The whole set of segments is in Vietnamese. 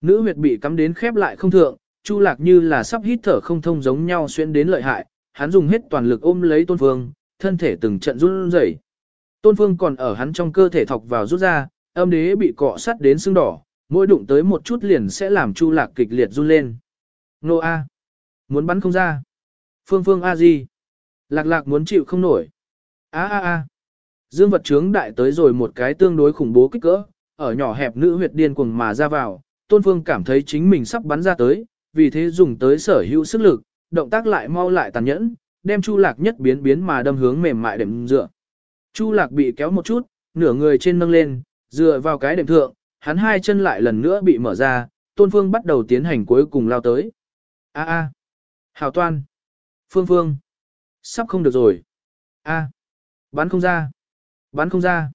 nữ huyệt bị cắm đến khép lại không thượng, Chu Lạc như là sắp hít thở không thông giống nhau xuyên đến lợi hại, hắn dùng hết toàn lực ôm lấy Tôn Phương, thân thể từng trận run rẩy. Tôn Phương còn ở hắn trong cơ thể thọc vào rút ra, âm đế bị cọ sắt đến sưng đỏ, mỗi đụng tới một chút liền sẽ làm Chu Lạc kịch liệt run lên. Nô A. Muốn bắn không ra. Phương Phương A gì? Lạc lạc muốn chịu không nổi. A a a. Dương vật trướng đại tới rồi một cái tương đối khủng bố kích cỡ, ở nhỏ hẹp nữ huyệt điên cuồng mà ra vào, Tôn Phương cảm thấy chính mình sắp bắn ra tới, vì thế dùng tới sở hữu sức lực, động tác lại mau lại tàn nhẫn, đem Chu Lạc nhất biến biến mà đâm hướng mềm mại đệm dựa. Chu Lạc bị kéo một chút, nửa người trên nâng lên, dựa vào cái đệm thượng, hắn hai chân lại lần nữa bị mở ra, Tôn Phương bắt đầu tiến hành cuối cùng lao tới. A a. Hào toan. Phương Phương. Sắp không được rồi. A. Bắn không ra. Bắn không ra.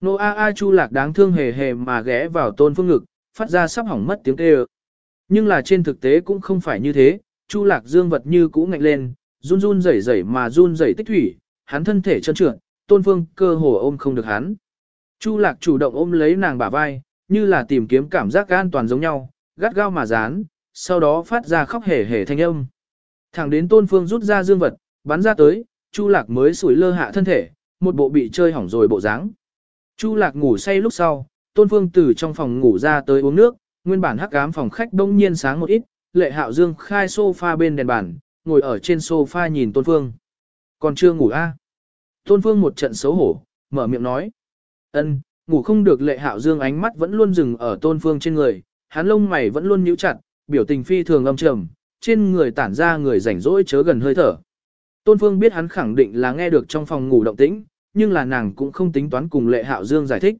Nô A A Chu Lạc đáng thương hề hề mà ghé vào Tôn Phương ngực, phát ra sắp hỏng mất tiếng kêu. Nhưng là trên thực tế cũng không phải như thế, Chu Lạc Dương vật như cũ ngạnh lên, run run rẩy rẩy mà run rẩy tích thủy, hắn thân thể trơn trượt, Tôn Phương cơ hồ ôm không được hắn. Chu Lạc chủ động ôm lấy nàng bả vai, như là tìm kiếm cảm giác an toàn giống nhau, gắt gao mà dán, sau đó phát ra khóc hề hề thanh âm. Thẳng đến Tôn Phương rút ra dương vật, bắn ra tới, Chu Lạc mới sủi lơ hạ thân thể, một bộ bị chơi hỏng rồi bộ dáng. Chu Lạc ngủ say lúc sau, Tôn Phương từ trong phòng ngủ ra tới uống nước, nguyên bản hắc ám phòng khách đông nhiên sáng một ít, Lệ Hạo Dương khai sofa bên đèn bàn, ngồi ở trên sofa nhìn Tôn Phương. Còn chưa ngủ a? À? Tôn Phương một trận xấu hổ, mở miệng nói. Ân, ngủ không được Lệ Hạo Dương ánh mắt vẫn luôn dừng ở Tôn Phương trên người, hắn lông mày vẫn luôn nhíu chặt, biểu tình phi thường âm trầm, trên người tản ra người rảnh rỗi chớ gần hơi thở. Tôn Phương biết hắn khẳng định là nghe được trong phòng ngủ động tĩnh, nhưng là nàng cũng không tính toán cùng Lệ Hạo Dương giải thích.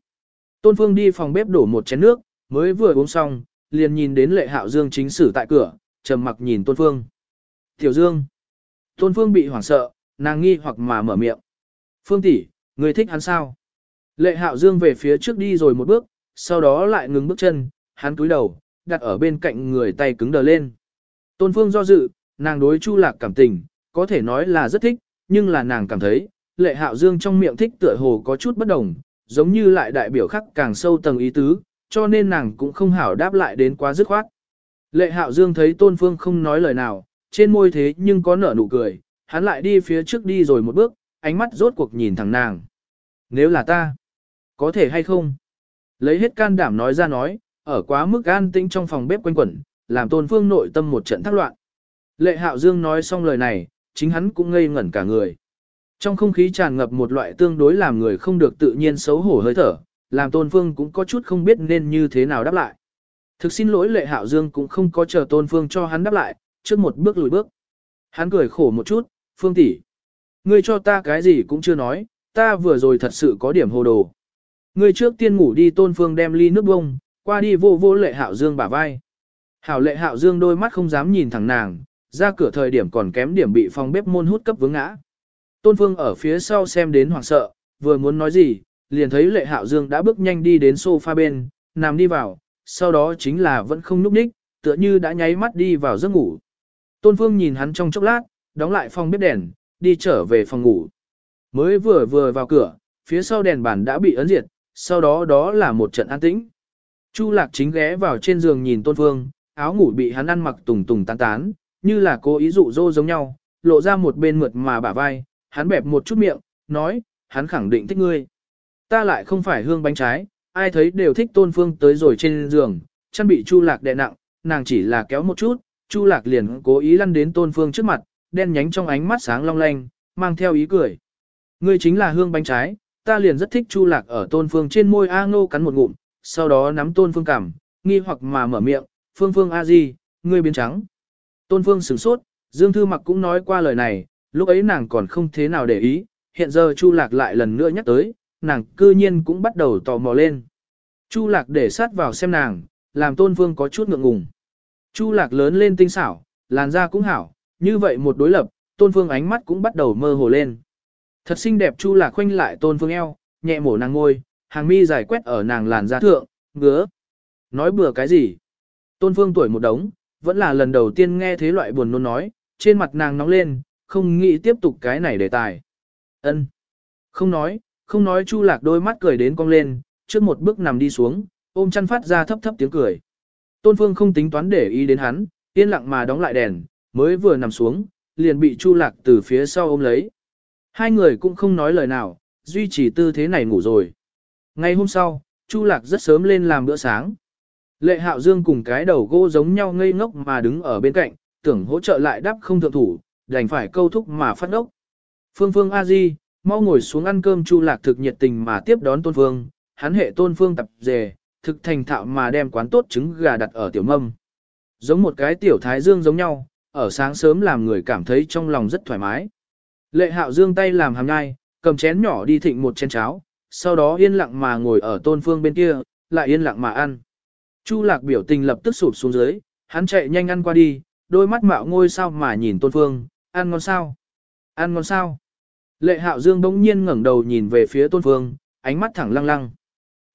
Tôn Phương đi phòng bếp đổ một chén nước, mới vừa uống xong, liền nhìn đến Lệ Hạo Dương chính sử tại cửa, trầm mặc nhìn Tôn Phương. "Tiểu Dương." Tôn Phương bị hoảng sợ, nàng nghi hoặc mà mở miệng. "Phương tỷ, người thích hắn sao?" Lệ Hạo Dương về phía trước đi rồi một bước, sau đó lại ngừng bước chân, hắn cúi đầu, đặt ở bên cạnh người tay cứng đờ lên. Tôn Phương do dự, nàng đối Chu Lạc cảm tình, có thể nói là rất thích, nhưng là nàng cảm thấy, lệ hạo dương trong miệng thích tựa hồ có chút bất đồng, giống như lại đại biểu khắc càng sâu tầng ý tứ, cho nên nàng cũng không hảo đáp lại đến quá dứt khoát. Lệ hạo dương thấy tôn phương không nói lời nào, trên môi thế nhưng có nở nụ cười, hắn lại đi phía trước đi rồi một bước, ánh mắt rốt cuộc nhìn thẳng nàng. Nếu là ta, có thể hay không? Lấy hết can đảm nói ra nói, ở quá mức an tĩnh trong phòng bếp quanh quẩn, làm tôn phương nội tâm một trận thắc loạn. Lệ hạo dương nói xong lời này, chính hắn cũng ngây ngẩn cả người. Trong không khí tràn ngập một loại tương đối làm người không được tự nhiên xấu hổ hơi thở, làm Tôn Phương cũng có chút không biết nên như thế nào đáp lại. Thực xin lỗi Lệ Hạo Dương cũng không có chờ Tôn Phương cho hắn đáp lại, trước một bước lùi bước. Hắn cười khổ một chút, Phương tỷ, ngươi cho ta cái gì cũng chưa nói, ta vừa rồi thật sự có điểm hồ đồ. Ngươi trước tiên ngủ đi Tôn Phương đem ly nước bông, qua đi vô vô Lệ Hạo Dương bả vai. Hảo Lệ Hạo Dương đôi mắt không dám nhìn thẳng nàng, ra cửa thời điểm còn kém điểm bị phòng bếp môn hút cấp vướng ngã. Tôn Phương ở phía sau xem đến hoảng sợ, vừa muốn nói gì, liền thấy Lệ Hạo Dương đã bước nhanh đi đến sofa bên, nằm đi vào, sau đó chính là vẫn không núp đích, tựa như đã nháy mắt đi vào giấc ngủ. Tôn Phương nhìn hắn trong chốc lát, đóng lại phòng bếp đèn, đi trở về phòng ngủ. Mới vừa vừa vào cửa, phía sau đèn bàn đã bị ấn diệt, sau đó đó là một trận an tĩnh. Chu Lạc chính ghé vào trên giường nhìn Tôn Phương, áo ngủ bị hắn ăn mặc tùng tùng tán tán, như là cố ý dụ dỗ giống nhau, lộ ra một bên mượt mà bả vai, hắn bẹp một chút miệng, nói, hắn khẳng định thích ngươi. Ta lại không phải hương bánh trái, ai thấy đều thích tôn phương tới rồi trên giường, chăn bị Chu Lạc đè nặng, nàng chỉ là kéo một chút, Chu Lạc liền cố ý lăn đến tôn phương trước mặt, đen nhánh trong ánh mắt sáng long lanh, mang theo ý cười. Ngươi chính là hương bánh trái, ta liền rất thích Chu Lạc ở tôn phương trên môi A ngô cắn một ngụm, sau đó nắm tôn phương cảm, nghi hoặc mà mở miệng, phương phương A gì, ngươi biến trắng. Tôn phương sửng sốt, Dương Thư Mặc cũng nói qua lời này, lúc ấy nàng còn không thế nào để ý, hiện giờ Chu Lạc lại lần nữa nhắc tới, nàng cư nhiên cũng bắt đầu tò mò lên. Chu Lạc để sát vào xem nàng, làm Tôn vương có chút ngượng ngùng. Chu Lạc lớn lên tinh xảo, làn da cũng hảo, như vậy một đối lập, Tôn vương ánh mắt cũng bắt đầu mơ hồ lên. Thật xinh đẹp Chu Lạc khoanh lại Tôn vương eo, nhẹ mổ nàng ngôi, hàng mi dài quét ở nàng làn da thượng, ngứa. Nói bừa cái gì? Tôn vương tuổi một đống, vẫn là lần đầu tiên nghe thế loại buồn nôn nói, trên mặt nàng nóng lên, không nghĩ tiếp tục cái này đề tài. Ân, Không nói, không nói Chu Lạc đôi mắt cười đến cong lên, trước một bước nằm đi xuống, ôm chăn phát ra thấp thấp tiếng cười. Tôn Phương không tính toán để ý đến hắn, yên lặng mà đóng lại đèn, mới vừa nằm xuống, liền bị Chu Lạc từ phía sau ôm lấy. Hai người cũng không nói lời nào, duy trì tư thế này ngủ rồi. Ngày hôm sau, Chu Lạc rất sớm lên làm bữa sáng. Lệ Hạo Dương cùng cái đầu gỗ giống nhau ngây ngốc mà đứng ở bên cạnh, tưởng hỗ trợ lại đắp không thượng thủ, đành phải câu thúc mà phát ốc. Phương Phương A Di, mau ngồi xuống ăn cơm Chu Lạc thực nhiệt tình mà tiếp đón Tôn Phương, hắn hệ Tôn Phương tập dề, thực thành thạo mà đem quán tốt trứng gà đặt ở tiểu mâm. Giống một cái tiểu thái dương giống nhau, ở sáng sớm làm người cảm thấy trong lòng rất thoải mái. Lệ Hạo Dương tay làm hàm nhai, cầm chén nhỏ đi thịnh một chén cháo, sau đó yên lặng mà ngồi ở Tôn Phương bên kia, lại yên lặng mà ăn. Chu Lạc biểu tình lập tức sụp xuống dưới, hắn chạy nhanh ăn qua đi, đôi mắt mạo ngôi sao mà nhìn Tôn Phương, ăn ngon sao? Ăn ngon sao? Lệ Hạo Dương bỗng nhiên ngẩng đầu nhìn về phía Tôn Phương, ánh mắt thẳng lăng lăng.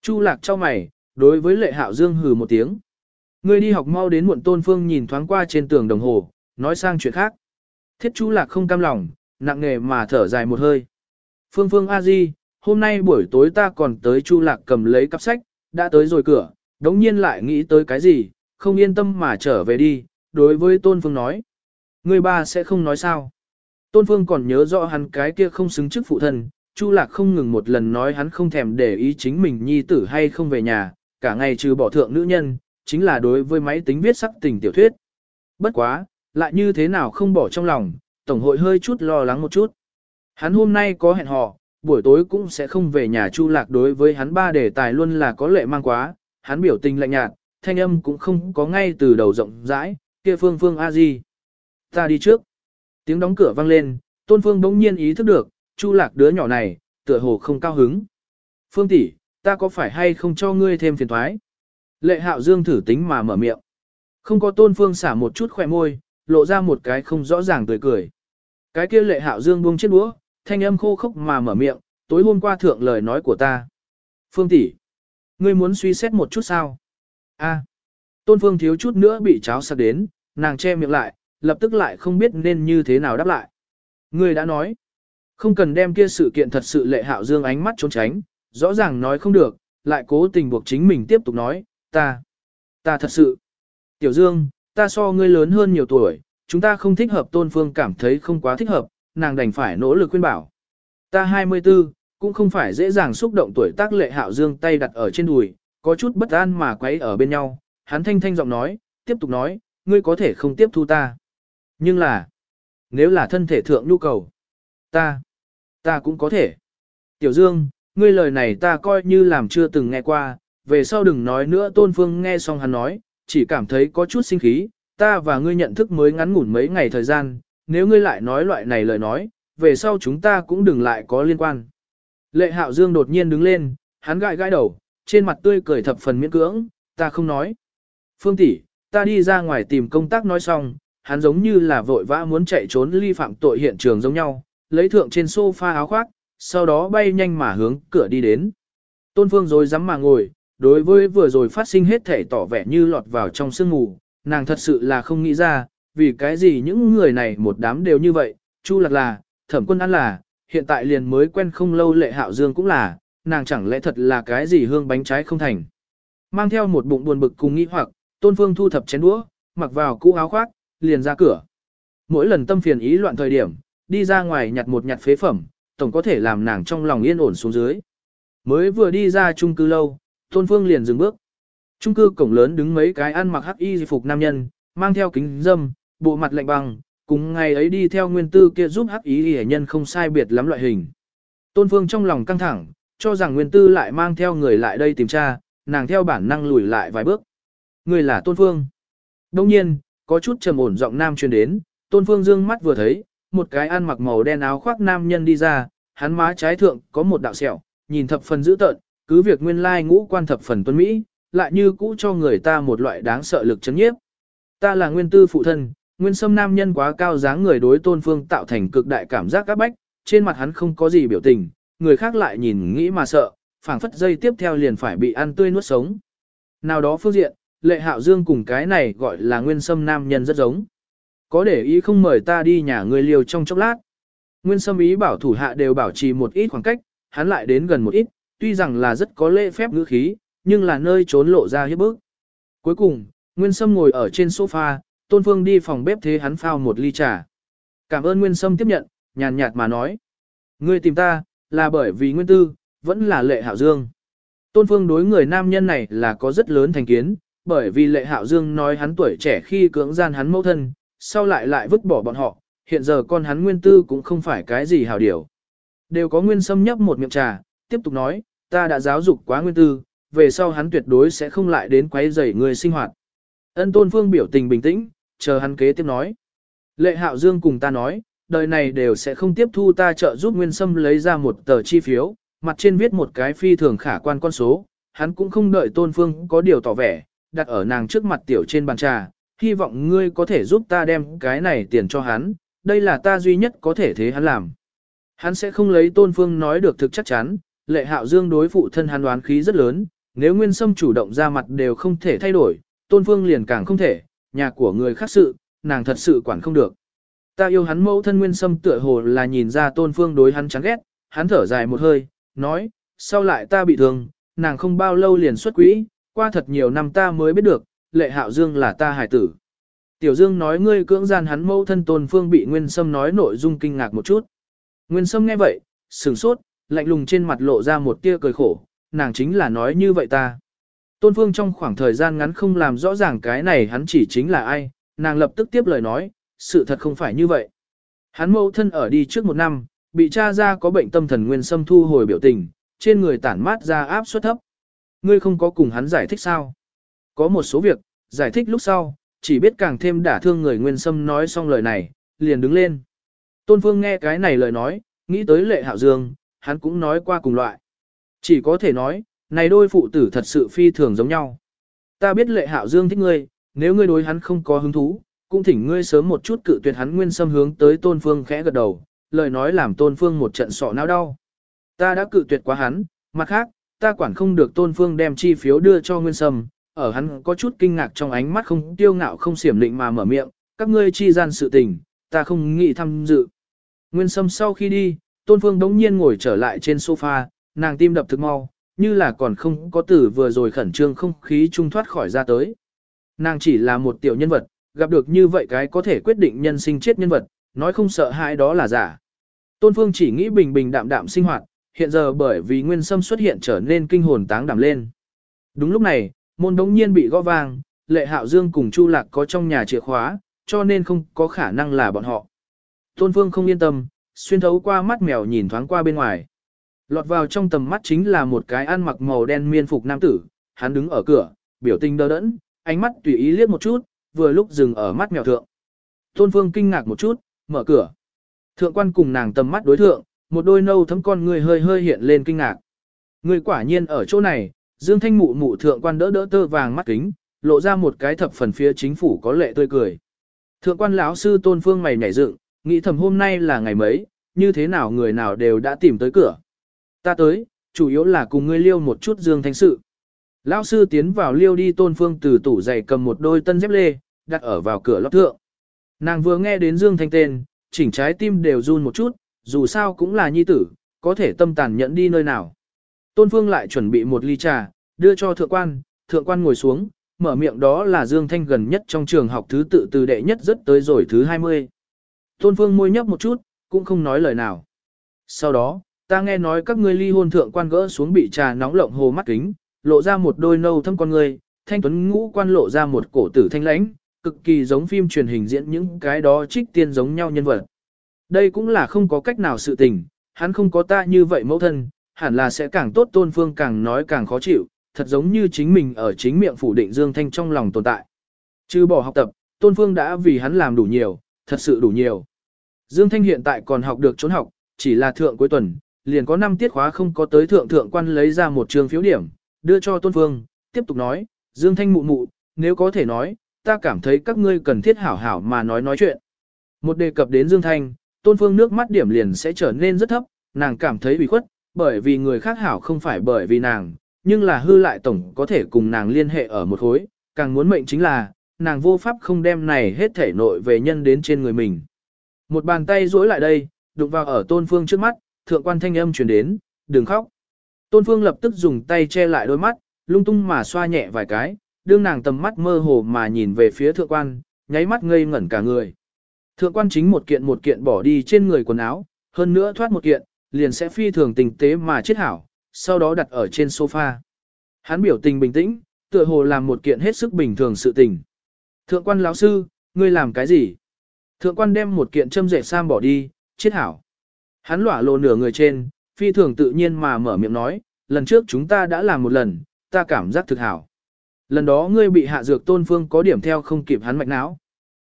Chu Lạc cho mày, đối với Lệ Hạo Dương hừ một tiếng. Ngươi đi học mau đến muộn Tôn Phương nhìn thoáng qua trên tường đồng hồ, nói sang chuyện khác. Thiết Chu Lạc không cam lòng, nặng nề mà thở dài một hơi. Phương Phương A Di, hôm nay buổi tối ta còn tới Chu Lạc cầm lấy cặp sách, đã tới rồi cửa, đống nhiên lại nghĩ tới cái gì, không yên tâm mà trở về đi, đối với Tôn Phương nói. Người ba sẽ không nói sao. Tôn Phương còn nhớ rõ hắn cái kia không xứng chức phụ thân, Chu Lạc không ngừng một lần nói hắn không thèm để ý chính mình nhi tử hay không về nhà, cả ngày trừ bỏ thượng nữ nhân, chính là đối với máy tính viết sắc tình tiểu thuyết. Bất quá, lại như thế nào không bỏ trong lòng, Tổng hội hơi chút lo lắng một chút. Hắn hôm nay có hẹn hò, buổi tối cũng sẽ không về nhà Chu Lạc đối với hắn ba đề tài luôn là có lệ mang quá, hắn biểu tình lạnh nhạt, thanh âm cũng không có ngay từ đầu rộng rãi, kia phương phương a di. Ta đi trước. Tiếng đóng cửa vang lên, tôn phương bỗng nhiên ý thức được, Chu Lạc đứa nhỏ này, tựa hồ không cao hứng. Phương tỷ, ta có phải hay không cho ngươi thêm phiền thoái? Lệ hạo dương thử tính mà mở miệng. Không có tôn phương xả một chút khỏe môi, lộ ra một cái không rõ ràng tươi cười. Cái kia lệ hạo dương buông chiếc đũa, thanh âm khô khốc mà mở miệng, tối hôm qua thượng lời nói của ta. Phương tỷ, ngươi muốn suy xét một chút sao? A. Tôn Phương thiếu chút nữa bị cháo sặc đến, nàng che miệng lại, lập tức lại không biết nên như thế nào đáp lại. người đã nói, không cần đem kia sự kiện thật sự lệ hạo dương ánh mắt trốn tránh, rõ ràng nói không được, lại cố tình buộc chính mình tiếp tục nói, ta, ta thật sự. Tiểu Dương, ta so ngươi lớn hơn nhiều tuổi, chúng ta không thích hợp Tôn Phương cảm thấy không quá thích hợp, nàng đành phải nỗ lực khuyên bảo. Ta 24, cũng không phải dễ dàng xúc động tuổi tác lệ hạo dương tay đặt ở trên đùi, có chút bất an mà quấy ở bên nhau, hắn thanh thanh giọng nói, tiếp tục nói, ngươi có thể không tiếp thu ta. Nhưng là, nếu là thân thể thượng nhu cầu, ta, ta cũng có thể. Tiểu Dương, ngươi lời này ta coi như làm chưa từng nghe qua, về sau đừng nói nữa tôn phương nghe xong hắn nói, chỉ cảm thấy có chút sinh khí, ta và ngươi nhận thức mới ngắn ngủn mấy ngày thời gian, nếu ngươi lại nói loại này lời nói, về sau chúng ta cũng đừng lại có liên quan. Lệ Hạo Dương đột nhiên đứng lên, hắn gãi gãi đầu, trên mặt tươi cười thập phần miễn cưỡng, ta không nói. Phương tỷ, ta đi ra ngoài tìm công tác nói xong, hắn giống như là vội vã muốn chạy trốn ly phạm tội hiện trường giống nhau, lấy thượng trên sofa áo khoác, sau đó bay nhanh mà hướng cửa đi đến. Tôn Phương rồi dám mà ngồi, đối với vừa rồi phát sinh hết thể tỏ vẻ như lọt vào trong sương mù, nàng thật sự là không nghĩ ra, vì cái gì những người này một đám đều như vậy, Chu Lạc là, Thẩm Quân An là, hiện tại liền mới quen không lâu Lệ Hạo Dương cũng là, nàng chẳng lẽ thật là cái gì hương bánh trái không thành. Mang theo một bụng buồn bực cùng nghĩ hoặc, Tôn Phương thu thập chén đũa, mặc vào cũ áo khoác, liền ra cửa. Mỗi lần tâm phiền ý loạn thời điểm, đi ra ngoài nhặt một nhặt phế phẩm, tổng có thể làm nàng trong lòng yên ổn xuống dưới. Mới vừa đi ra chung cư lâu, Tôn Phương liền dừng bước. Trung cư cổng lớn đứng mấy cái ăn mặc hắc y phục nam nhân, mang theo kính dâm, bộ mặt lạnh băng, cùng ngày ấy đi theo nguyên tư kia giúp hắc y hệ nhân không sai biệt lắm loại hình. Tôn Phương trong lòng căng thẳng, cho rằng nguyên tư lại mang theo người lại đây tìm tra, nàng theo bản năng lùi lại vài bước. Người là Tôn Phương. Đông nhiên, có chút trầm ổn giọng nam truyền đến, Tôn Phương dương mắt vừa thấy, một cái ăn mặc màu đen áo khoác nam nhân đi ra, hắn má trái thượng có một đạo sẹo, nhìn thập phần dữ tợn, cứ việc nguyên lai ngũ quan thập phần tuấn Mỹ, lại như cũ cho người ta một loại đáng sợ lực chấn nhiếp. Ta là nguyên tư phụ thân, nguyên sâm nam nhân quá cao dáng người đối tôn phương tạo thành cực đại cảm giác các bách, trên mặt hắn không có gì biểu tình, người khác lại nhìn nghĩ mà sợ, phảng phất dây tiếp theo liền phải bị ăn tươi nuốt sống. Nào đó phương diện, lệ hạo dương cùng cái này gọi là nguyên sâm nam nhân rất giống. Có để ý không mời ta đi nhà người liều trong chốc lát. Nguyên sâm ý bảo thủ hạ đều bảo trì một ít khoảng cách, hắn lại đến gần một ít, tuy rằng là rất có lễ phép ngữ khí, nhưng là nơi trốn lộ ra hiếp bức. Cuối cùng, Nguyên Sâm ngồi ở trên sofa, Tôn Phương đi phòng bếp thế hắn phao một ly trà. Cảm ơn Nguyên Sâm tiếp nhận, nhàn nhạt mà nói. Ngươi tìm ta, là bởi vì Nguyên Tư, vẫn là lệ hạo dương. Tôn Phương đối người nam nhân này là có rất lớn thành kiến, bởi vì lệ hạo dương nói hắn tuổi trẻ khi cưỡng gian hắn mẫu thân, sau lại lại vứt bỏ bọn họ, hiện giờ con hắn Nguyên Tư cũng không phải cái gì hảo điều. Đều có Nguyên Sâm nhấp một miệng trà, tiếp tục nói, ta đã giáo dục quá Nguyên Tư, về sau hắn tuyệt đối sẽ không lại đến quấy rầy người sinh hoạt. Ân Tôn Phương biểu tình bình tĩnh, chờ hắn kế tiếp nói. Lệ Hạo Dương cùng ta nói, đời này đều sẽ không tiếp thu ta trợ giúp Nguyên Sâm lấy ra một tờ chi phiếu, mặt trên viết một cái phi thường khả quan con số, hắn cũng không đợi Tôn Phương có điều tỏ vẻ, đặt ở nàng trước mặt tiểu trên bàn trà, hy vọng ngươi có thể giúp ta đem cái này tiền cho hắn, đây là ta duy nhất có thể thế hắn làm. Hắn sẽ không lấy Tôn Phương nói được thực chắc chắn, lệ hạo dương đối phụ thân hắn đoán khí rất lớn, nếu Nguyên Sâm chủ động ra mặt đều không thể thay đổi, Tôn Phương liền càng không thể, nhà của người khác sự, nàng thật sự quản không được. Ta yêu hắn mẫu thân Nguyên Sâm tựa hồ là nhìn ra Tôn Phương đối hắn chán ghét, hắn thở dài một hơi, nói, sau lại ta bị thương, nàng không bao lâu liền xuất quỹ, qua thật nhiều năm ta mới biết được, lệ hạo dương là ta hải tử. Tiểu Dương nói ngươi cưỡng gian hắn mẫu thân Tôn Phương bị Nguyên Sâm nói nội dung kinh ngạc một chút. Nguyên Sâm nghe vậy, sửng sốt, lạnh lùng trên mặt lộ ra một tia cười khổ, nàng chính là nói như vậy ta. Tôn Phương trong khoảng thời gian ngắn không làm rõ ràng cái này hắn chỉ chính là ai, nàng lập tức tiếp lời nói, sự thật không phải như vậy. Hắn mẫu thân ở đi trước một năm, bị cha ra có bệnh tâm thần nguyên Sâm thu hồi biểu tình, trên người tản mát ra áp suất thấp. Ngươi không có cùng hắn giải thích sao? Có một số việc, giải thích lúc sau, chỉ biết càng thêm đả thương người nguyên Sâm nói xong lời này, liền đứng lên. Tôn Phương nghe cái này lời nói, nghĩ tới lệ hạo dương, hắn cũng nói qua cùng loại. Chỉ có thể nói, này đôi phụ tử thật sự phi thường giống nhau. Ta biết lệ hạo dương thích ngươi, nếu ngươi đối hắn không có hứng thú, cũng thỉnh ngươi sớm một chút cự tuyệt hắn nguyên xâm hướng tới tôn phương khẽ gật đầu, lời nói làm tôn phương một trận sọ não đau. Ta đã cự tuyệt quá hắn, mặt khác, ta quản không được tôn phương đem chi phiếu đưa cho nguyên sâm, ở hắn có chút kinh ngạc trong ánh mắt không tiêu ngạo không xiểm định mà mở miệng, các ngươi chi gian sự tình, ta không nghĩ tham dự. Nguyên sâm sau khi đi, tôn phương đống nhiên ngồi trở lại trên sofa, nàng tim đập thực mau, như là còn không có tử vừa rồi khẩn trương không khí trung thoát khỏi ra tới. Nàng chỉ là một tiểu nhân vật, gặp được như vậy cái có thể quyết định nhân sinh chết nhân vật, nói không sợ hãi đó là giả. Tôn Phương chỉ nghĩ bình bình đạm đạm sinh hoạt, hiện giờ bởi vì nguyên sâm xuất hiện trở nên kinh hồn táng đảm lên. Đúng lúc này, môn đống nhiên bị gõ vang, lệ hạo dương cùng Chu Lạc có trong nhà chìa khóa, cho nên không có khả năng là bọn họ. Tôn Phương không yên tâm, xuyên thấu qua mắt mèo nhìn thoáng qua bên ngoài. Lọt vào trong tầm mắt chính là một cái ăn mặc màu đen miên phục nam tử, hắn đứng ở cửa, biểu tình đờ đẫn, ánh mắt tùy ý liếc một chút, vừa lúc dừng ở mắt mèo thượng. Tôn Phương kinh ngạc một chút, mở cửa. Thượng quan cùng nàng tầm mắt đối thượng, một đôi nâu thấm con người hơi hơi hiện lên kinh ngạc. Người quả nhiên ở chỗ này, Dương Thanh mụ mụ thượng quan đỡ đỡ tơ vàng mắt kính, lộ ra một cái thập phần phía chính phủ có lệ tươi cười. Thượng quan lão sư Tôn Phương mày nhảy dựng, nghĩ thầm hôm nay là ngày mấy, như thế nào người nào đều đã tìm tới cửa. Ta tới, chủ yếu là cùng ngươi liêu một chút Dương Thanh sự. Lão sư tiến vào liêu đi Tôn Phương từ tủ giày cầm một đôi tân dép lê, đặt ở vào cửa lót thượng. Nàng vừa nghe đến Dương Thanh tên, chỉnh trái tim đều run một chút, dù sao cũng là nhi tử, có thể tâm tàn nhẫn đi nơi nào. Tôn Phương lại chuẩn bị một ly trà, đưa cho thượng quan, thượng quan ngồi xuống, mở miệng đó là Dương Thanh gần nhất trong trường học thứ tự từ đệ nhất rất tới rồi thứ 20. Tôn Phương môi nhấp một chút, cũng không nói lời nào. Sau đó, ta nghe nói các ngươi ly hôn thượng quan gỡ xuống bị trà nóng lộng hồ mắt kính, lộ ra một đôi nâu thâm con người, thanh tuấn ngũ quan lộ ra một cổ tử thanh lãnh, cực kỳ giống phim truyền hình diễn những cái đó trích tiên giống nhau nhân vật. Đây cũng là không có cách nào sự tình, hắn không có ta như vậy mẫu thân, hẳn là sẽ càng tốt tôn phương càng nói càng khó chịu, thật giống như chính mình ở chính miệng phủ định Dương Thanh trong lòng tồn tại. Chứ bỏ học tập, tôn phương đã vì hắn làm đủ nhiều, thật sự đủ nhiều. Dương Thanh hiện tại còn học được trốn học, chỉ là thượng cuối tuần, liền có 5 tiết khóa không có tới thượng thượng quan lấy ra một trường phiếu điểm, đưa cho tôn phương, tiếp tục nói, Dương Thanh mụ mụ, nếu có thể nói, ta cảm thấy các ngươi cần thiết hảo hảo mà nói nói chuyện. Một đề cập đến Dương Thanh, tôn phương nước mắt điểm liền sẽ trở nên rất thấp, nàng cảm thấy bị khuất, bởi vì người khác hảo không phải bởi vì nàng, nhưng là hư lại tổng có thể cùng nàng liên hệ ở một khối, càng muốn mệnh chính là, nàng vô pháp không đem này hết thể nội về nhân đến trên người mình. Một bàn tay duỗi lại đây, đụng vào ở tôn phương trước mắt, thượng quan thanh âm truyền đến, đừng khóc. Tôn phương lập tức dùng tay che lại đôi mắt, lung tung mà xoa nhẹ vài cái, đương nàng tầm mắt mơ hồ mà nhìn về phía thượng quan, nháy mắt ngây ngẩn cả người. Thượng quan chính một kiện một kiện bỏ đi trên người quần áo, hơn nữa thoát một kiện, liền sẽ phi thường tình tế mà chết hảo, sau đó đặt ở trên sofa. Hắn biểu tình bình tĩnh, tựa hồ làm một kiện hết sức bình thường sự tình. Thượng quan lão sư, ngươi làm cái gì? Thượng quan đem một kiện châm dệt sam bỏ đi, chết hảo. Hắn lỏa lộ nửa người trên, phi thường tự nhiên mà mở miệng nói, lần trước chúng ta đã làm một lần, ta cảm giác thực hảo. Lần đó ngươi bị hạ dược tôn phương có điểm theo không kịp hắn mạch não.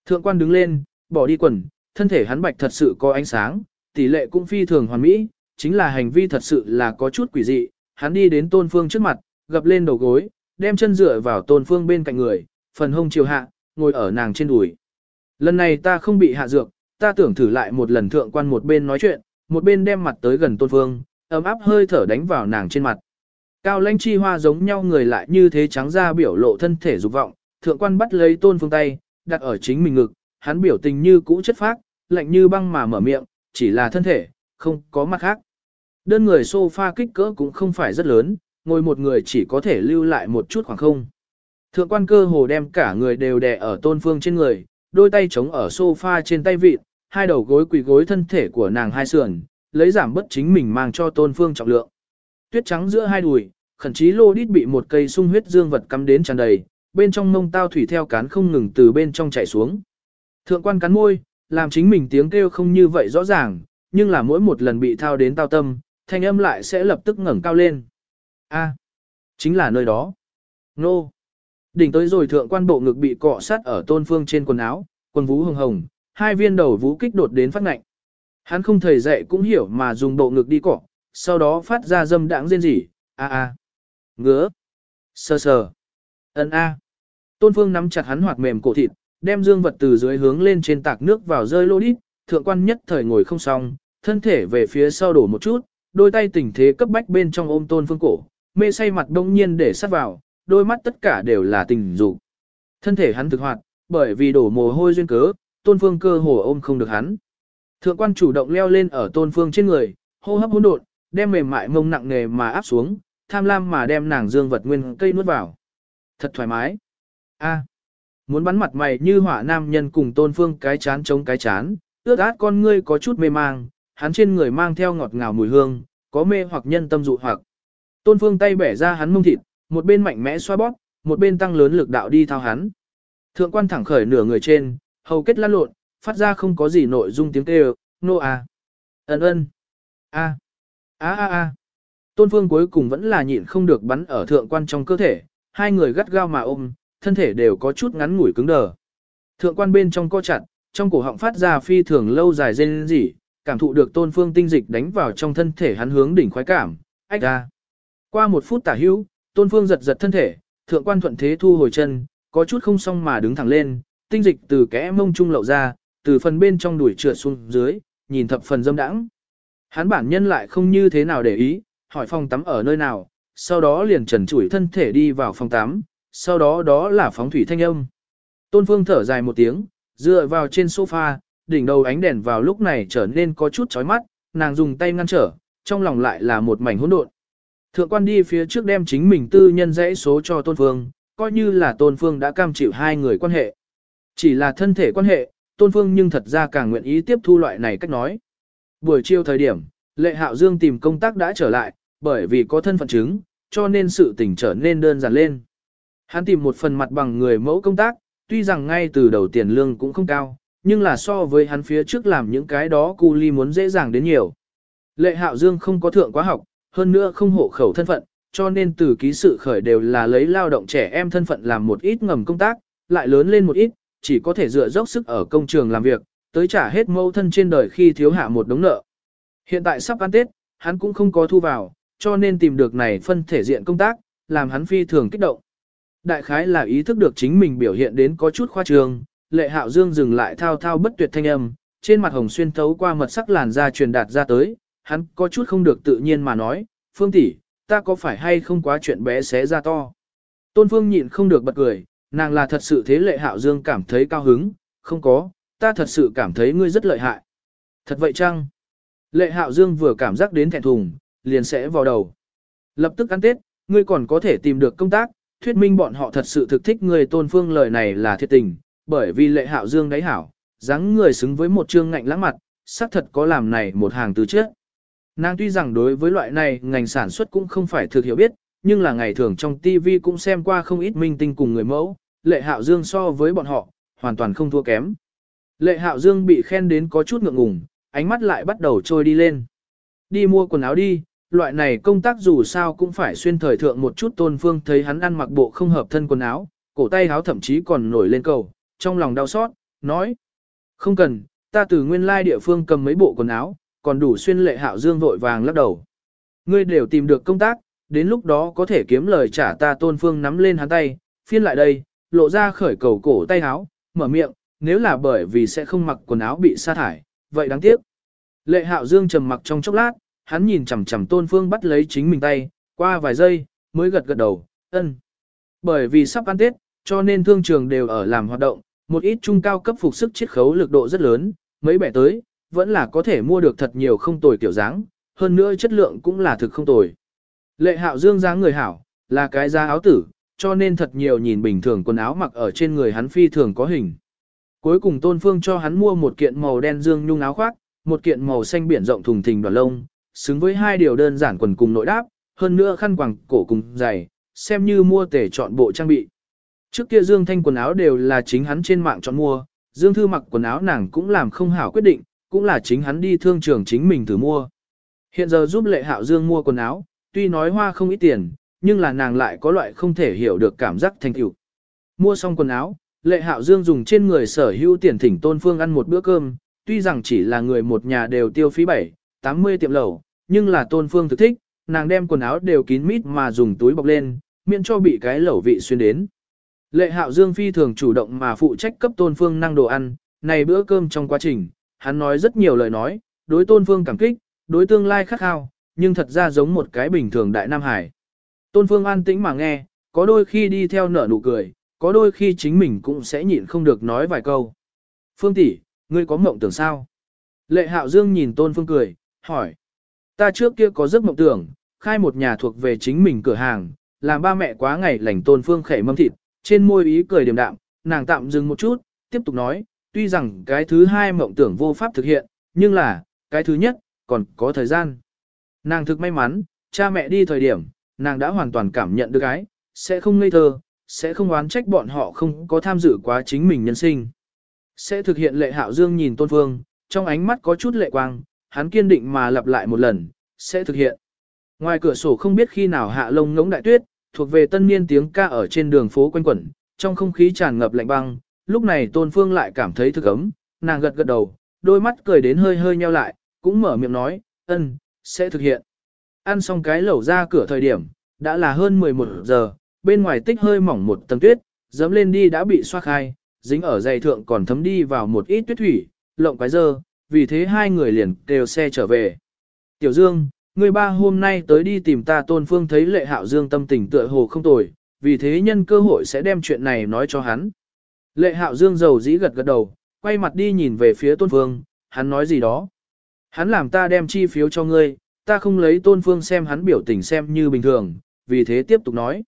Thượng quan đứng lên, bỏ đi quần, thân thể hắn bạch thật sự có ánh sáng, tỷ lệ cũng phi thường hoàn mỹ, chính là hành vi thật sự là có chút quỷ dị. Hắn đi đến tôn phương trước mặt, gập lên đầu gối, đem chân dựa vào tôn phương bên cạnh người, phần hông chiều hạ, ngồi ở nàng trên đùi. Lần này ta không bị hạ dược, ta tưởng thử lại một lần thượng quan một bên nói chuyện, một bên đem mặt tới gần tôn phương, ấm áp hơi thở đánh vào nàng trên mặt. Cao lãnh chi hoa giống nhau người lại như thế trắng ra biểu lộ thân thể dục vọng, thượng quan bắt lấy tôn phương tay, đặt ở chính mình ngực, hắn biểu tình như cũ chất phác, lạnh như băng mà mở miệng, chỉ là thân thể, không có mặt khác. Đơn người sofa kích cỡ cũng không phải rất lớn, ngồi một người chỉ có thể lưu lại một chút khoảng không. Thượng quan cơ hồ đem cả người đều đè ở tôn phương trên người, đôi tay chống ở sofa trên tay vịt, hai đầu gối quỳ gối thân thể của nàng hai sườn, lấy giảm bất chính mình mang cho tôn phương trọng lượng. Tuyết trắng giữa hai đùi, khẩn chí lô đít bị một cây sung huyết dương vật cắm đến tràn đầy, bên trong mông tao thủy theo cán không ngừng từ bên trong chảy xuống. Thượng quan cắn môi, làm chính mình tiếng kêu không như vậy rõ ràng, nhưng là mỗi một lần bị thao đến tao tâm, thanh âm lại sẽ lập tức ngẩng cao lên. A, chính là nơi đó. Nô. Đỉnh tới rồi thượng quan bộ ngực bị cọ sát ở tôn phương trên quần áo, quần vú hồng hồng, hai viên đầu vú kích đột đến phát ngạnh. Hắn không thầy dạy cũng hiểu mà dùng bộ ngực đi cọ, sau đó phát ra dâm đãng rên rỉ, a a, ngứa, sờ sờ, Ấn a. Tôn phương nắm chặt hắn hoạt mềm cổ thịt, đem dương vật từ dưới hướng lên trên tạc nước vào rơi lô đít, thượng quan nhất thời ngồi không xong, thân thể về phía sau đổ một chút, đôi tay tình thế cấp bách bên trong ôm tôn phương cổ, mê say mặt đông nhiên để sát vào, đôi mắt tất cả đều là tình dục. Thân thể hắn thực hoạt, bởi vì đổ mồ hôi duyên cớ, tôn phương cơ hồ ôm không được hắn. Thượng quan chủ động leo lên ở tôn phương trên người, hô hấp hỗn độn, đem mềm mại mông nặng nề mà áp xuống, tham lam mà đem nàng dương vật nguyên cây nuốt vào. Thật thoải mái. A. Muốn bắn mặt mày như hỏa nam nhân cùng tôn phương cái chán chống cái chán, ướt át con ngươi có chút mê mang, hắn trên người mang theo ngọt ngào mùi hương, có mê hoặc nhân tâm dụ hoặc. Tôn phương tay bẻ ra hắn mông thịt, một bên mạnh mẽ xoa bóp, một bên tăng lớn lực đạo đi thao hắn. Thượng quan thẳng khởi nửa người trên, hầu kết lăn lộn, phát ra không có gì nội dung tiếng kêu, nô à ân ân, a, a a a. Tôn phương cuối cùng vẫn là nhịn không được bắn ở thượng quan trong cơ thể, hai người gắt gao mà ôm, thân thể đều có chút ngắn ngủi cứng đờ. Thượng quan bên trong co chặt, trong cổ họng phát ra phi thường lâu dài dên dỉ, cảm thụ được tôn phương tinh dịch đánh vào trong thân thể hắn hướng đỉnh khoái cảm, ách ra. Qua một phút tả hữu, tôn phương giật giật thân thể, thượng quan thuận thế thu hồi chân, có chút không xong mà đứng thẳng lên, tinh dịch từ kẽ mông trung lậu ra, từ phần bên trong đuổi trượt xuống dưới, nhìn thập phần dâm đãng. Hắn bản nhân lại không như thế nào để ý, hỏi phòng tắm ở nơi nào, sau đó liền trần chủi thân thể đi vào phòng tắm, sau đó đó là phóng thủy thanh âm. Tôn Phương thở dài một tiếng, dựa vào trên sofa, đỉnh đầu ánh đèn vào lúc này trở nên có chút chói mắt, nàng dùng tay ngăn trở, trong lòng lại là một mảnh hỗn độn. Thượng quan đi phía trước đem chính mình tư nhân dãy số cho Tôn Phương, coi như là Tôn Phương đã cam chịu hai người quan hệ. Chỉ là thân thể quan hệ, Tôn Phương nhưng thật ra càng nguyện ý tiếp thu loại này cách nói. Buổi chiều thời điểm, Lệ Hạo Dương tìm công tác đã trở lại, bởi vì có thân phận chứng, cho nên sự tình trở nên đơn giản lên. Hắn tìm một phần mặt bằng người mẫu công tác, tuy rằng ngay từ đầu tiền lương cũng không cao, nhưng là so với hắn phía trước làm những cái đó cu ly muốn dễ dàng đến nhiều. Lệ Hạo Dương không có thượng quá học, hơn nữa không hộ khẩu thân phận, cho nên từ ký sự khởi đều là lấy lao động trẻ em thân phận làm một ít ngầm công tác, lại lớn lên một ít, chỉ có thể dựa dốc sức ở công trường làm việc, tới trả hết mâu thân trên đời khi thiếu hạ một đống nợ. Hiện tại sắp ăn Tết, hắn cũng không có thu vào, cho nên tìm được này phân thể diện công tác, làm hắn phi thường kích động. Đại khái là ý thức được chính mình biểu hiện đến có chút khoa trương, lệ hạo dương dừng lại thao thao bất tuyệt thanh âm, trên mặt hồng xuyên thấu qua mật sắc làn da truyền đạt ra tới, hắn có chút không được tự nhiên mà nói, phương tỷ, ta có phải hay không quá chuyện bé xé ra to. Tôn phương nhịn không được bật cười, nàng là thật sự thế lệ hạo dương cảm thấy cao hứng, không có, ta thật sự cảm thấy ngươi rất lợi hại. Thật vậy chăng? Lệ hạo dương vừa cảm giác đến thẹn thùng, liền sẽ vào đầu. Lập tức ăn tết, ngươi còn có thể tìm được công tác, thuyết minh bọn họ thật sự thực thích người tôn phương lời này là thiệt tình, bởi vì lệ hạo dương đáy hảo, dáng người xứng với một trương ngạnh lãng mặt, xác thật có làm này một hàng từ trước. Nàng tuy rằng đối với loại này ngành sản xuất cũng không phải thực hiểu biết, nhưng là ngày thường trong TV cũng xem qua không ít minh tinh cùng người mẫu, lệ hạo dương so với bọn họ, hoàn toàn không thua kém. Lệ hạo dương bị khen đến có chút ngượng ngùng, ánh mắt lại bắt đầu trôi đi lên. Đi mua quần áo đi, loại này công tác dù sao cũng phải xuyên thời thượng một chút tôn phương thấy hắn ăn mặc bộ không hợp thân quần áo, cổ tay áo thậm chí còn nổi lên cầu, trong lòng đau xót, nói. Không cần, ta từ nguyên lai địa phương cầm mấy bộ quần áo, còn đủ xuyên lệ hạo dương vội vàng lắc đầu. Ngươi đều tìm được công tác, đến lúc đó có thể kiếm lời trả ta tôn phương nắm lên hắn tay, phiên lại đây, lộ ra khởi cầu cổ tay áo, mở miệng, nếu là bởi vì sẽ không mặc quần áo bị sa thải, vậy đáng tiếc. Lệ hạo dương trầm mặc trong chốc lát, hắn nhìn chằm chằm tôn phương bắt lấy chính mình tay, qua vài giây, mới gật gật đầu, ân. Bởi vì sắp ăn Tết, cho nên thương trường đều ở làm hoạt động, một ít trung cao cấp phục sức chiết khấu lực độ rất lớn, mấy bẻ tới, vẫn là có thể mua được thật nhiều không tồi kiểu dáng, hơn nữa chất lượng cũng là thực không tồi. Lệ hạo dương dáng người hảo, là cái da áo tử, cho nên thật nhiều nhìn bình thường quần áo mặc ở trên người hắn phi thường có hình. Cuối cùng Tôn Phương cho hắn mua một kiện màu đen dương nhung áo khoác, một kiện màu xanh biển rộng thùng thình đoàn lông, xứng với hai điều đơn giản quần cùng nội đáp, hơn nữa khăn quàng cổ cùng giày, xem như mua tể chọn bộ trang bị. Trước kia Dương Thanh quần áo đều là chính hắn trên mạng chọn mua, Dương Thư mặc quần áo nàng cũng làm không hảo quyết định, cũng là chính hắn đi thương trường chính mình thử mua. Hiện giờ giúp lệ hạo Dương mua quần áo, tuy nói hoa không ít tiền, nhưng là nàng lại có loại không thể hiểu được cảm giác thành tựu. Mua xong quần áo, lệ hạo Dương dùng trên người sở hữu tiền thỉnh tôn phương ăn một bữa cơm, tuy rằng chỉ là người một nhà đều tiêu phí 7, 80 tiệm lẩu, nhưng là tôn phương thực thích, nàng đem quần áo đều kín mít mà dùng túi bọc lên, miễn cho bị cái lẩu vị xuyên đến. Lệ hạo Dương phi thường chủ động mà phụ trách cấp tôn phương năng đồ ăn, này bữa cơm trong quá trình, hắn nói rất nhiều lời nói, đối tôn phương cảm kích, đối tương lai khắc khao, nhưng thật ra giống một cái bình thường đại Nam Hải. Tôn phương an tĩnh mà nghe, có đôi khi đi theo nở nụ cười, có đôi khi chính mình cũng sẽ nhịn không được nói vài câu. Phương tỷ, ngươi có mộng tưởng sao? Lệ hạo dương nhìn tôn phương cười, hỏi. Ta trước kia có giấc mộng tưởng, khai một nhà thuộc về chính mình cửa hàng, làm ba mẹ quá ngày lành tôn phương khẻ mâm thịt, trên môi ý cười điềm đạm, nàng tạm dừng một chút, tiếp tục nói, tuy rằng cái thứ hai mộng tưởng vô pháp thực hiện, nhưng là, cái thứ nhất, còn có thời gian. Nàng thực may mắn, cha mẹ đi thời điểm, nàng đã hoàn toàn cảm nhận được cái, sẽ không ngây thơ, sẽ không oán trách bọn họ không có tham dự quá chính mình nhân sinh. Sẽ thực hiện lệ hạo dương nhìn tôn phương, trong ánh mắt có chút lệ quang, hắn kiên định mà lặp lại một lần, sẽ thực hiện. Ngoài cửa sổ không biết khi nào hạ lông ngỗng đại tuyết, thuộc về tân niên tiếng ca ở trên đường phố quanh quẩn, trong không khí tràn ngập lạnh băng, lúc này Tôn Phương lại cảm thấy thực ấm, nàng gật gật đầu, đôi mắt cười đến hơi hơi nheo lại, cũng mở miệng nói, ân, sẽ thực hiện. Ăn xong cái lẩu ra cửa thời điểm, đã là hơn 11 giờ, bên ngoài tích hơi mỏng một tầng tuyết, dẫm lên đi đã bị xoa khai, dính ở dày thượng còn thấm đi vào một ít tuyết thủy, lộng cái dơ, vì thế hai người liền đều xe trở về. Tiểu Dương, người ba hôm nay tới đi tìm ta tôn phương thấy lệ hạo dương tâm tình tựa hồ không tồi, vì thế nhân cơ hội sẽ đem chuyện này nói cho hắn. Lệ hạo dương giàu dĩ gật gật đầu, quay mặt đi nhìn về phía tôn phương, hắn nói gì đó. Hắn làm ta đem chi phiếu cho ngươi, ta không lấy tôn phương xem hắn biểu tình xem như bình thường, vì thế tiếp tục nói.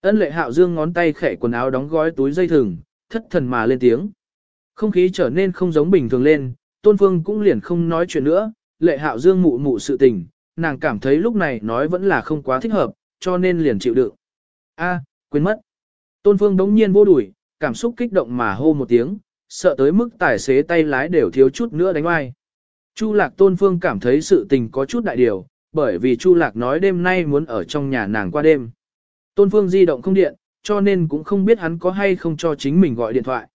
Ân lệ hạo dương ngón tay khẽ quần áo đóng gói túi dây thừng, thất thần mà lên tiếng. Không khí trở nên không giống bình thường lên, tôn phương cũng liền không nói chuyện nữa, lệ hạo dương mụ mụ sự tình, nàng cảm thấy lúc này nói vẫn là không quá thích hợp, cho nên liền chịu đựng. A, quên mất. Tôn Phương đống nhiên vô đuổi, cảm xúc kích động mà hô một tiếng, sợ tới mức tài xế tay lái đều thiếu chút nữa đánh oai. Chu Lạc Tôn Phương cảm thấy sự tình có chút đại điều, bởi vì Chu Lạc nói đêm nay muốn ở trong nhà nàng qua đêm. Tôn Phương di động không điện, cho nên cũng không biết hắn có hay không cho chính mình gọi điện thoại.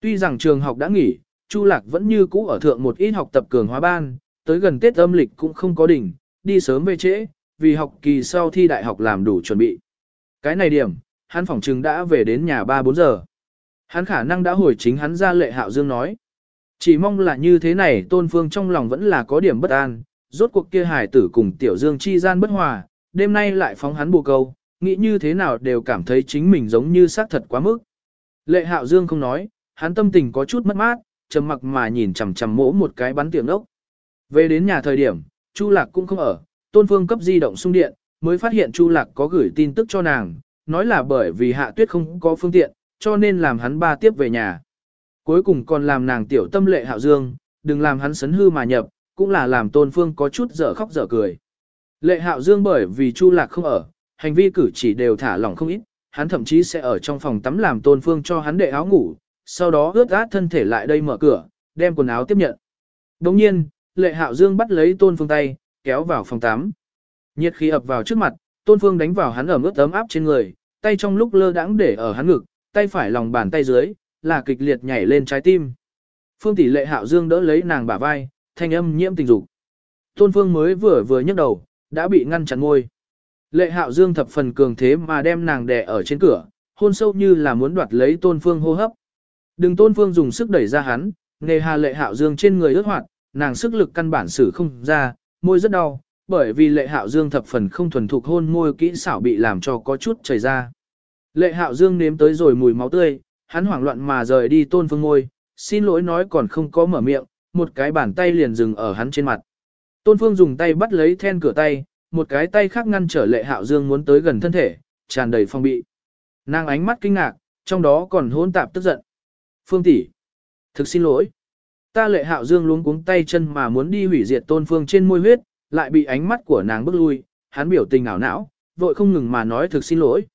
Tuy rằng trường học đã nghỉ, Chu Lạc vẫn như cũ ở thượng một ít học tập cường hóa ban, tới gần Tết âm lịch cũng không có đỉnh, đi sớm về trễ, vì học kỳ sau thi đại học làm đủ chuẩn bị. Cái này điểm, hắn phỏng chừng đã về đến nhà 3-4 giờ. Hắn khả năng đã hồi chính hắn ra lệ hạo dương nói. Chỉ mong là như thế này tôn phương trong lòng vẫn là có điểm bất an, rốt cuộc kia hải tử cùng tiểu dương chi gian bất hòa, đêm nay lại phóng hắn bù câu, nghĩ như thế nào đều cảm thấy chính mình giống như xác thật quá mức. Lệ hạo dương không nói, hắn tâm tình có chút mất mát, trầm mặc mà nhìn chằm chằm mỗ một cái bắn tiệm ốc. Về đến nhà thời điểm, Chu Lạc cũng không ở, Tôn Phương cấp di động xung điện, mới phát hiện Chu Lạc có gửi tin tức cho nàng, nói là bởi vì hạ tuyết không có phương tiện, cho nên làm hắn ba tiếp về nhà. Cuối cùng còn làm nàng tiểu tâm lệ hạo dương, đừng làm hắn sấn hư mà nhập, cũng là làm tôn phương có chút dở khóc dở cười. Lệ hạo dương bởi vì chu lạc không ở, hành vi cử chỉ đều thả lỏng không ít, hắn thậm chí sẽ ở trong phòng tắm làm tôn phương cho hắn đệ áo ngủ, sau đó ướt át thân thể lại đây mở cửa, đem quần áo tiếp nhận. Đồng nhiên, lệ hạo dương bắt lấy tôn phương tay, kéo vào phòng tắm. Nhiệt khí ập vào trước mặt, tôn phương đánh vào hắn ở ướt ấm áp trên người, tay trong lúc lơ đãng để ở hắn ngực, tay phải lòng bàn tay dưới, là kịch liệt nhảy lên trái tim. Phương tỷ lệ hạo dương đỡ lấy nàng bả vai, thanh âm nhiễm tình dục. Tôn phương mới vừa vừa nhấc đầu, đã bị ngăn chặn môi. Lệ hạo dương thập phần cường thế mà đem nàng đè ở trên cửa, hôn sâu như là muốn đoạt lấy tôn phương hô hấp. Đừng tôn phương dùng sức đẩy ra hắn, nghề hà lệ hạo dương trên người ướt hoạt, nàng sức lực căn bản xử không ra, môi rất đau, bởi vì lệ hạo dương thập phần không thuần thục hôn môi kỹ xảo bị làm cho có chút chảy ra. Lệ hạo dương nếm tới rồi mùi máu tươi, hắn hoảng loạn mà rời đi tôn phương môi, xin lỗi nói còn không có mở miệng, một cái bàn tay liền dừng ở hắn trên mặt. Tôn phương dùng tay bắt lấy then cửa tay, một cái tay khác ngăn trở lệ hạo dương muốn tới gần thân thể, tràn đầy phong bị. Nàng ánh mắt kinh ngạc, trong đó còn hôn tạp tức giận. Phương tỷ, thực xin lỗi. Ta lệ hạo dương luống cuống tay chân mà muốn đi hủy diệt tôn phương trên môi huyết, lại bị ánh mắt của nàng bức lui, hắn biểu tình ảo não, vội không ngừng mà nói thực xin lỗi.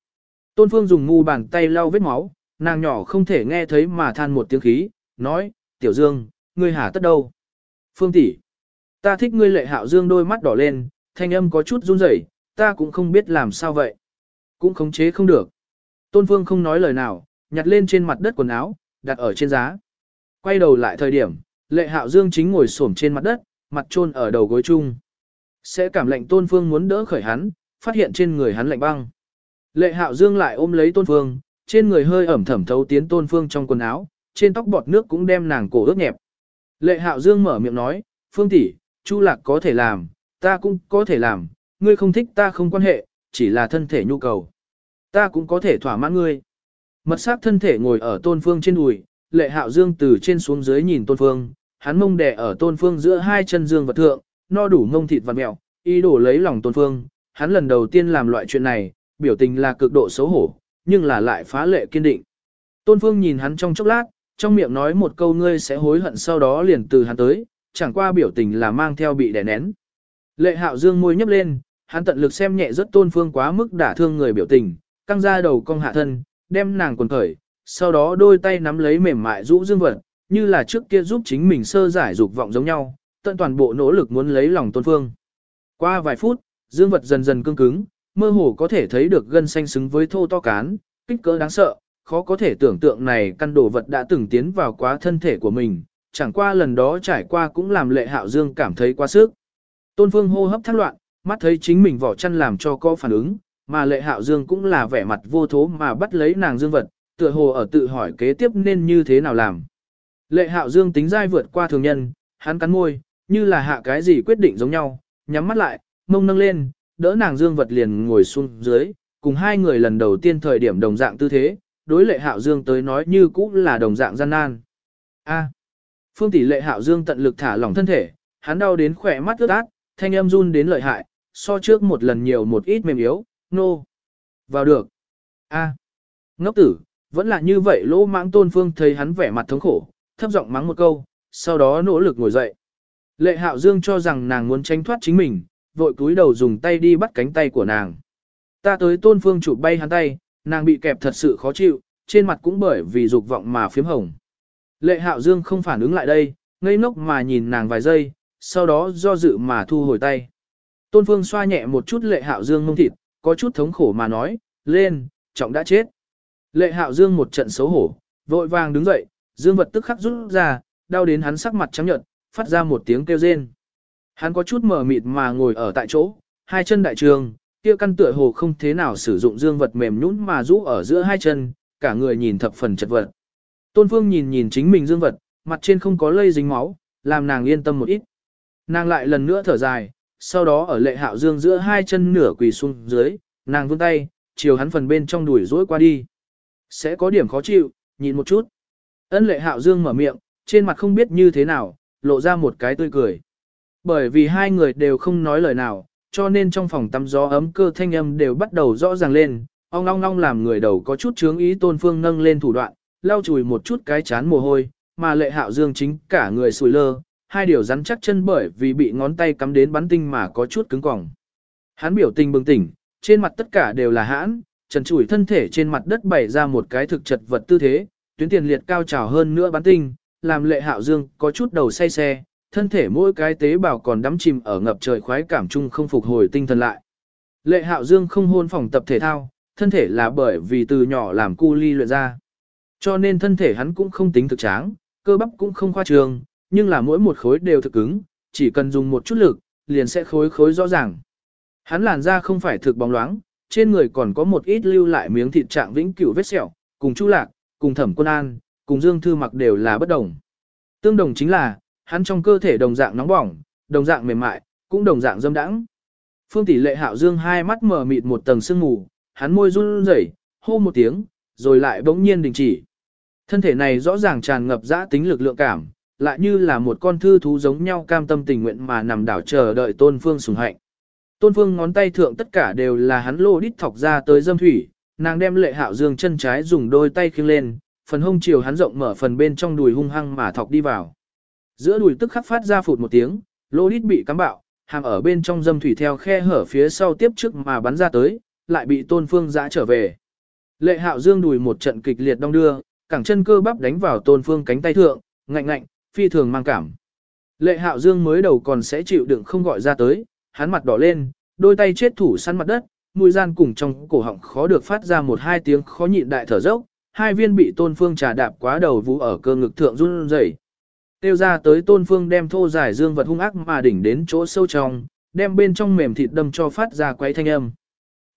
Tôn phương dùng ngu bàn tay lau vết máu, nàng nhỏ không thể nghe thấy mà than một tiếng khí, nói, tiểu dương, ngươi hả tất đâu. Phương tỷ, ta thích ngươi lệ hạo dương đôi mắt đỏ lên, thanh âm có chút run rẩy, ta cũng không biết làm sao vậy. Cũng khống chế không được. Tôn phương không nói lời nào, nhặt lên trên mặt đất quần áo, đặt ở trên giá. Quay đầu lại thời điểm, lệ hạo dương chính ngồi xổm trên mặt đất, mặt trôn ở đầu gối chung. Sẽ cảm lệnh tôn phương muốn đỡ khởi hắn, phát hiện trên người hắn lạnh băng. Lệ hạo dương lại ôm lấy tôn phương, trên người hơi ẩm thẩm thấu tiến tôn phương trong quần áo, trên tóc bọt nước cũng đem nàng cổ ướt nhẹp. Lệ hạo dương mở miệng nói, phương tỷ, chu lạc có thể làm, ta cũng có thể làm, ngươi không thích ta không quan hệ, chỉ là thân thể nhu cầu. Ta cũng có thể thỏa mãn ngươi. Mật sắc thân thể ngồi ở tôn phương trên đùi, lệ hạo dương từ trên xuống dưới nhìn tôn phương, hắn mông đè ở tôn phương giữa hai chân dương vật thượng, no đủ ngông thịt vật mẹo, ý đồ lấy lòng tôn phương, hắn lần đầu tiên làm loại chuyện này, biểu tình là cực độ xấu hổ, nhưng là lại phá lệ kiên định. Tôn phương nhìn hắn trong chốc lát, trong miệng nói một câu ngươi sẽ hối hận sau đó liền từ hắn tới, chẳng qua biểu tình là mang theo bị đè nén. Lệ hạo dương môi nhấp lên, hắn tận lực xem nhẹ rất tôn phương quá mức đả thương người biểu tình, căng ra đầu cong hạ thân, đem nàng quần khởi, sau đó đôi tay nắm lấy mềm mại rũ dương vật, như là trước kia giúp chính mình sơ giải dục vọng giống nhau, tận toàn bộ nỗ lực muốn lấy lòng tôn phương. Qua vài phút, dương vật dần dần cương cứng, mơ hồ có thể thấy được gân xanh xứng với thô to cán, kích cỡ đáng sợ, khó có thể tưởng tượng này căn đồ vật đã từng tiến vào quá thân thể của mình, chẳng qua lần đó trải qua cũng làm lệ hạo dương cảm thấy quá sức. Tôn phương hô hấp thác loạn, mắt thấy chính mình vỏ chăn làm cho có phản ứng, mà lệ hạo dương cũng là vẻ mặt vô thố mà bắt lấy nàng dương vật, tựa hồ ở tự hỏi kế tiếp nên như thế nào làm. Lệ hạo dương tính dai vượt qua thường nhân, hắn cắn môi, như là hạ cái gì quyết định giống nhau, nhắm mắt lại, mông nâng lên, đỡ nàng dương vật liền ngồi xuống dưới, cùng hai người lần đầu tiên thời điểm đồng dạng tư thế, đối lệ hạo dương tới nói như cũ là đồng dạng gian nan. A. Phương tỷ lệ hạo dương tận lực thả lỏng thân thể, hắn đau đến khỏe mắt ướt át, thanh âm run đến lợi hại, so trước một lần nhiều một ít mềm yếu, nô. No. Vào được. A. Ngốc tử, vẫn là như vậy lỗ mãng tôn phương thấy hắn vẻ mặt thống khổ, thấp giọng mắng một câu, sau đó nỗ lực ngồi dậy. Lệ hạo dương cho rằng nàng muốn tránh thoát chính mình, vội cúi đầu dùng tay đi bắt cánh tay của nàng. Ta tới tôn phương chụp bay hắn tay, nàng bị kẹp thật sự khó chịu, trên mặt cũng bởi vì dục vọng mà phiếm hồng. Lệ hạo dương không phản ứng lại đây, ngây ngốc mà nhìn nàng vài giây, sau đó do dự mà thu hồi tay. Tôn phương xoa nhẹ một chút lệ hạo dương mông thịt, có chút thống khổ mà nói, lên, trọng đã chết. Lệ hạo dương một trận xấu hổ, vội vàng đứng dậy, dương vật tức khắc rút ra, đau đến hắn sắc mặt trắng nhợt, phát ra một tiếng kêu rên. Hắn có chút mờ mịt mà ngồi ở tại chỗ, hai chân đại trường, kia căn tựa hồ không thế nào sử dụng dương vật mềm nhũn mà rũ ở giữa hai chân, cả người nhìn thập phần chật vật. Tôn Phương nhìn nhìn chính mình dương vật, mặt trên không có lây dính máu, làm nàng yên tâm một ít. Nàng lại lần nữa thở dài, sau đó ở lệ hạo dương giữa hai chân nửa quỳ xuống dưới, nàng vươn tay, chiều hắn phần bên trong đuổi dối qua đi. Sẽ có điểm khó chịu, nhìn một chút. Ân lệ hạo dương mở miệng, trên mặt không biết như thế nào, lộ ra một cái tươi cười. Bởi vì hai người đều không nói lời nào, cho nên trong phòng tắm gió ấm cơ thanh âm đều bắt đầu rõ ràng lên, ong ong ong làm người đầu có chút chướng ý tôn phương nâng lên thủ đoạn, lau chùi một chút cái chán mồ hôi, mà lệ hạo dương chính cả người sùi lơ, hai điều rắn chắc chân bởi vì bị ngón tay cắm đến bắn tinh mà có chút cứng cỏng. Hắn biểu tình bừng tỉnh, trên mặt tất cả đều là hãn, trần trụi thân thể trên mặt đất bày ra một cái thực chật vật tư thế, tuyến tiền liệt cao trào hơn nữa bắn tinh, làm lệ hạo dương có chút đầu say xe, thân thể mỗi cái tế bào còn đắm chìm ở ngập trời khoái cảm chung không phục hồi tinh thần lại. Lệ hạo dương không hôn phòng tập thể thao, thân thể là bởi vì từ nhỏ làm cu ly luyện ra. Cho nên thân thể hắn cũng không tính thực tráng, cơ bắp cũng không khoa trường, nhưng là mỗi một khối đều thực cứng, chỉ cần dùng một chút lực, liền sẽ khối khối rõ ràng. Hắn làn da không phải thực bóng loáng, trên người còn có một ít lưu lại miếng thịt trạng vĩnh cửu vết sẹo, cùng Chu Lạc, cùng Thẩm Quân An, cùng Dương Thư Mặc đều là bất đồng. Tương đồng chính là, hắn trong cơ thể đồng dạng nóng bỏng, đồng dạng mềm mại, cũng đồng dạng dâm đãng. Phương tỷ lệ hạo dương hai mắt mở mịt một tầng sương mù, hắn môi run rẩy, hô một tiếng, rồi lại bỗng nhiên đình chỉ. Thân thể này rõ ràng tràn ngập dã tính lực lượng cảm, lại như là một con thư thú giống nhau cam tâm tình nguyện mà nằm đảo chờ đợi tôn phương sùng hạnh. Tôn phương ngón tay thượng tất cả đều là hắn lô đít thọc ra tới dâm thủy, nàng đem lệ hạo dương chân trái dùng đôi tay khiêng lên, phần hông chiều hắn rộng mở phần bên trong đùi hung hăng mà thọc đi vào. Giữa đùi tức khắc phát ra phụt một tiếng, lô đít bị cắm bạo, hàng ở bên trong dâm thủy theo khe hở phía sau tiếp trước mà bắn ra tới, lại bị tôn phương giã trở về. Lệ hạo dương đùi một trận kịch liệt đong đưa, cẳng chân cơ bắp đánh vào tôn phương cánh tay thượng, ngạnh ngạnh, phi thường mang cảm. Lệ hạo dương mới đầu còn sẽ chịu đựng không gọi ra tới, hắn mặt đỏ lên, đôi tay chết thủ săn mặt đất, mũi gian cùng trong cổ họng khó được phát ra một hai tiếng khó nhịn đại thở dốc, hai viên bị tôn phương trà đạp quá đầu vũ ở cơ ngực thượng run rẩy. Tiêu ra tới tôn phương đem thô giải dương vật hung ác mà đỉnh đến chỗ sâu trong, đem bên trong mềm thịt đâm cho phát ra quấy thanh âm.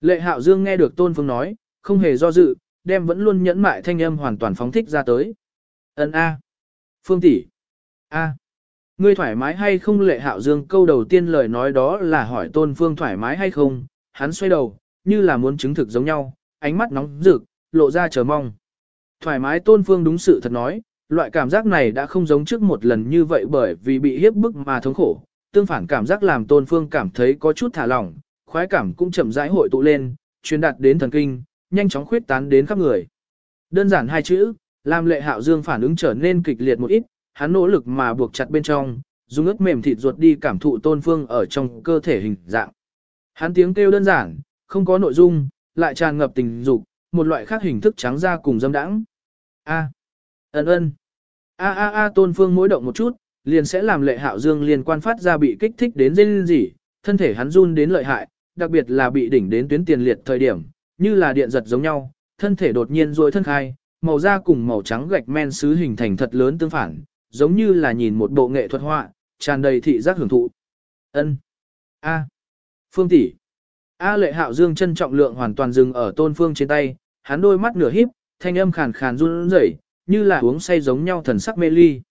Lệ hạo dương nghe được tôn phương nói, không hề do dự, đem vẫn luôn nhẫn mại thanh âm hoàn toàn phóng thích ra tới. Ấn A. Phương tỷ A. Ngươi thoải mái hay không lệ hạo dương câu đầu tiên lời nói đó là hỏi tôn phương thoải mái hay không, hắn xoay đầu, như là muốn chứng thực giống nhau, ánh mắt nóng rực, lộ ra chờ mong. Thoải mái tôn phương đúng sự thật nói, loại cảm giác này đã không giống trước một lần như vậy bởi vì bị hiếp bức mà thống khổ, tương phản cảm giác làm tôn phương cảm thấy có chút thả lỏng, khoái cảm cũng chậm rãi hội tụ lên, truyền đạt đến thần kinh, nhanh chóng khuyết tán đến khắp người. Đơn giản hai chữ, làm lệ hạo dương phản ứng trở nên kịch liệt một ít, hắn nỗ lực mà buộc chặt bên trong, dùng ướt mềm thịt ruột đi cảm thụ tôn phương ở trong cơ thể hình dạng. Hắn tiếng kêu đơn giản, không có nội dung, lại tràn ngập tình dục, một loại khác hình thức trắng ra cùng dâm đãng. A. Ấn ơn. A a a tôn phương mỗi động một chút, liền sẽ làm lệ hạo dương liên quan phát ra bị kích thích đến dây gì, thân thể hắn run đến lợi hại, đặc biệt là bị đỉnh đến tuyến tiền liệt thời điểm, như là điện giật giống nhau, thân thể đột nhiên rồi thân khai, màu da cùng màu trắng gạch men sứ hình thành thật lớn tương phản, giống như là nhìn một bộ nghệ thuật họa, tràn đầy thị giác hưởng thụ. Ân. A. Phương tỷ. A lệ hạo dương chân trọng lượng hoàn toàn dừng ở tôn phương trên tay, hắn đôi mắt nửa híp, thanh âm khàn khàn run rẩy, như là uống say giống nhau thần sắc mê ly.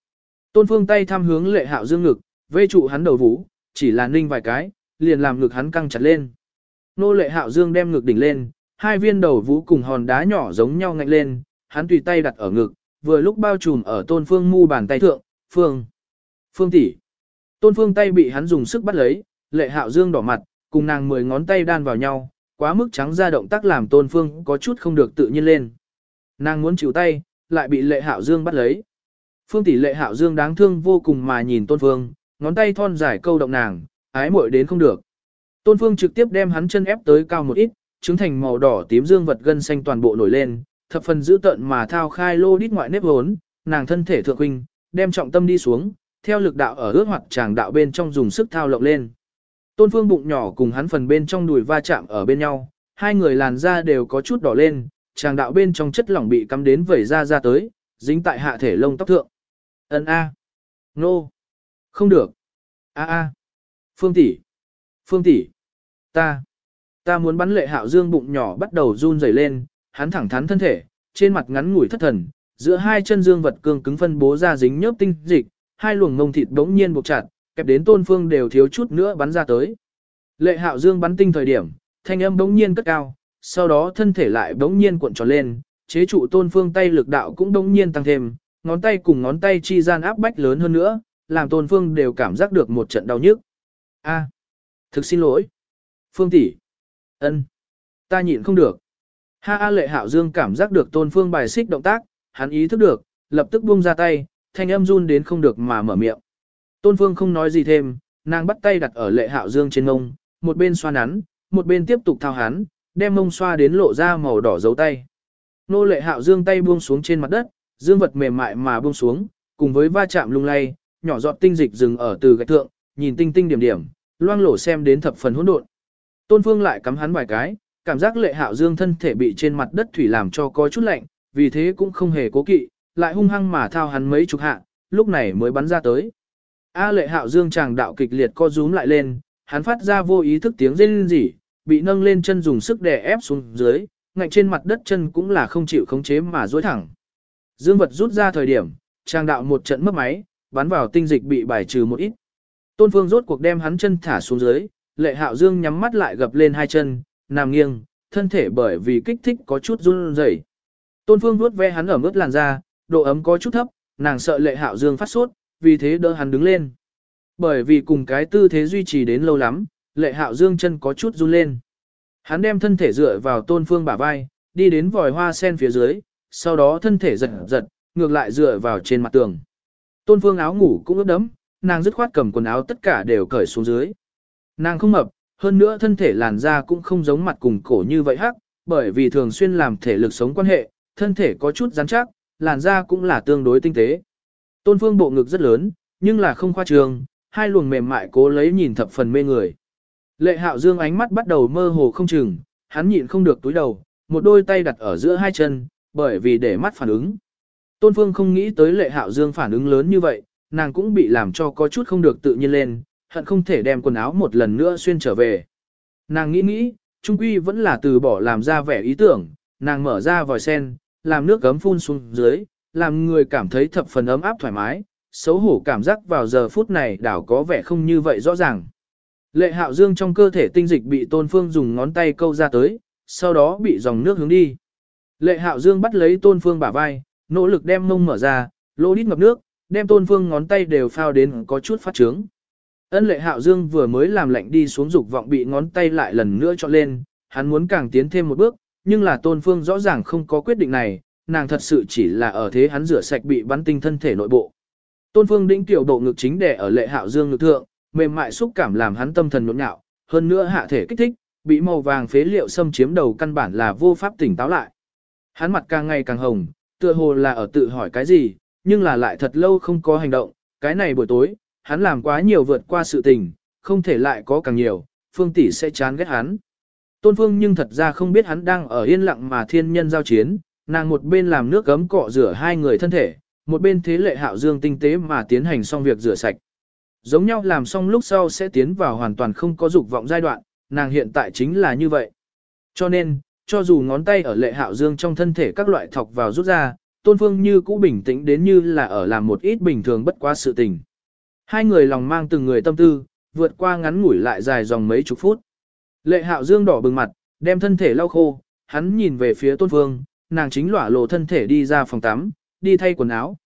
Tôn phương tay thăm hướng lệ hạo dương ngực, vây trụ hắn đầu vũ, chỉ là ninh vài cái, liền làm ngực hắn căng chặt lên. Nô lệ hạo dương đem ngực đỉnh lên, hai viên đầu vũ cùng hòn đá nhỏ giống nhau ngạnh lên, hắn tùy tay đặt ở ngực, vừa lúc bao trùm ở tôn phương mu bàn tay thượng, phương. Phương tỷ. Tôn phương tay bị hắn dùng sức bắt lấy, lệ hạo dương đỏ mặt, cùng nàng mười ngón tay đan vào nhau, quá mức trắng ra động tác làm tôn phương có chút không được tự nhiên lên. Nàng muốn chịu tay, lại bị lệ hạo dương bắt lấy. Phương tỷ lệ hạo dương đáng thương vô cùng mà nhìn tôn phương, ngón tay thon dài câu động nàng, ái muội đến không được. Tôn phương trực tiếp đem hắn chân ép tới cao một ít, chứng thành màu đỏ tím dương vật gân xanh toàn bộ nổi lên, thập phần giữ tận mà thao khai lô đít ngoại nếp hốn, nàng thân thể thượng huynh, đem trọng tâm đi xuống, theo lực đạo ở ước hoặc chàng đạo bên trong dùng sức thao lộng lên. Tôn phương bụng nhỏ cùng hắn phần bên trong đùi va chạm ở bên nhau, hai người làn da đều có chút đỏ lên, chàng đạo bên trong chất lỏng bị cắm đến vẩy ra ra tới, dính tại hạ thể lông tóc thượng. Ấn A. Nô. Không được. A A. Phương tỷ. Phương tỷ. Ta. Ta muốn bắn lệ hạo dương bụng nhỏ bắt đầu run rẩy lên, hắn thẳng thắn thân thể, trên mặt ngắn ngủi thất thần, giữa hai chân dương vật cương cứng phân bố ra dính nhớp tinh dịch, hai luồng ngông thịt bỗng nhiên buộc chặt, kẹp đến tôn phương đều thiếu chút nữa bắn ra tới. Lệ hạo dương bắn tinh thời điểm, thanh âm bỗng nhiên cất cao, sau đó thân thể lại bỗng nhiên cuộn tròn lên, chế trụ tôn phương tay lực đạo cũng bỗng nhiên tăng thêm, ngón tay cùng ngón tay chi gian áp bách lớn hơn nữa, làm tôn phương đều cảm giác được một trận đau nhức. A, thực xin lỗi. Phương tỷ, ân, ta nhịn không được. Ha A lệ hạo dương cảm giác được tôn phương bài xích động tác, hắn ý thức được, lập tức buông ra tay, thanh âm run đến không được mà mở miệng. Tôn phương không nói gì thêm, nàng bắt tay đặt ở lệ hạo dương trên ngông, một bên xoa nắn, một bên tiếp tục thao hắn, đem mông xoa đến lộ ra màu đỏ dấu tay. Nô lệ hạo dương tay buông xuống trên mặt đất, dương vật mềm mại mà buông xuống, cùng với va chạm lung lay, nhỏ giọt tinh dịch dừng ở từ gạch thượng, nhìn tinh tinh điểm điểm, loang lổ xem đến thập phần hỗn độn. Tôn Phương lại cắm hắn vài cái, cảm giác lệ hạo dương thân thể bị trên mặt đất thủy làm cho có chút lạnh, vì thế cũng không hề cố kỵ, lại hung hăng mà thao hắn mấy chục hạ, lúc này mới bắn ra tới. A lệ hạo dương chàng đạo kịch liệt co rúm lại lên, hắn phát ra vô ý thức tiếng rên rỉ, bị nâng lên chân dùng sức đè ép xuống dưới, ngạnh trên mặt đất chân cũng là không chịu khống chế mà duỗi thẳng. Dương vật rút ra thời điểm, chàng đạo một trận mất máy, bắn vào tinh dịch bị bài trừ một ít. Tôn Phương rốt cuộc đem hắn chân thả xuống dưới, lệ hạo dương nhắm mắt lại gập lên hai chân, nằm nghiêng, thân thể bởi vì kích thích có chút run rẩy. Tôn Phương vuốt ve hắn ở mức làn da, độ ấm có chút thấp, nàng sợ lệ hạo dương phát sốt, vì thế đỡ hắn đứng lên. Bởi vì cùng cái tư thế duy trì đến lâu lắm, lệ hạo dương chân có chút run lên. Hắn đem thân thể dựa vào tôn phương bả vai, đi đến vòi hoa sen phía dưới, sau đó thân thể giật giật, ngược lại dựa vào trên mặt tường. Tôn phương áo ngủ cũng ướt đẫm, nàng dứt khoát cầm quần áo tất cả đều cởi xuống dưới. Nàng không mập, hơn nữa thân thể làn da cũng không giống mặt cùng cổ như vậy hắc, bởi vì thường xuyên làm thể lực sống quan hệ, thân thể có chút rắn chắc, làn da cũng là tương đối tinh tế. Tôn phương bộ ngực rất lớn, nhưng là không khoa trường, hai luồng mềm mại cố lấy nhìn thập phần mê người. Lệ hạo dương ánh mắt bắt đầu mơ hồ không chừng, hắn nhịn không được túi đầu, một đôi tay đặt ở giữa hai chân, bởi vì để mắt phản ứng. Tôn Phương không nghĩ tới lệ hạo dương phản ứng lớn như vậy, nàng cũng bị làm cho có chút không được tự nhiên lên, hận không thể đem quần áo một lần nữa xuyên trở về. Nàng nghĩ nghĩ, trung quy vẫn là từ bỏ làm ra vẻ ý tưởng, nàng mở ra vòi sen, làm nước gấm phun xuống dưới, làm người cảm thấy thập phần ấm áp thoải mái, xấu hổ cảm giác vào giờ phút này đảo có vẻ không như vậy rõ ràng. Lệ hạo dương trong cơ thể tinh dịch bị tôn phương dùng ngón tay câu ra tới, sau đó bị dòng nước hướng đi. Lệ hạo dương bắt lấy tôn phương bả vai, nỗ lực đem mông mở ra, lỗ đít ngập nước, đem tôn phương ngón tay đều phao đến có chút phát trướng. Ân lệ hạo dương vừa mới làm lạnh đi xuống dục vọng bị ngón tay lại lần nữa cho lên, hắn muốn càng tiến thêm một bước, nhưng là tôn phương rõ ràng không có quyết định này, nàng thật sự chỉ là ở thế hắn rửa sạch bị bắn tinh thân thể nội bộ. Tôn phương đĩnh tiểu độ ngực chính để ở lệ hạo dương ngực thượng, mềm mại xúc cảm làm hắn tâm thần nhộn nhạo, hơn nữa hạ thể kích thích, bị màu vàng phế liệu xâm chiếm đầu căn bản là vô pháp tỉnh táo lại. Hắn mặt càng ngày càng hồng, tựa hồ là ở tự hỏi cái gì, nhưng là lại thật lâu không có hành động, cái này buổi tối, hắn làm quá nhiều vượt qua sự tình, không thể lại có càng nhiều, Phương tỷ sẽ chán ghét hắn. Tôn Phương nhưng thật ra không biết hắn đang ở yên lặng mà thiên nhân giao chiến, nàng một bên làm nước gấm cọ rửa hai người thân thể, một bên thế lệ hạo dương tinh tế mà tiến hành xong việc rửa sạch. Giống nhau làm xong lúc sau sẽ tiến vào hoàn toàn không có dục vọng giai đoạn, nàng hiện tại chính là như vậy. Cho nên, cho dù ngón tay ở lệ hạo dương trong thân thể các loại thọc vào rút ra, tôn phương như cũ bình tĩnh đến như là ở làm một ít bình thường bất quá sự tình. Hai người lòng mang từng người tâm tư, vượt qua ngắn ngủi lại dài dòng mấy chục phút. Lệ hạo dương đỏ bừng mặt, đem thân thể lau khô, hắn nhìn về phía tôn phương, nàng chính lỏa lộ thân thể đi ra phòng tắm, đi thay quần áo.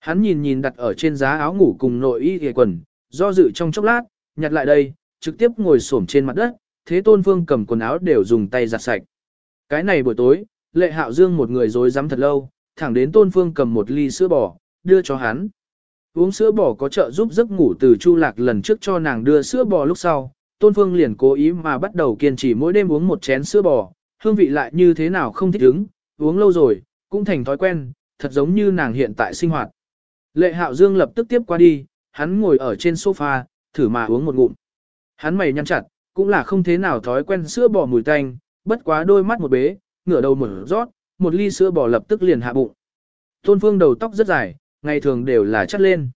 Hắn nhìn nhìn đặt ở trên giá áo ngủ cùng nội y ghề quần, do dự trong chốc lát, nhặt lại đây, trực tiếp ngồi xổm trên mặt đất, thế tôn phương cầm quần áo đều dùng tay giặt sạch. Cái này buổi tối, lệ hạo dương một người dối rắm thật lâu, thẳng đến tôn phương cầm một ly sữa bò, đưa cho hắn. Uống sữa bò có trợ giúp giấc ngủ từ Chu Lạc lần trước cho nàng đưa sữa bò lúc sau, Tôn Phương liền cố ý mà bắt đầu kiên trì mỗi đêm uống một chén sữa bò, hương vị lại như thế nào không thích ứng, uống lâu rồi, cũng thành thói quen, thật giống như nàng hiện tại sinh hoạt. Lệ Hạo Dương lập tức tiếp qua đi, hắn ngồi ở trên sofa, thử mà uống một ngụm. Hắn mày nhăn chặt, cũng là không thế nào thói quen sữa bò mùi tanh, bất quá đôi mắt một bế, ngửa đầu mở rót, một ly sữa bò lập tức liền hạ bụng. Tôn Phương đầu tóc rất dài, ngày thường đều là chắt lên.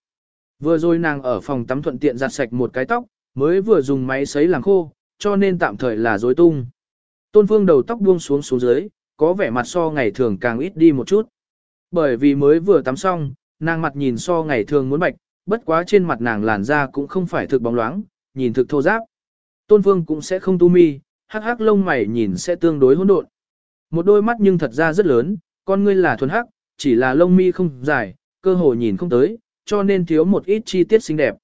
Vừa rồi nàng ở phòng tắm thuận tiện giặt sạch một cái tóc, mới vừa dùng máy sấy làm khô, cho nên tạm thời là rối tung. Tôn Phương đầu tóc buông xuống xuống dưới, có vẻ mặt so ngày thường càng ít đi một chút. Bởi vì mới vừa tắm xong, nàng mặt nhìn so ngày thường muốn bạch, bất quá trên mặt nàng làn da cũng không phải thực bóng loáng, nhìn thực thô ráp. Tôn Phương cũng sẽ không tu mi, hắc hắc lông mày nhìn sẽ tương đối hỗn độn. Một đôi mắt nhưng thật ra rất lớn, con ngươi là thuần hắc, chỉ là lông mi không dài, cơ hồ nhìn không tới, cho nên thiếu một ít chi tiết xinh đẹp.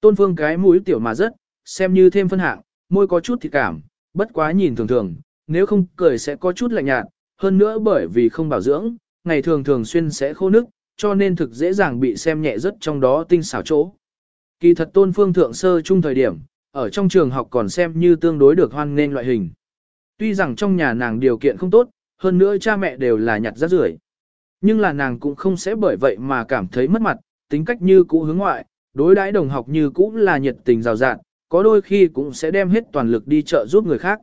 Tôn Phương cái mũi tiểu mà rất, xem như thêm phân hạng, môi có chút thịt cảm, bất quá nhìn thường thường, nếu không cười sẽ có chút lạnh nhạt, hơn nữa bởi vì không bảo dưỡng, ngày thường thường xuyên sẽ khô nước, cho nên thực dễ dàng bị xem nhẹ rất trong đó tinh xảo chỗ. Kỳ thật tôn phương thượng sơ trung thời điểm, ở trong trường học còn xem như tương đối được hoan nghênh loại hình. Tuy rằng trong nhà nàng điều kiện không tốt, hơn nữa cha mẹ đều là nhặt rác rưởi, nhưng là nàng cũng không sẽ bởi vậy mà cảm thấy mất mặt, tính cách như cũ hướng ngoại, đối đãi đồng học như cũ là nhiệt tình rào rạt, có đôi khi cũng sẽ đem hết toàn lực đi trợ giúp người khác.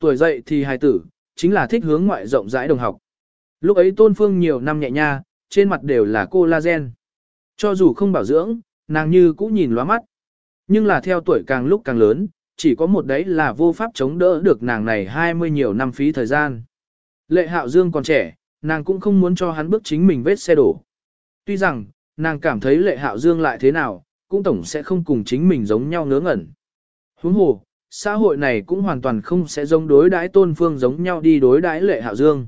Tuổi dậy thì hài tử, chính là thích hướng ngoại rộng rãi đồng học. Lúc ấy tôn phương nhiều năm nhẹ nha, trên mặt đều là collagen. Cho dù không bảo dưỡng, nàng như cũ nhìn lóa mắt. Nhưng là theo tuổi càng lúc càng lớn, chỉ có một đấy là vô pháp chống đỡ được nàng này 20 nhiều năm phí thời gian. Lệ hạo dương còn trẻ, nàng cũng không muốn cho hắn bước chính mình vết xe đổ. Tuy rằng, nàng cảm thấy lệ hạo dương lại thế nào, cũng tổng sẽ không cùng chính mình giống nhau ngớ ngẩn. Huống hồ, xã hội này cũng hoàn toàn không sẽ giống đối đãi tôn phương giống nhau đi đối đãi lệ hạo dương.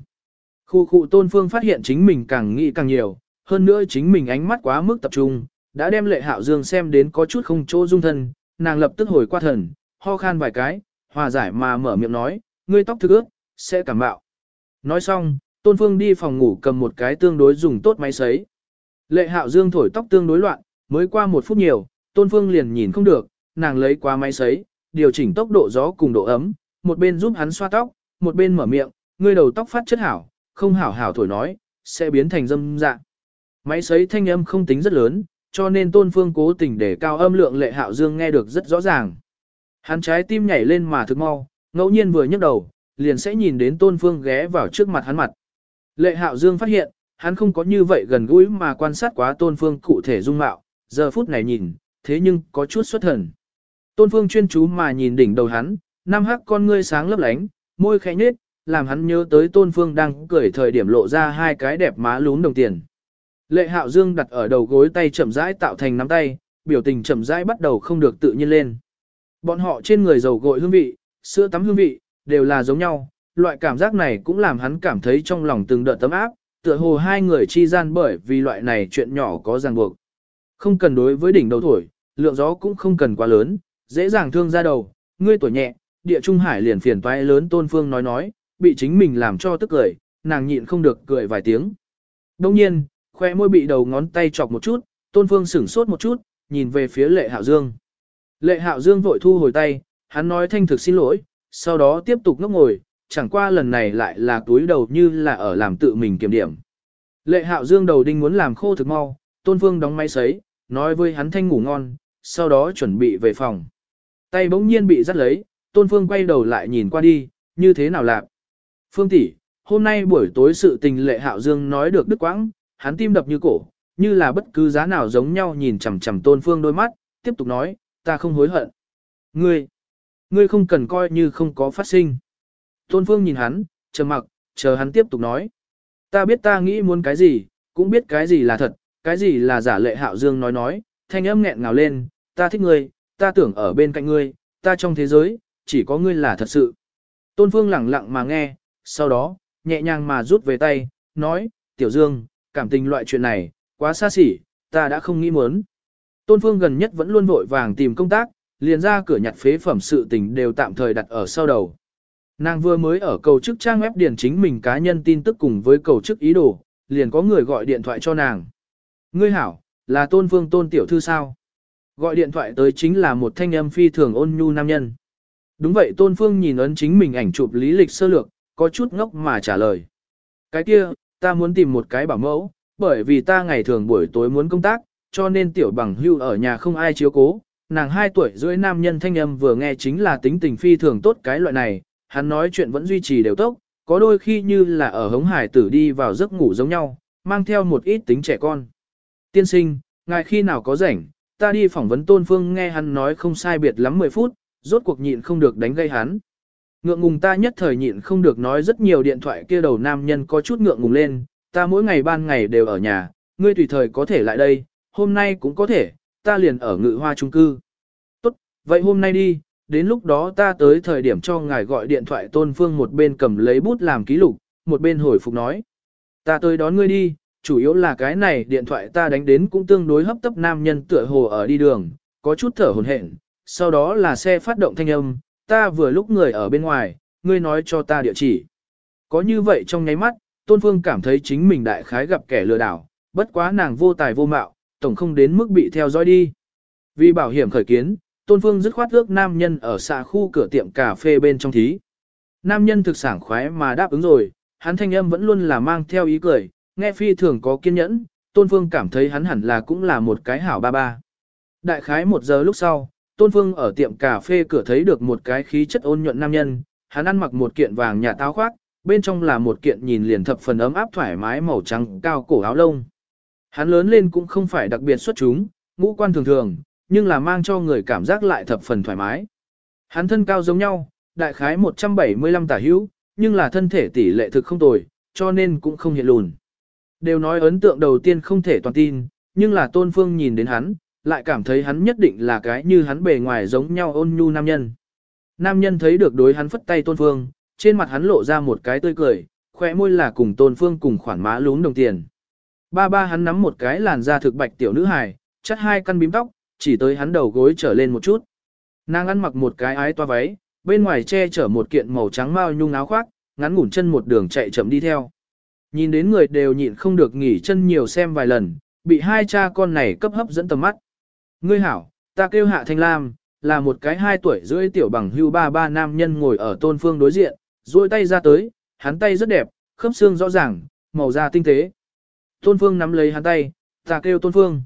Khu khu tôn phương phát hiện chính mình càng nghĩ càng nhiều, hơn nữa chính mình ánh mắt quá mức tập trung, đã đem lệ hạo dương xem đến có chút không chỗ dung thân, nàng lập tức hồi qua thần, ho khan vài cái, hòa giải mà mở miệng nói, ngươi tóc thức ước, sẽ cảm bạo. Nói xong, tôn phương đi phòng ngủ cầm một cái tương đối dùng tốt máy sấy. Lệ hạo dương thổi tóc tương đối loạn, mới qua một phút nhiều, tôn phương liền nhìn không được, nàng lấy qua máy sấy, điều chỉnh tốc độ gió cùng độ ấm, một bên giúp hắn xoa tóc, một bên mở miệng, ngươi đầu tóc phát chất hảo, không hảo hảo thổi nói, sẽ biến thành dâm dạ. Máy sấy thanh âm không tính rất lớn, cho nên tôn phương cố tình để cao âm lượng lệ hạo dương nghe được rất rõ ràng. Hắn trái tim nhảy lên mà thực mau, ngẫu nhiên vừa nhấc đầu, liền sẽ nhìn đến tôn phương ghé vào trước mặt hắn mặt. Lệ hạo dương phát hiện, hắn không có như vậy gần gũi mà quan sát quá tôn phương cụ thể dung mạo, giờ phút này nhìn, thế nhưng có chút xuất thần. Tôn phương chuyên chú mà nhìn đỉnh đầu hắn, năm hắc con ngươi sáng lấp lánh, môi khẽ nhếch, làm hắn nhớ tới tôn phương đang cười thời điểm lộ ra hai cái đẹp má lún đồng tiền. Lệ hạo dương đặt ở đầu gối tay chậm rãi tạo thành nắm tay, biểu tình chậm rãi bắt đầu không được tự nhiên lên. Bọn họ trên người dầu gội hương vị, sữa tắm hương vị, đều là giống nhau, loại cảm giác này cũng làm hắn cảm thấy trong lòng từng đợt tấm áp, tựa hồ hai người chi gian bởi vì loại này chuyện nhỏ có ràng buộc. Không cần đối với đỉnh đầu thổi, lượng gió cũng không cần quá lớn, dễ dàng thương ra đầu, ngươi tuổi nhẹ, địa trung hải liền phiền toái lớn tôn phương nói nói, bị chính mình làm cho tức cười, nàng nhịn không được cười vài tiếng. Đông nhiên, khoe môi bị đầu ngón tay chọc một chút, tôn phương sửng sốt một chút, nhìn về phía lệ hạo dương. Lệ hạo dương vội thu hồi tay, hắn nói thanh thực xin lỗi, sau đó tiếp tục ngốc ngồi, chẳng qua lần này lại là túi đầu như là ở làm tự mình kiểm điểm. Lệ hạo dương đầu đinh muốn làm khô thực mau, tôn phương đóng máy sấy, nói với hắn thanh ngủ ngon, sau đó chuẩn bị về phòng. Tay bỗng nhiên bị dắt lấy, tôn phương quay đầu lại nhìn qua đi, như thế nào lạc. Phương tỷ, hôm nay buổi tối sự tình lệ hạo dương nói được đức quãng, hắn tim đập như cổ, như là bất cứ giá nào giống nhau nhìn chằm chằm tôn phương đôi mắt, tiếp tục nói, ta không hối hận. Ngươi, ngươi không cần coi như không có phát sinh. Tôn phương nhìn hắn, chờ mặc, chờ hắn tiếp tục nói. Ta biết ta nghĩ muốn cái gì, cũng biết cái gì là thật, cái gì là giả lệ hạo dương nói nói, thanh âm nghẹn ngào lên, ta thích ngươi, ta tưởng ở bên cạnh ngươi, ta trong thế giới, chỉ có ngươi là thật sự. Tôn phương lặng lặng mà nghe, sau đó, nhẹ nhàng mà rút về tay, nói, tiểu dương, cảm tình loại chuyện này, quá xa xỉ, ta đã không nghĩ muốn. Tôn Phương gần nhất vẫn luôn vội vàng tìm công tác, liền ra cửa nhặt phế phẩm sự tình đều tạm thời đặt ở sau đầu. Nàng vừa mới ở cầu chức trang web điển chính mình cá nhân tin tức cùng với cầu chức ý đồ, liền có người gọi điện thoại cho nàng. Ngươi hảo, là Tôn vương Tôn Tiểu Thư sao? Gọi điện thoại tới chính là một thanh âm phi thường ôn nhu nam nhân. Đúng vậy Tôn Phương nhìn ấn chính mình ảnh chụp lý lịch sơ lược, có chút ngốc mà trả lời. Cái kia, ta muốn tìm một cái bảo mẫu, bởi vì ta ngày thường buổi tối muốn công tác, cho nên tiểu bằng hưu ở nhà không ai chiếu cố. Nàng 2 tuổi rưỡi nam nhân thanh âm vừa nghe chính là tính tình phi thường tốt cái loại này, hắn nói chuyện vẫn duy trì đều tốc, có đôi khi như là ở hống hải tử đi vào giấc ngủ giống nhau, mang theo một ít tính trẻ con. Tiên sinh, ngài khi nào có rảnh, ta đi phỏng vấn tôn phương nghe hắn nói không sai biệt lắm 10 phút, rốt cuộc nhịn không được đánh gây hắn. Ngượng ngùng ta nhất thời nhịn không được nói rất nhiều điện thoại kia đầu nam nhân có chút ngượng ngùng lên, ta mỗi ngày ban ngày đều ở nhà, ngươi tùy thời có thể lại đây, hôm nay cũng có thể, ta liền ở ngự hoa trung cư. Tốt, vậy hôm nay đi, đến lúc đó ta tới thời điểm cho ngài gọi điện thoại tôn phương một bên cầm lấy bút làm ký lục, một bên hồi phục nói. Ta tới đón ngươi đi, chủ yếu là cái này điện thoại ta đánh đến cũng tương đối hấp tấp nam nhân tựa hồ ở đi đường, có chút thở hồn hển, sau đó là xe phát động thanh âm, ta vừa lúc người ở bên ngoài, ngươi nói cho ta địa chỉ. Có như vậy trong nháy mắt, Tôn Phương cảm thấy chính mình đại khái gặp kẻ lừa đảo, bất quá nàng vô tài vô mạo, tổng không đến mức bị theo dõi đi. Vì bảo hiểm khởi kiến, Tôn Phương dứt khoát ước nam nhân ở xa khu cửa tiệm cà phê bên trong thí. Nam nhân thực sảng khoái mà đáp ứng rồi, hắn thanh âm vẫn luôn là mang theo ý cười, nghe phi thường có kiên nhẫn, Tôn Phương cảm thấy hắn hẳn là cũng là một cái hảo ba ba. Đại khái một giờ lúc sau, Tôn Phương ở tiệm cà phê cửa thấy được một cái khí chất ôn nhuận nam nhân, hắn ăn mặc một kiện vàng nhà táo khoác, bên trong là một kiện nhìn liền thập phần ấm áp thoải mái màu trắng cao cổ áo lông. Hắn lớn lên cũng không phải đặc biệt xuất chúng, ngũ quan thường thường, nhưng là mang cho người cảm giác lại thập phần thoải mái. Hắn thân cao giống nhau, đại khái 175 tả hữu, nhưng là thân thể tỷ lệ thực không tồi, cho nên cũng không hiện lùn. Đều nói ấn tượng đầu tiên không thể toàn tin, nhưng là tôn phương nhìn đến hắn, lại cảm thấy hắn nhất định là cái như hắn bề ngoài giống nhau ôn nhu nam nhân. Nam nhân thấy được đối hắn phất tay tôn phương, trên mặt hắn lộ ra một cái tươi cười, khỏe môi là cùng tôn phương cùng khoản má lún đồng tiền. Ba ba hắn nắm một cái làn da thực bạch tiểu nữ hài, chắt hai căn bím tóc, chỉ tới hắn đầu gối trở lên một chút. Nàng ăn mặc một cái ái toa váy, bên ngoài che chở một kiện màu trắng mao nhung áo khoác, ngắn ngủn chân một đường chạy chậm đi theo. Nhìn đến người đều nhịn không được nghỉ chân nhiều xem vài lần, bị hai cha con này cấp hấp dẫn tầm mắt. Ngươi hảo, ta kêu hạ thanh lam, là một cái hai tuổi rưỡi tiểu bằng hưu ba ba nam nhân ngồi ở tôn phương đối diện, duỗi tay ra tới, hắn tay rất đẹp, khớp xương rõ ràng, màu da tinh tế. Tôn phương nắm lấy hắn tay, ta kêu tôn phương.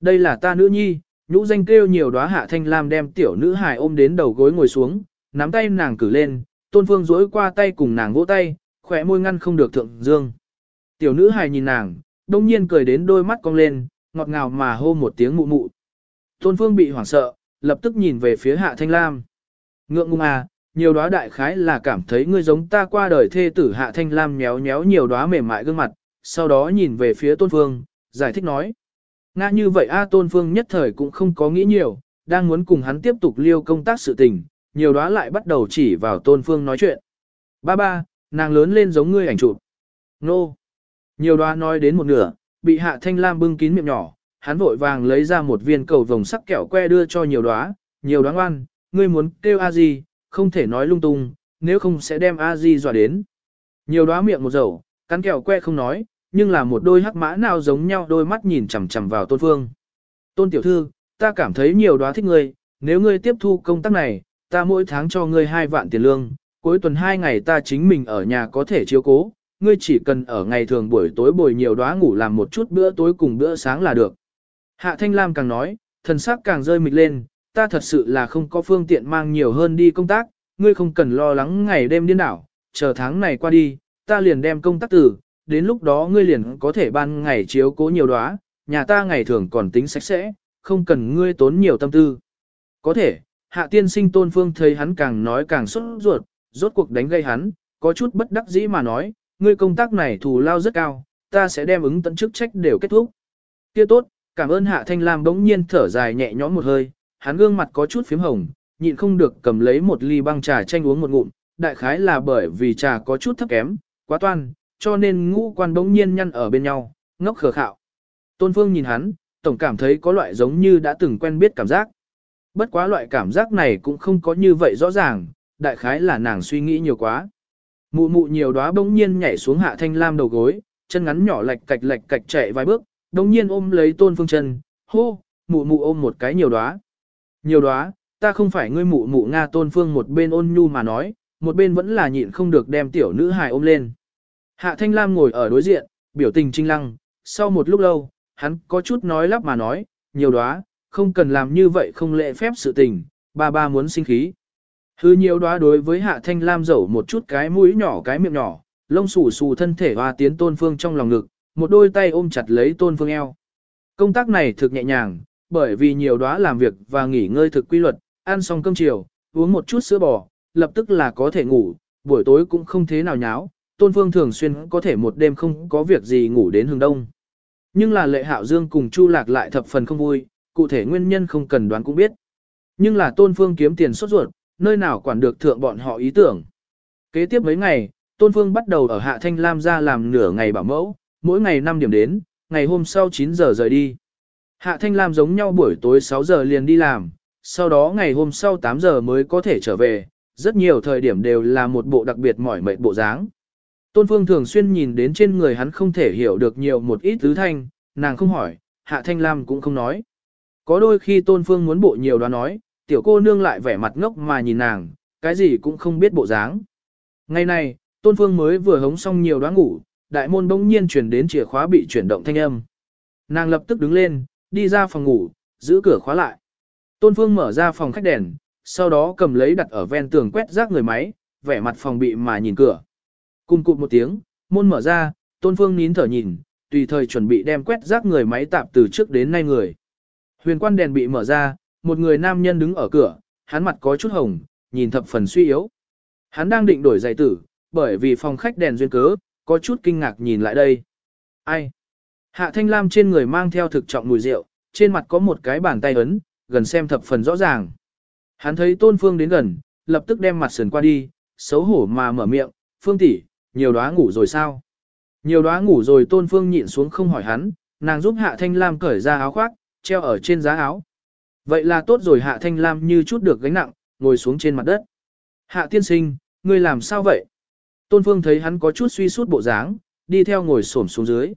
Đây là ta nữ nhi, nhũ danh kêu nhiều đóa hạ thanh lam đem tiểu nữ hài ôm đến đầu gối ngồi xuống, nắm tay nàng cử lên, tôn phương duỗi qua tay cùng nàng vỗ tay, khỏe môi ngăn không được thượng dương. Tiểu nữ hài nhìn nàng, đông nhiên cười đến đôi mắt cong lên, ngọt ngào mà hô một tiếng mụ mụ. Tôn phương bị hoảng sợ, lập tức nhìn về phía hạ thanh lam. Ngượng ngùng à, nhiều đóa đại khái là cảm thấy ngươi giống ta qua đời thê tử hạ thanh lam nhéo nhéo nhiều đóa mềm mại gương mặt, sau đó nhìn về phía tôn phương, giải thích nói. Nga như vậy A tôn phương nhất thời cũng không có nghĩ nhiều, đang muốn cùng hắn tiếp tục liêu công tác sự tình, nhiều đó lại bắt đầu chỉ vào tôn phương nói chuyện. Ba ba, nàng lớn lên giống ngươi ảnh chụp. Nô. Nhiều đó nói đến một nửa, bị hạ thanh lam bưng kín miệng nhỏ, hắn vội vàng lấy ra một viên cầu vồng sắc kẹo que đưa cho nhiều đóa, nhiều đoán ngoan, ngươi muốn kêu a gì, không thể nói lung tung, nếu không sẽ đem a di dọa đến. Nhiều đóa miệng một dầu, cắn kẹo que không nói, nhưng là một đôi hắc mã nào giống nhau đôi mắt nhìn chằm chằm vào tôn phương. Tôn tiểu thư, ta cảm thấy nhiều đóa thích ngươi, nếu ngươi tiếp thu công tác này, ta mỗi tháng cho ngươi hai vạn tiền lương, cuối tuần hai ngày ta chính mình ở nhà có thể chiếu cố, ngươi chỉ cần ở ngày thường buổi tối bồi nhiều đóa ngủ làm một chút bữa tối cùng bữa sáng là được. Hạ Thanh Lam càng nói, thần sắc càng rơi mịch lên, ta thật sự là không có phương tiện mang nhiều hơn đi công tác, ngươi không cần lo lắng ngày đêm điên đảo, chờ tháng này qua đi, ta liền đem công tác tử, đến lúc đó ngươi liền có thể ban ngày chiếu cố nhiều đóa, nhà ta ngày thường còn tính sạch sẽ, không cần ngươi tốn nhiều tâm tư. Có thể, hạ tiên sinh tôn phương thấy hắn càng nói càng sốt ruột, rốt cuộc đánh gây hắn, có chút bất đắc dĩ mà nói, ngươi công tác này thù lao rất cao, ta sẽ đem ứng tận chức trách đều kết thúc. Kia tốt, cảm ơn hạ thanh lam bỗng nhiên thở dài nhẹ nhõm một hơi, hắn gương mặt có chút phím hồng, nhịn không được cầm lấy một ly băng trà chanh uống một ngụm, đại khái là bởi vì trà có chút thấp kém, quá toan, cho nên ngũ quan bỗng nhiên nhăn ở bên nhau, ngốc khờ khạo. Tôn Phương nhìn hắn, tổng cảm thấy có loại giống như đã từng quen biết cảm giác. Bất quá loại cảm giác này cũng không có như vậy rõ ràng, đại khái là nàng suy nghĩ nhiều quá. Mụ mụ nhiều đóa bỗng nhiên nhảy xuống hạ thanh lam đầu gối, chân ngắn nhỏ lạch cạch lạch cạch chạy vài bước, bỗng nhiên ôm lấy tôn phương chân, hô, mụ mụ ôm một cái nhiều đóa. Nhiều đóa, ta không phải ngươi mụ mụ Nga tôn phương một bên ôn nhu mà nói, một bên vẫn là nhịn không được đem tiểu nữ hài ôm lên. Hạ Thanh Lam ngồi ở đối diện, biểu tình trinh lăng, sau một lúc lâu, hắn có chút nói lắp mà nói, nhiều đóa, không cần làm như vậy không lệ phép sự tình, ba ba muốn sinh khí. Hư nhiều đóa đối với Hạ Thanh Lam dẫu một chút cái mũi nhỏ cái miệng nhỏ, lông xù xù thân thể hoa tiến tôn phương trong lòng ngực, một đôi tay ôm chặt lấy tôn phương eo. Công tác này thực nhẹ nhàng, bởi vì nhiều đóa làm việc và nghỉ ngơi thực quy luật, ăn xong cơm chiều, uống một chút sữa bò, lập tức là có thể ngủ, buổi tối cũng không thế nào nháo, Tôn Phương thường xuyên có thể một đêm không có việc gì ngủ đến hướng đông. Nhưng là lệ hạo dương cùng Chu Lạc lại thập phần không vui, cụ thể nguyên nhân không cần đoán cũng biết. Nhưng là Tôn Phương kiếm tiền sốt ruột, nơi nào quản được thượng bọn họ ý tưởng. Kế tiếp mấy ngày, Tôn Phương bắt đầu ở Hạ Thanh Lam ra làm nửa ngày bảo mẫu, mỗi ngày 5 điểm đến, ngày hôm sau 9 giờ rời đi. Hạ Thanh Lam giống nhau buổi tối 6 giờ liền đi làm, sau đó ngày hôm sau 8 giờ mới có thể trở về, rất nhiều thời điểm đều là một bộ đặc biệt mỏi mệt bộ dáng. Tôn Phương thường xuyên nhìn đến trên người hắn không thể hiểu được nhiều một ít tứ thanh, nàng không hỏi, Hạ Thanh Lam cũng không nói. Có đôi khi Tôn Phương muốn bộ nhiều đoán nói, tiểu cô nương lại vẻ mặt ngốc mà nhìn nàng, cái gì cũng không biết bộ dáng. Ngày này, Tôn Phương mới vừa hống xong nhiều đoán ngủ, đại môn bỗng nhiên chuyển đến chìa khóa bị chuyển động thanh âm. Nàng lập tức đứng lên, đi ra phòng ngủ, giữ cửa khóa lại. Tôn Phương mở ra phòng khách đèn, sau đó cầm lấy đặt ở ven tường quét rác người máy, vẻ mặt phòng bị mà nhìn cửa. Cùng cụt một tiếng, môn mở ra, Tôn Phương nín thở nhìn, tùy thời chuẩn bị đem quét rác người máy tạp từ trước đến nay người. Huyền quan đèn bị mở ra, một người nam nhân đứng ở cửa, hắn mặt có chút hồng, nhìn thập phần suy yếu. Hắn đang định đổi giày tử, bởi vì phòng khách đèn duyên cớ, có chút kinh ngạc nhìn lại đây. Ai? Hạ Thanh Lam trên người mang theo thực trọng mùi rượu, trên mặt có một cái bàn tay ấn, gần xem thập phần rõ ràng. Hắn thấy Tôn Phương đến gần, lập tức đem mặt sườn qua đi, xấu hổ mà mở miệng, Phương tỷ, nhiều đóa ngủ rồi sao? Nhiều đóa ngủ rồi Tôn Phương nhịn xuống không hỏi hắn, nàng giúp Hạ Thanh Lam cởi ra áo khoác, treo ở trên giá áo. Vậy là tốt rồi Hạ Thanh Lam như chút được gánh nặng, ngồi xuống trên mặt đất. Hạ tiên sinh, ngươi làm sao vậy? Tôn Phương thấy hắn có chút suy sút bộ dáng, đi theo ngồi xổm xuống dưới.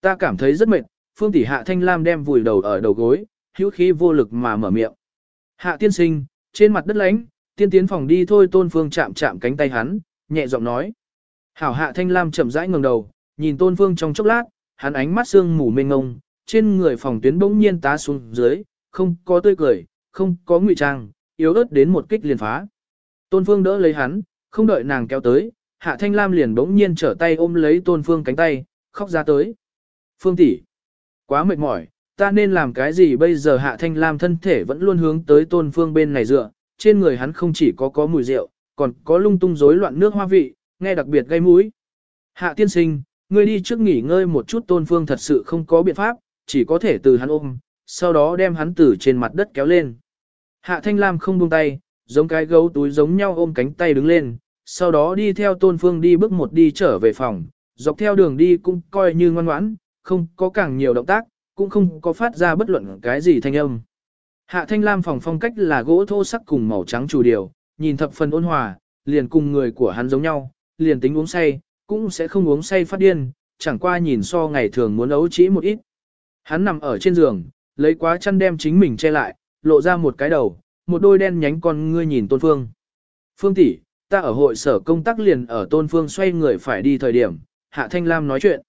Ta cảm thấy rất mệt, Phương tỷ Hạ Thanh Lam đem vùi đầu ở đầu gối, hữu khí vô lực mà mở miệng. Hạ tiên sinh, trên mặt đất lánh, tiên tiến phòng đi thôi Tôn Phương chạm chạm cánh tay hắn, nhẹ giọng nói. Hảo Hạ Thanh Lam chậm rãi ngẩng đầu, nhìn Tôn Phương trong chốc lát, hắn ánh mắt sương mù mênh ngông, trên người phòng tuyến bỗng nhiên tá xuống dưới, không có tươi cười, không có ngụy trang, yếu ớt đến một kích liền phá. Tôn Phương đỡ lấy hắn, không đợi nàng kéo tới, Hạ Thanh Lam liền bỗng nhiên trở tay ôm lấy Tôn Phương cánh tay, khóc ra tới. Phương tỷ, quá mệt mỏi, ta nên làm cái gì bây giờ Hạ Thanh Lam thân thể vẫn luôn hướng tới Tôn Phương bên này dựa, trên người hắn không chỉ có có mùi rượu, còn có lung tung rối loạn nước hoa vị, nghe đặc biệt gây mũi. Hạ tiên sinh, ngươi đi trước nghỉ ngơi một chút Tôn Phương thật sự không có biện pháp, chỉ có thể từ hắn ôm, sau đó đem hắn từ trên mặt đất kéo lên. Hạ Thanh Lam không buông tay, giống cái gấu túi giống nhau ôm cánh tay đứng lên, sau đó đi theo Tôn Phương đi bước một đi trở về phòng, dọc theo đường đi cũng coi như ngoan ngoãn, không có càng nhiều động tác, cũng không có phát ra bất luận cái gì thanh âm. Hạ Thanh Lam phòng phong cách là gỗ thô sắc cùng màu trắng chủ điều, nhìn thập phần ôn hòa, liền cùng người của hắn giống nhau, liền tính uống say, cũng sẽ không uống say phát điên, chẳng qua nhìn so ngày thường muốn ấu trĩ một ít. Hắn nằm ở trên giường, lấy quá chăn đem chính mình che lại, lộ ra một cái đầu, một đôi đen nhánh con ngươi nhìn Tôn Phương. Phương tỷ, ta ở hội sở công tác liền ở Tôn Phương xoay người phải đi thời điểm, Hạ Thanh Lam nói chuyện.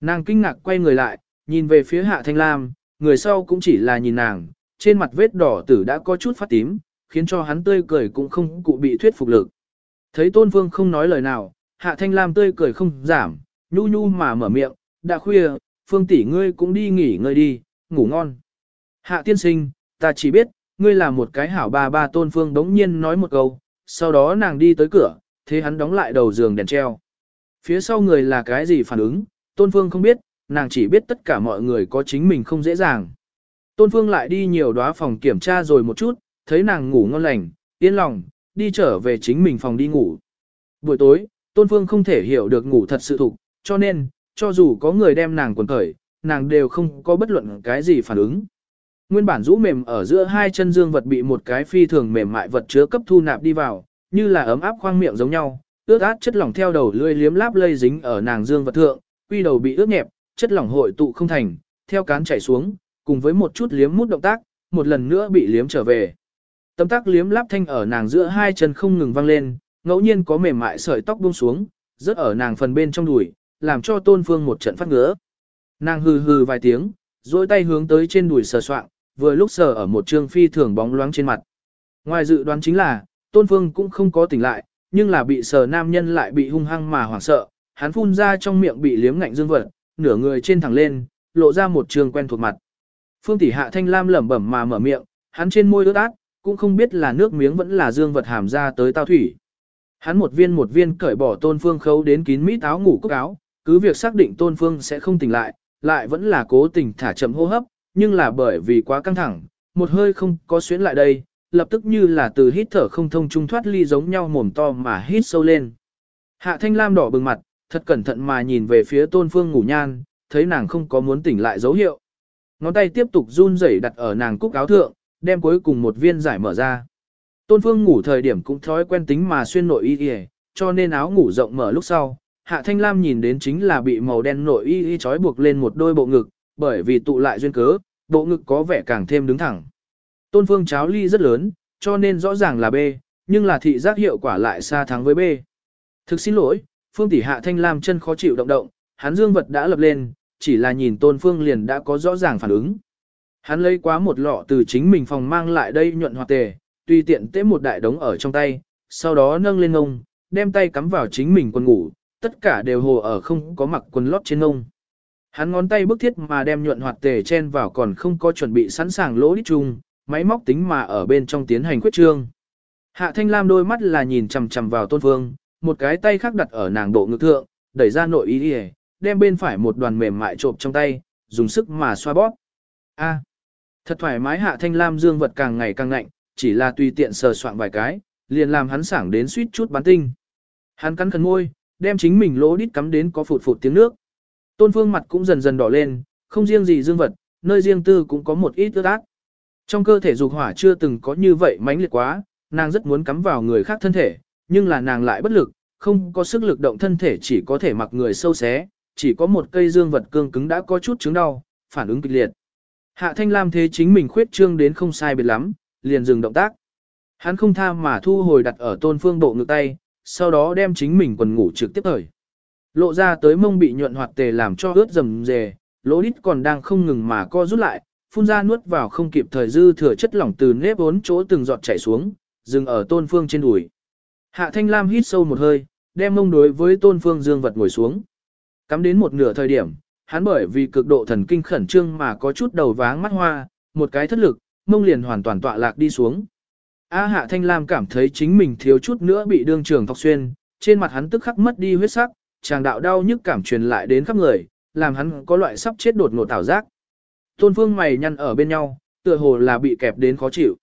Nàng kinh ngạc quay người lại, nhìn về phía Hạ Thanh Lam, người sau cũng chỉ là nhìn nàng, trên mặt vết đỏ tử đã có chút phát tím, khiến cho hắn tươi cười cũng không cụ bị thuyết phục lực. Thấy Tôn Phương không nói lời nào, Hạ Thanh Lam tươi cười không giảm, nhu nhu mà mở miệng, đã khuya, Phương tỷ ngươi cũng đi nghỉ ngơi đi, ngủ ngon. Hạ tiên sinh, ta chỉ biết, ngươi là một cái hảo ba ba Tôn Phương đống nhiên nói một câu, sau đó nàng đi tới cửa, thế hắn đóng lại đầu giường đèn treo. Phía sau người là cái gì phản ứng, Tôn Phương không biết, nàng chỉ biết tất cả mọi người có chính mình không dễ dàng. Tôn Phương lại đi nhiều đóa phòng kiểm tra rồi một chút, thấy nàng ngủ ngon lành, yên lòng, đi trở về chính mình phòng đi ngủ. Buổi tối, Tôn Phương không thể hiểu được ngủ thật sự thục, cho nên, cho dù có người đem nàng quần cởi, nàng đều không có bất luận cái gì phản ứng. Nguyên bản rũ mềm ở giữa hai chân dương vật bị một cái phi thường mềm mại vật chứa cấp thu nạp đi vào, như là ấm áp khoang miệng giống nhau, ướt át chất lỏng theo đầu lưỡi liếm láp lây dính ở nàng dương vật thượng, quy đầu bị ướt nhẹp, chất lỏng hội tụ không thành, theo cán chảy xuống, cùng với một chút liếm mút động tác, một lần nữa bị liếm trở về. Tấm tác liếm láp thanh ở nàng giữa hai chân không ngừng vang lên, ngẫu nhiên có mềm mại sợi tóc buông xuống, rớt ở nàng phần bên trong đùi, làm cho tôn phương một trận phát ngứa. Nàng hừ hừ vài tiếng, duỗi tay hướng tới trên đùi sờ soạng, vừa lúc sờ ở một trương phi thường bóng loáng trên mặt. Ngoài dự đoán chính là, tôn phương cũng không có tỉnh lại, nhưng là bị sờ nam nhân lại bị hung hăng mà hoảng sợ, hắn phun ra trong miệng bị liếm ngạnh dương vật, nửa người trên thẳng lên, lộ ra một trường quen thuộc mặt. Phương tỷ hạ thanh lam lẩm bẩm mà mở miệng, hắn trên môi ướt át, cũng không biết là nước miếng vẫn là dương vật hàm ra tới tao thủy. Hắn một viên một viên cởi bỏ tôn phương khấu đến kín mít áo ngủ cúc áo, cứ việc xác định tôn phương sẽ không tỉnh lại, lại vẫn là cố tình thả chậm hô hấp, nhưng là bởi vì quá căng thẳng, một hơi không có xuyến lại đây, lập tức như là từ hít thở không thông trung thoát ly giống nhau mồm to mà hít sâu lên. Hạ thanh lam đỏ bừng mặt, thật cẩn thận mà nhìn về phía tôn phương ngủ nhan, thấy nàng không có muốn tỉnh lại dấu hiệu. Ngón tay tiếp tục run rẩy đặt ở nàng cúc áo thượng, đem cuối cùng một viên giải mở ra. Tôn phương ngủ thời điểm cũng thói quen tính mà xuyên nội y y, cho nên áo ngủ rộng mở lúc sau, Hạ Thanh Lam nhìn đến chính là bị màu đen nội y y trói buộc lên một đôi bộ ngực, bởi vì tụ lại duyên cớ, bộ ngực có vẻ càng thêm đứng thẳng. Tôn Phương cháo ly rất lớn, cho nên rõ ràng là B, nhưng là thị giác hiệu quả lại xa thắng với B. Thực xin lỗi, Phương tỷ Hạ Thanh Lam chân khó chịu động động, hắn dương vật đã lập lên, chỉ là nhìn Tôn Phương liền đã có rõ ràng phản ứng. Hắn lấy quá một lọ từ chính mình phòng mang lại đây nhuận hoạt tề, tùy tiện tế một đại đống ở trong tay, sau đó nâng lên ngông, đem tay cắm vào chính mình quần ngủ, tất cả đều hồ ở không có mặc quần lót trên ngông. Hắn ngón tay bức thiết mà đem nhuận hoạt tề chen vào còn không có chuẩn bị sẵn sàng lỗ đít chung, máy móc tính mà ở bên trong tiến hành quyết trương. Hạ Thanh Lam đôi mắt là nhìn chằm chằm vào Tôn Phương, một cái tay khác đặt ở nàng độ ngực thượng, đẩy ra nội y đi đem bên phải một đoàn mềm mại trộm trong tay, dùng sức mà xoa bóp. A, thật thoải mái Hạ Thanh Lam dương vật càng ngày càng lạnh, chỉ là tùy tiện sờ soạn vài cái, liền làm hắn sảng đến suýt chút bắn tinh. Hắn cắn khẩn môi, đem chính mình lỗ đít cắm đến có phụt phụt tiếng nước. Tôn Phương mặt cũng dần dần đỏ lên, không riêng gì dương vật, nơi riêng tư cũng có một ít ướt ác Trong cơ thể dục hỏa chưa từng có như vậy mãnh liệt quá, nàng rất muốn cắm vào người khác thân thể, nhưng là nàng lại bất lực, không có sức lực động thân thể chỉ có thể mặc người sâu xé, chỉ có một cây dương vật cương cứng đã có chút chứng đau, phản ứng kịch liệt. Hạ Thanh Lam thế chính mình khuyết trương đến không sai biệt lắm, liền dừng động tác. Hắn không tha mà thu hồi đặt ở tôn phương bộ ngực tay, sau đó đem chính mình quần ngủ trực tiếp thời. Lộ ra tới mông bị nhuận hoạt tề làm cho ướt rầm rề, lỗ đít còn đang không ngừng mà co rút lại, phun ra nuốt vào không kịp thời dư thừa chất lỏng từ nếp bốn chỗ từng giọt chảy xuống, dừng ở tôn phương trên đùi. Hạ thanh lam hít sâu một hơi, đem mông đối với tôn phương dương vật ngồi xuống. Cắm đến một nửa thời điểm, hắn bởi vì cực độ thần kinh khẩn trương mà có chút đầu váng mắt hoa, một cái thất lực, mông liền hoàn toàn tọa lạc đi xuống. A hạ thanh lam cảm thấy chính mình thiếu chút nữa bị đương trường thọc xuyên, trên mặt hắn tức khắc mất đi huyết sắc, chàng đạo đau nhức cảm truyền lại đến khắp người, làm hắn có loại sắp chết đột ngột tảo giác. Tôn phương mày nhăn ở bên nhau, tựa hồ là bị kẹp đến khó chịu.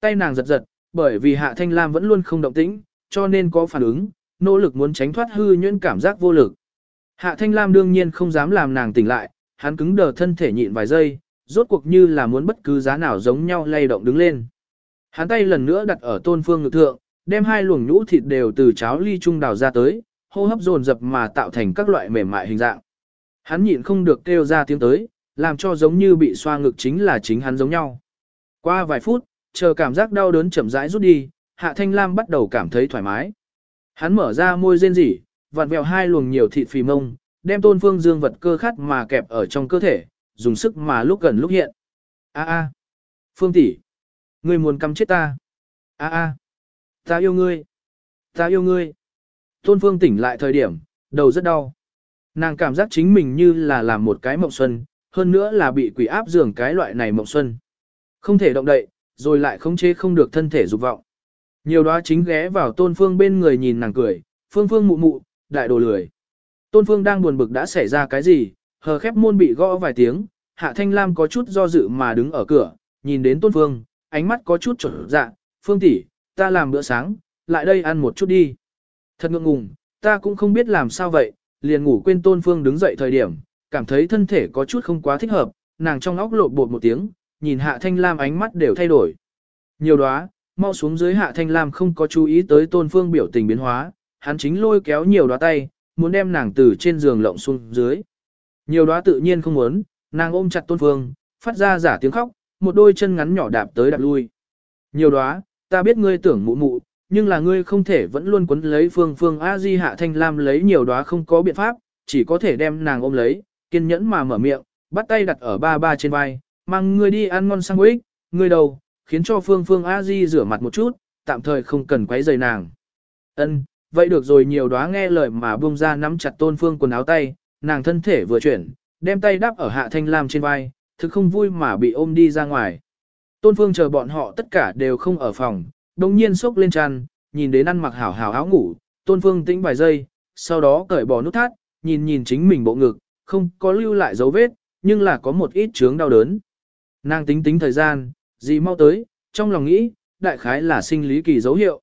Tay nàng giật giật, bởi vì hạ thanh lam vẫn luôn không động tĩnh, cho nên có phản ứng, nỗ lực muốn tránh thoát hư nhuyễn cảm giác vô lực. Hạ thanh lam đương nhiên không dám làm nàng tỉnh lại, hắn cứng đờ thân thể nhịn vài giây, rốt cuộc như là muốn bất cứ giá nào giống nhau lay động đứng lên. Hắn tay lần nữa đặt ở tôn phương ngực thượng, đem hai luồng nhũ thịt đều từ cháo ly trung đào ra tới, hô hấp dồn dập mà tạo thành các loại mềm mại hình dạng. Hắn nhịn không được kêu ra tiếng tới, làm cho giống như bị xoa ngực chính là chính hắn giống nhau. Qua vài phút, chờ cảm giác đau đớn chậm rãi rút đi, Hạ Thanh Lam bắt đầu cảm thấy thoải mái. Hắn mở ra môi rên rỉ, vặn vẹo hai luồng nhiều thịt phì mông, đem tôn phương dương vật cơ khát mà kẹp ở trong cơ thể, dùng sức mà lúc gần lúc hiện. A a, Phương tỷ, ngươi muốn cắm chết ta. A a, ta yêu ngươi, ta yêu ngươi. Tôn phương tỉnh lại thời điểm, đầu rất đau. Nàng cảm giác chính mình như là làm một cái mộng xuân, hơn nữa là bị quỷ áp giường cái loại này mộng xuân. Không thể động đậy, rồi lại không chế không được thân thể dục vọng. Nhiều đó chính ghé vào tôn phương bên người nhìn nàng cười, phương phương mụ mụ, đại đồ lười. Tôn phương đang buồn bực đã xảy ra cái gì, hờ khép môn bị gõ vài tiếng, hạ thanh lam có chút do dự mà đứng ở cửa, nhìn đến tôn phương, ánh mắt có chút trở dạ, phương tỷ, ta làm bữa sáng, lại đây ăn một chút đi. Thật ngượng ngùng, ta cũng không biết làm sao vậy, liền ngủ quên tôn phương đứng dậy thời điểm, cảm thấy thân thể có chút không quá thích hợp, nàng trong óc lộn bột một tiếng, nhìn hạ thanh lam ánh mắt đều thay đổi. Nhiều đóa, mau xuống dưới hạ thanh lam không có chú ý tới tôn phương biểu tình biến hóa, hắn chính lôi kéo nhiều đóa tay, muốn đem nàng từ trên giường lộng xuống dưới. Nhiều đóa tự nhiên không muốn, nàng ôm chặt tôn phương, phát ra giả tiếng khóc, một đôi chân ngắn nhỏ đạp tới đạp lui. Nhiều đóa, ta biết ngươi tưởng mụ mụ, nhưng là ngươi không thể vẫn luôn quấn lấy phương phương a di hạ thanh lam lấy nhiều đóa không có biện pháp, chỉ có thể đem nàng ôm lấy, kiên nhẫn mà mở miệng, bắt tay đặt ở ba ba trên vai, mang ngươi đi ăn ngon sang sandwich, ngươi đầu, khiến cho Phương Phương A Di rửa mặt một chút, tạm thời không cần quấy rầy nàng. Ân, vậy được rồi nhiều đóa nghe lời mà buông ra nắm chặt Tôn Phương quần áo tay, nàng thân thể vừa chuyển, đem tay đáp ở Hạ Thanh Lam trên vai, thực không vui mà bị ôm đi ra ngoài. Tôn Phương chờ bọn họ tất cả đều không ở phòng, đồng nhiên sốc lên tràn, nhìn đến ăn mặc hảo hảo áo ngủ, Tôn Phương tĩnh vài giây, sau đó cởi bỏ nút thắt, nhìn nhìn chính mình bộ ngực, không có lưu lại dấu vết, nhưng là có một ít chướng đau đớn. Nàng tính tính thời gian, gì mau tới, trong lòng nghĩ, đại khái là sinh lý kỳ dấu hiệu.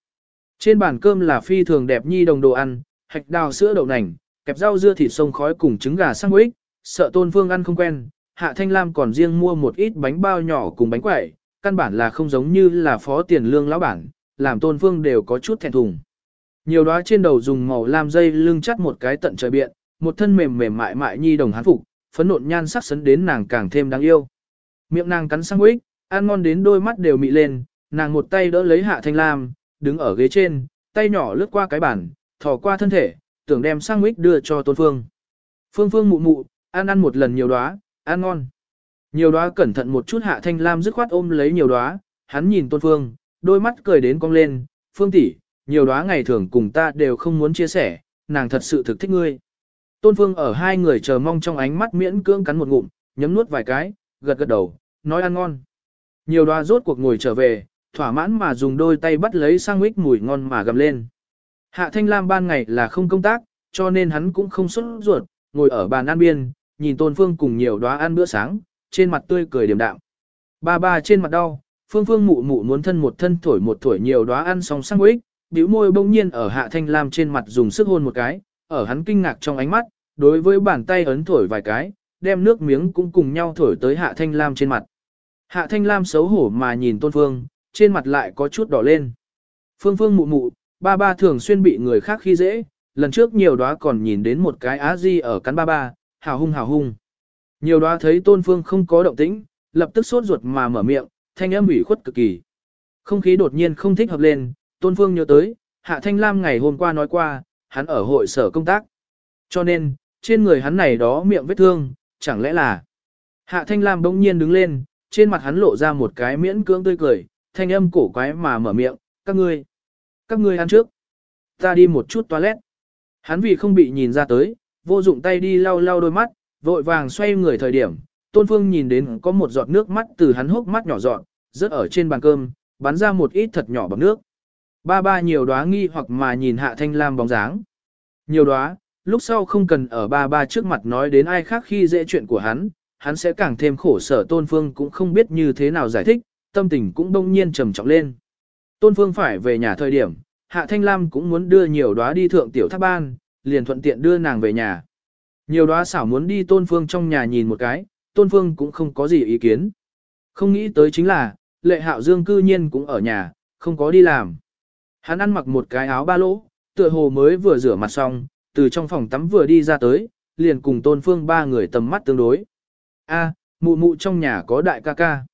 Trên bàn cơm là phi thường đẹp nhi đồng đồ ăn, hạch đào sữa đậu nành, kẹp rau dưa thịt sông khói cùng trứng gà sang ích, sợ tôn phương ăn không quen, hạ thanh lam còn riêng mua một ít bánh bao nhỏ cùng bánh quẩy, căn bản là không giống như là phó tiền lương lão bản, làm tôn phương đều có chút thẹn thùng. Nhiều đóa trên đầu dùng màu lam dây lưng chắt một cái tận trời biện, một thân mềm mềm mại mại nhi đồng hán phục, phấn nộn nhan sắc sấn đến nàng càng thêm đáng yêu. Miệng nàng cắn sang ích, ăn ngon đến đôi mắt đều mị lên, nàng một tay đỡ lấy hạ thanh lam, đứng ở ghế trên, tay nhỏ lướt qua cái bàn, thò qua thân thể, tưởng đem sang ích đưa cho tôn phương. Phương phương mụ mụ, ăn ăn một lần nhiều đóa, ăn ngon. Nhiều đóa cẩn thận một chút hạ thanh lam dứt khoát ôm lấy nhiều đóa, hắn nhìn tôn phương, đôi mắt cười đến cong lên, phương tỷ, nhiều đóa ngày thường cùng ta đều không muốn chia sẻ, nàng thật sự thực thích ngươi. Tôn phương ở hai người chờ mong trong ánh mắt miễn cưỡng cắn một ngụm, nhấm nuốt vài cái, gật gật đầu, nói ăn ngon. Nhiều đóa rốt cuộc ngồi trở về, thỏa mãn mà dùng đôi tay bắt lấy sang mít mùi ngon mà gầm lên. Hạ Thanh Lam ban ngày là không công tác, cho nên hắn cũng không xuất ruột, ngồi ở bàn ăn biên, nhìn Tôn Phương cùng nhiều đóa ăn bữa sáng, trên mặt tươi cười điềm đạm. Ba ba trên mặt đau, Phương Phương mụ mụ muốn thân một thân thổi một thổi nhiều đóa ăn xong sang mít, bĩu môi bỗng nhiên ở Hạ Thanh Lam trên mặt dùng sức hôn một cái, ở hắn kinh ngạc trong ánh mắt, đối với bàn tay ấn thổi vài cái, đem nước miếng cũng cùng nhau thổi tới Hạ Thanh Lam trên mặt. Hạ Thanh Lam xấu hổ mà nhìn Tôn Phương, trên mặt lại có chút đỏ lên. Phương Phương mụ mụ, ba ba thường xuyên bị người khác khi dễ, lần trước nhiều đóa còn nhìn đến một cái á di ở cắn ba ba, hào hung hào hung. Nhiều đóa thấy Tôn Phương không có động tĩnh, lập tức sốt ruột mà mở miệng, thanh âm ủy khuất cực kỳ. Không khí đột nhiên không thích hợp lên, Tôn Phương nhớ tới, Hạ Thanh Lam ngày hôm qua nói qua, hắn ở hội sở công tác. Cho nên, trên người hắn này đó miệng vết thương, chẳng lẽ là... Hạ Thanh Lam bỗng nhiên đứng lên, trên mặt hắn lộ ra một cái miễn cưỡng tươi cười, thanh âm cổ quái mà mở miệng, các ngươi, các ngươi ăn trước. Ta đi một chút toilet. Hắn vì không bị nhìn ra tới, vô dụng tay đi lau lau đôi mắt, vội vàng xoay người thời điểm, Tôn Phương nhìn đến có một giọt nước mắt từ hắn hốc mắt nhỏ giọt, rớt ở trên bàn cơm, bắn ra một ít thật nhỏ bằng nước. Ba ba nhiều đóa nghi hoặc mà nhìn Hạ Thanh Lam bóng dáng. Nhiều đóa, lúc sau không cần ở ba ba trước mặt nói đến ai khác khi dễ chuyện của hắn, hắn sẽ càng thêm khổ sở Tôn Phương cũng không biết như thế nào giải thích, tâm tình cũng đông nhiên trầm trọng lên. Tôn Phương phải về nhà thời điểm, Hạ Thanh Lam cũng muốn đưa nhiều đóa đi thượng tiểu tháp ban, liền thuận tiện đưa nàng về nhà. Nhiều đóa xảo muốn đi Tôn Phương trong nhà nhìn một cái, Tôn Phương cũng không có gì ý kiến. Không nghĩ tới chính là, lệ hạo dương cư nhiên cũng ở nhà, không có đi làm. Hắn ăn mặc một cái áo ba lỗ, tựa hồ mới vừa rửa mặt xong, từ trong phòng tắm vừa đi ra tới, liền cùng Tôn Phương ba người tầm mắt tương đối. A, mụ mụ trong nhà có đại ca ca.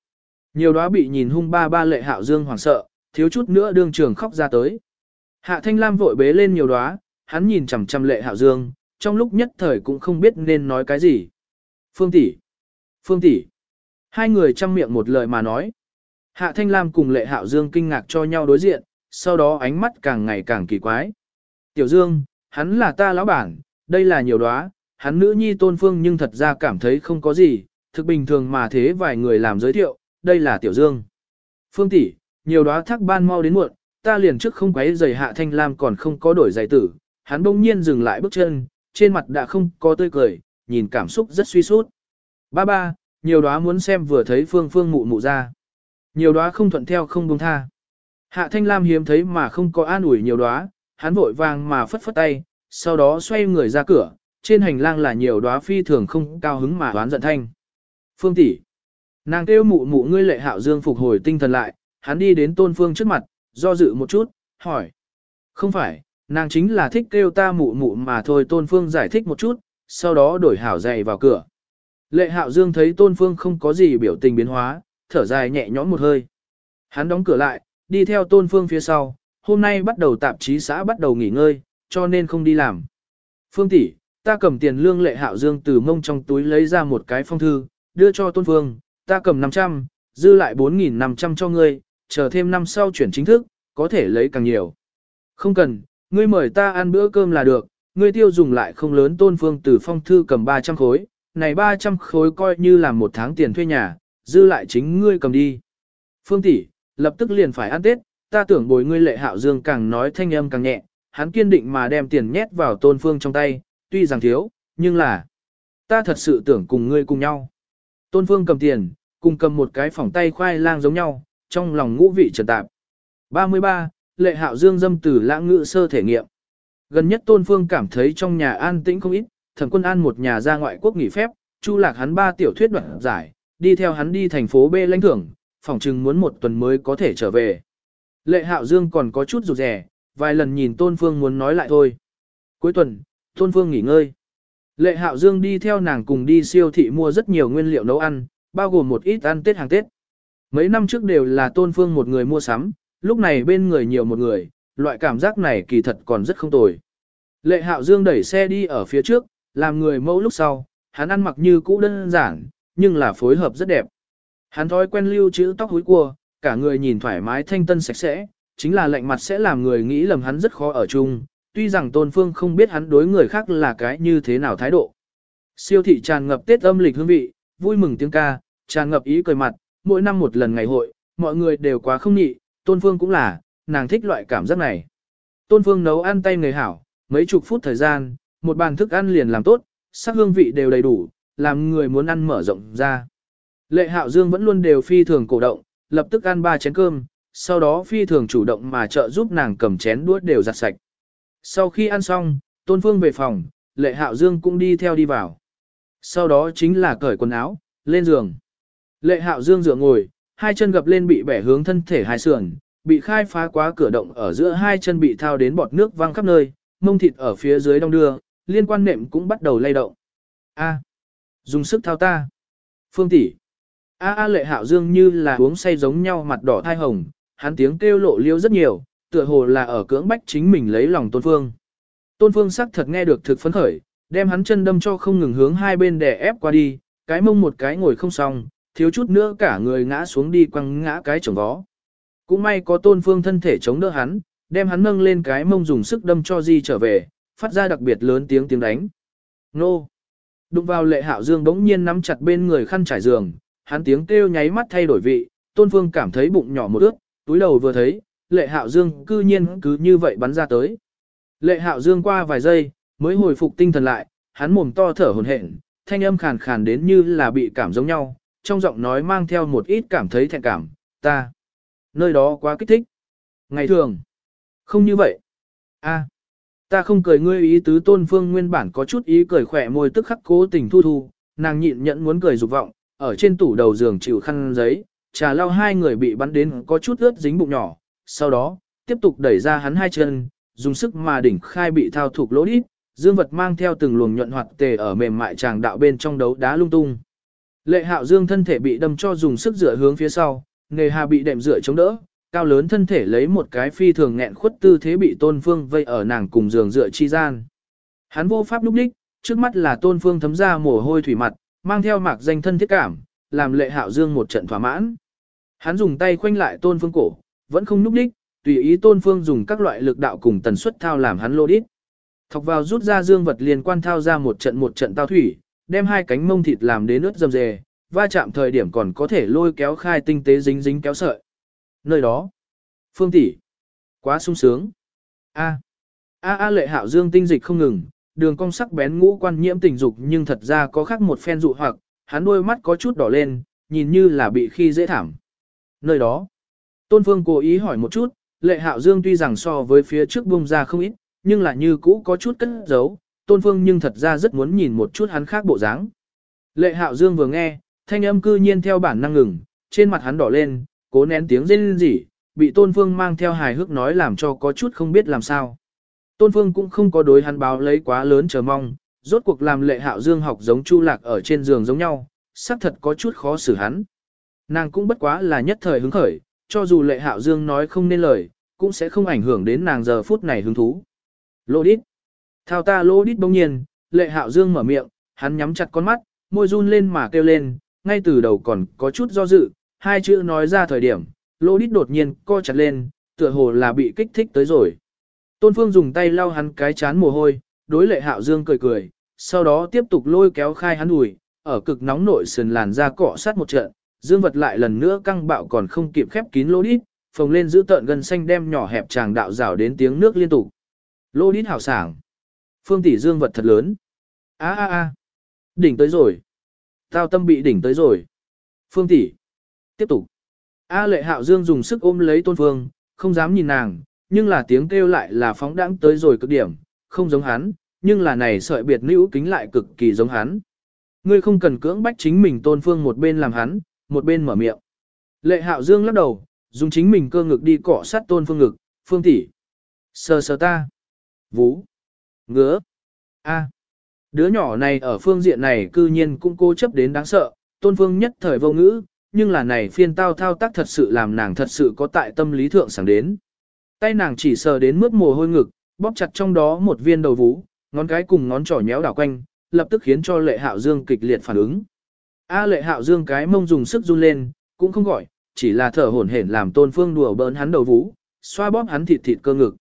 Nhiều đó bị nhìn hung ba ba lệ hạo dương hoảng sợ, thiếu chút nữa đương trường khóc ra tới. Hạ Thanh Lam vội bế lên nhiều đóa, hắn nhìn chằm chằm lệ hạo dương, trong lúc nhất thời cũng không biết nên nói cái gì. Phương tỷ, Phương tỷ, Hai người chăm miệng một lời mà nói. Hạ Thanh Lam cùng lệ hạo dương kinh ngạc cho nhau đối diện, sau đó ánh mắt càng ngày càng kỳ quái. Tiểu Dương, hắn là ta lão bản, đây là nhiều đóa, hắn nữ nhi tôn phương nhưng thật ra cảm thấy không có gì, thực bình thường mà thế vài người làm giới thiệu, đây là Tiểu Dương. Phương tỷ, nhiều đóa thác ban mau đến muộn, ta liền trước không quấy giày hạ thanh lam còn không có đổi giày tử, hắn bỗng nhiên dừng lại bước chân, trên mặt đã không có tươi cười, nhìn cảm xúc rất suy sút. Ba ba, nhiều đóa muốn xem vừa thấy phương phương mụ mụ ra. Nhiều đóa không thuận theo không buông tha. Hạ thanh lam hiếm thấy mà không có an ủi nhiều đóa, hắn vội vàng mà phất phất tay, sau đó xoay người ra cửa, trên hành lang là nhiều đóa phi thường không cao hứng mà đoán giận thanh. Phương tỷ, Nàng kêu mụ mụ ngươi lệ hạo dương phục hồi tinh thần lại, hắn đi đến tôn phương trước mặt, do dự một chút, hỏi. Không phải, nàng chính là thích kêu ta mụ mụ mà thôi tôn phương giải thích một chút, sau đó đổi hảo dày vào cửa. Lệ hạo dương thấy tôn phương không có gì biểu tình biến hóa, thở dài nhẹ nhõm một hơi. Hắn đóng cửa lại, đi theo tôn phương phía sau, hôm nay bắt đầu tạp chí xã bắt đầu nghỉ ngơi, cho nên không đi làm. Phương tỷ, ta cầm tiền lương lệ hạo dương từ mông trong túi lấy ra một cái phong thư, đưa cho tôn phương, ta cầm 500, dư lại 4.500 cho ngươi, chờ thêm năm sau chuyển chính thức, có thể lấy càng nhiều. Không cần, ngươi mời ta ăn bữa cơm là được, ngươi tiêu dùng lại không lớn tôn phương từ phong thư cầm 300 khối, này 300 khối coi như là một tháng tiền thuê nhà, dư lại chính ngươi cầm đi. Phương tỷ, lập tức liền phải ăn Tết, ta tưởng bồi ngươi lệ hạo dương càng nói thanh âm càng nhẹ, hắn kiên định mà đem tiền nhét vào tôn phương trong tay, tuy rằng thiếu, nhưng là, ta thật sự tưởng cùng ngươi cùng nhau. Tôn Phương cầm tiền, cùng cầm một cái phỏng tay khoai lang giống nhau, trong lòng ngũ vị trần tạp. 33. Lệ hạo dương dâm từ lãng ngữ sơ thể nghiệm. Gần nhất Tôn Phương cảm thấy trong nhà an tĩnh không ít, thẩm quân an một nhà ra ngoại quốc nghỉ phép, chu lạc hắn ba tiểu thuyết đoạn giải, đi theo hắn đi thành phố B lãnh thưởng, phỏng chừng muốn một tuần mới có thể trở về. Lệ hạo dương còn có chút rụt rè, vài lần nhìn Tôn Phương muốn nói lại thôi. Cuối tuần, Tôn Phương nghỉ ngơi. Lệ Hạo Dương đi theo nàng cùng đi siêu thị mua rất nhiều nguyên liệu nấu ăn, bao gồm một ít ăn Tết hàng Tết. Mấy năm trước đều là Tôn Phương một người mua sắm, lúc này bên người nhiều một người, loại cảm giác này kỳ thật còn rất không tồi. Lệ Hạo Dương đẩy xe đi ở phía trước, làm người mẫu lúc sau, hắn ăn mặc như cũ đơn giản, nhưng là phối hợp rất đẹp. Hắn thói quen lưu chữ tóc húi cua, cả người nhìn thoải mái thanh tân sạch sẽ, chính là lạnh mặt sẽ làm người nghĩ lầm hắn rất khó ở chung, tuy rằng Tôn Phương không biết hắn đối người khác là cái như thế nào thái độ. Siêu thị tràn ngập Tết âm lịch hương vị, vui mừng tiếng ca, tràn ngập ý cười mặt, mỗi năm một lần ngày hội, mọi người đều quá không nhị, Tôn Phương cũng là, nàng thích loại cảm giác này. Tôn Phương nấu ăn tay người hảo, mấy chục phút thời gian, một bàn thức ăn liền làm tốt, sắc hương vị đều đầy đủ, làm người muốn ăn mở rộng ra. Lệ Hạo Dương vẫn luôn đều phi thường cổ động, lập tức ăn ba chén cơm, sau đó phi thường chủ động mà trợ giúp nàng cầm chén đuốt đều giặt sạch. Sau khi ăn xong, Tôn Phương về phòng, Lệ Hạo Dương cũng đi theo đi vào. Sau đó chính là cởi quần áo, lên giường. Lệ Hạo Dương dựa ngồi, hai chân gập lên bị bẻ hướng thân thể hai sườn, bị khai phá quá cửa động ở giữa hai chân bị thao đến bọt nước văng khắp nơi, mông thịt ở phía dưới đông đưa, liên quan nệm cũng bắt đầu lay động. A, dùng sức thao ta. Phương tỷ. A A Lệ Hạo Dương như là uống say giống nhau mặt đỏ thai hồng, hắn tiếng kêu lộ liêu rất nhiều, tựa hồ là ở cưỡng bách chính mình lấy lòng Tôn Phương. Tôn Phương sắc thật nghe được thực phấn khởi, đem hắn chân đâm cho không ngừng hướng hai bên đè ép qua đi, cái mông một cái ngồi không xong, thiếu chút nữa cả người ngã xuống đi quăng ngã cái chồng vó. Cũng may có Tôn Phương thân thể chống đỡ hắn, đem hắn nâng lên cái mông dùng sức đâm cho di trở về, phát ra đặc biệt lớn tiếng tiếng đánh. Nô! Đụng vào lệ hạo dương bỗng nhiên nắm chặt bên người khăn trải giường, hắn tiếng kêu nháy mắt thay đổi vị, Tôn Phương cảm thấy bụng nhỏ một ướt, túi đầu vừa thấy, lệ hạo dương cư nhiên cứ như vậy bắn ra tới. Lệ hạo dương qua vài giây, mới hồi phục tinh thần lại, hắn mồm to thở hồn hển, thanh âm khàn khàn đến như là bị cảm giống nhau, trong giọng nói mang theo một ít cảm thấy thẹn cảm, ta. Nơi đó quá kích thích. Ngày thường. Không như vậy. a ta không cười ngươi ý tứ tôn phương nguyên bản có chút ý cười khỏe môi tức khắc cố tình thu thu, nàng nhịn nhẫn muốn cười dục vọng, ở trên tủ đầu giường chịu khăn giấy, trà lau hai người bị bắn đến có chút ướt dính bụng nhỏ, sau đó, tiếp tục đẩy ra hắn hai chân, dùng sức mà đỉnh khai bị thao thuộc lỗ đít, dương vật mang theo từng luồng nhuận hoạt tề ở mềm mại tràng đạo bên trong đấu đá lung tung. Lệ hạo dương thân thể bị đâm cho dùng sức dựa hướng phía sau, nghề hà bị đệm dựa chống đỡ, cao lớn thân thể lấy một cái phi thường nghẹn khuất tư thế bị tôn phương vây ở nàng cùng giường dựa chi gian. Hắn vô pháp lúc đích, trước mắt là tôn phương thấm ra mồ hôi thủy mặt, mang theo mạc danh thân thiết cảm, làm lệ hạo dương một trận thỏa mãn. Hắn dùng tay khoanh lại tôn phương cổ, vẫn không núp đích, tùy ý tôn phương dùng các loại lực đạo cùng tần suất thao làm hắn lô đít. Thọc vào rút ra dương vật liên quan thao ra một trận một trận tao thủy, đem hai cánh mông thịt làm đến ướt dầm dề, va chạm thời điểm còn có thể lôi kéo khai tinh tế dính dính kéo sợi. Nơi đó, phương tỷ quá sung sướng. A. A A lệ hạo dương tinh dịch không ngừng, đường cong sắc bén ngũ quan nhiễm tình dục nhưng thật ra có khác một phen dụ hoặc, hắn đôi mắt có chút đỏ lên, nhìn như là bị khi dễ thảm. Nơi đó, Tôn Phương cố ý hỏi một chút, lệ hạo dương tuy rằng so với phía trước bung ra không ít, nhưng là như cũ có chút cất giấu, Tôn Phương nhưng thật ra rất muốn nhìn một chút hắn khác bộ dáng. Lệ hạo dương vừa nghe, thanh âm cư nhiên theo bản năng ngừng, trên mặt hắn đỏ lên, cố nén tiếng rên rỉ, bị Tôn Phương mang theo hài hước nói làm cho có chút không biết làm sao. Tôn Phương cũng không có đối hắn báo lấy quá lớn chờ mong, rốt cuộc làm lệ hạo dương học giống Chu Lạc ở trên giường giống nhau, xác thật có chút khó xử hắn. Nàng cũng bất quá là nhất thời hứng khởi, cho dù lệ hạo dương nói không nên lời, cũng sẽ không ảnh hưởng đến nàng giờ phút này hứng thú. Lô đít. Thao ta lô đít bỗng nhiên, lệ hạo dương mở miệng, hắn nhắm chặt con mắt, môi run lên mà kêu lên, ngay từ đầu còn có chút do dự, hai chữ nói ra thời điểm, lô đít đột nhiên co chặt lên, tựa hồ là bị kích thích tới rồi. Tôn Phương dùng tay lau hắn cái chán mồ hôi, đối lệ hạo dương cười cười, sau đó tiếp tục lôi kéo khai hắn ủi, ở cực nóng nội sườn làn ra cọ sát một trận, dương vật lại lần nữa căng bạo còn không kịp khép kín lô đít, phồng lên giữ tợn gần xanh đem nhỏ hẹp chàng đạo rào đến tiếng nước liên tục. Lô đít hào sảng. Phương tỷ dương vật thật lớn. A a a. Đỉnh tới rồi. Tao tâm bị đỉnh tới rồi. Phương tỷ. Tiếp tục. A lệ hạo dương dùng sức ôm lấy tôn phương, không dám nhìn nàng, nhưng là tiếng kêu lại là phóng đãng tới rồi cực điểm, không giống hắn, nhưng là này sợi biệt nữ kính lại cực kỳ giống hắn. Ngươi không cần cưỡng bách chính mình tôn phương một bên làm hắn, một bên mở miệng. Lệ hạo dương lắc đầu, dùng chính mình cơ ngực đi cọ sát tôn phương ngực, phương tỷ Sờ sờ ta. Vú. Ngứa. A. Đứa nhỏ này ở phương diện này cư nhiên cũng cố chấp đến đáng sợ, tôn phương nhất thời vô ngữ, nhưng là này phiên tao thao tác thật sự làm nàng thật sự có tại tâm lý thượng sảng đến. Tay nàng chỉ sờ đến mức mồ hôi ngực, bóp chặt trong đó một viên đầu vú, ngón cái cùng ngón trỏ nhéo đảo quanh, lập tức khiến cho lệ hạo dương kịch liệt phản ứng. A lệ hạo dương cái mông dùng sức run lên, cũng không gọi, chỉ là thở hổn hển làm tôn phương đùa bỡn hắn đầu vũ, xoa bóp hắn thịt thịt cơ ngực.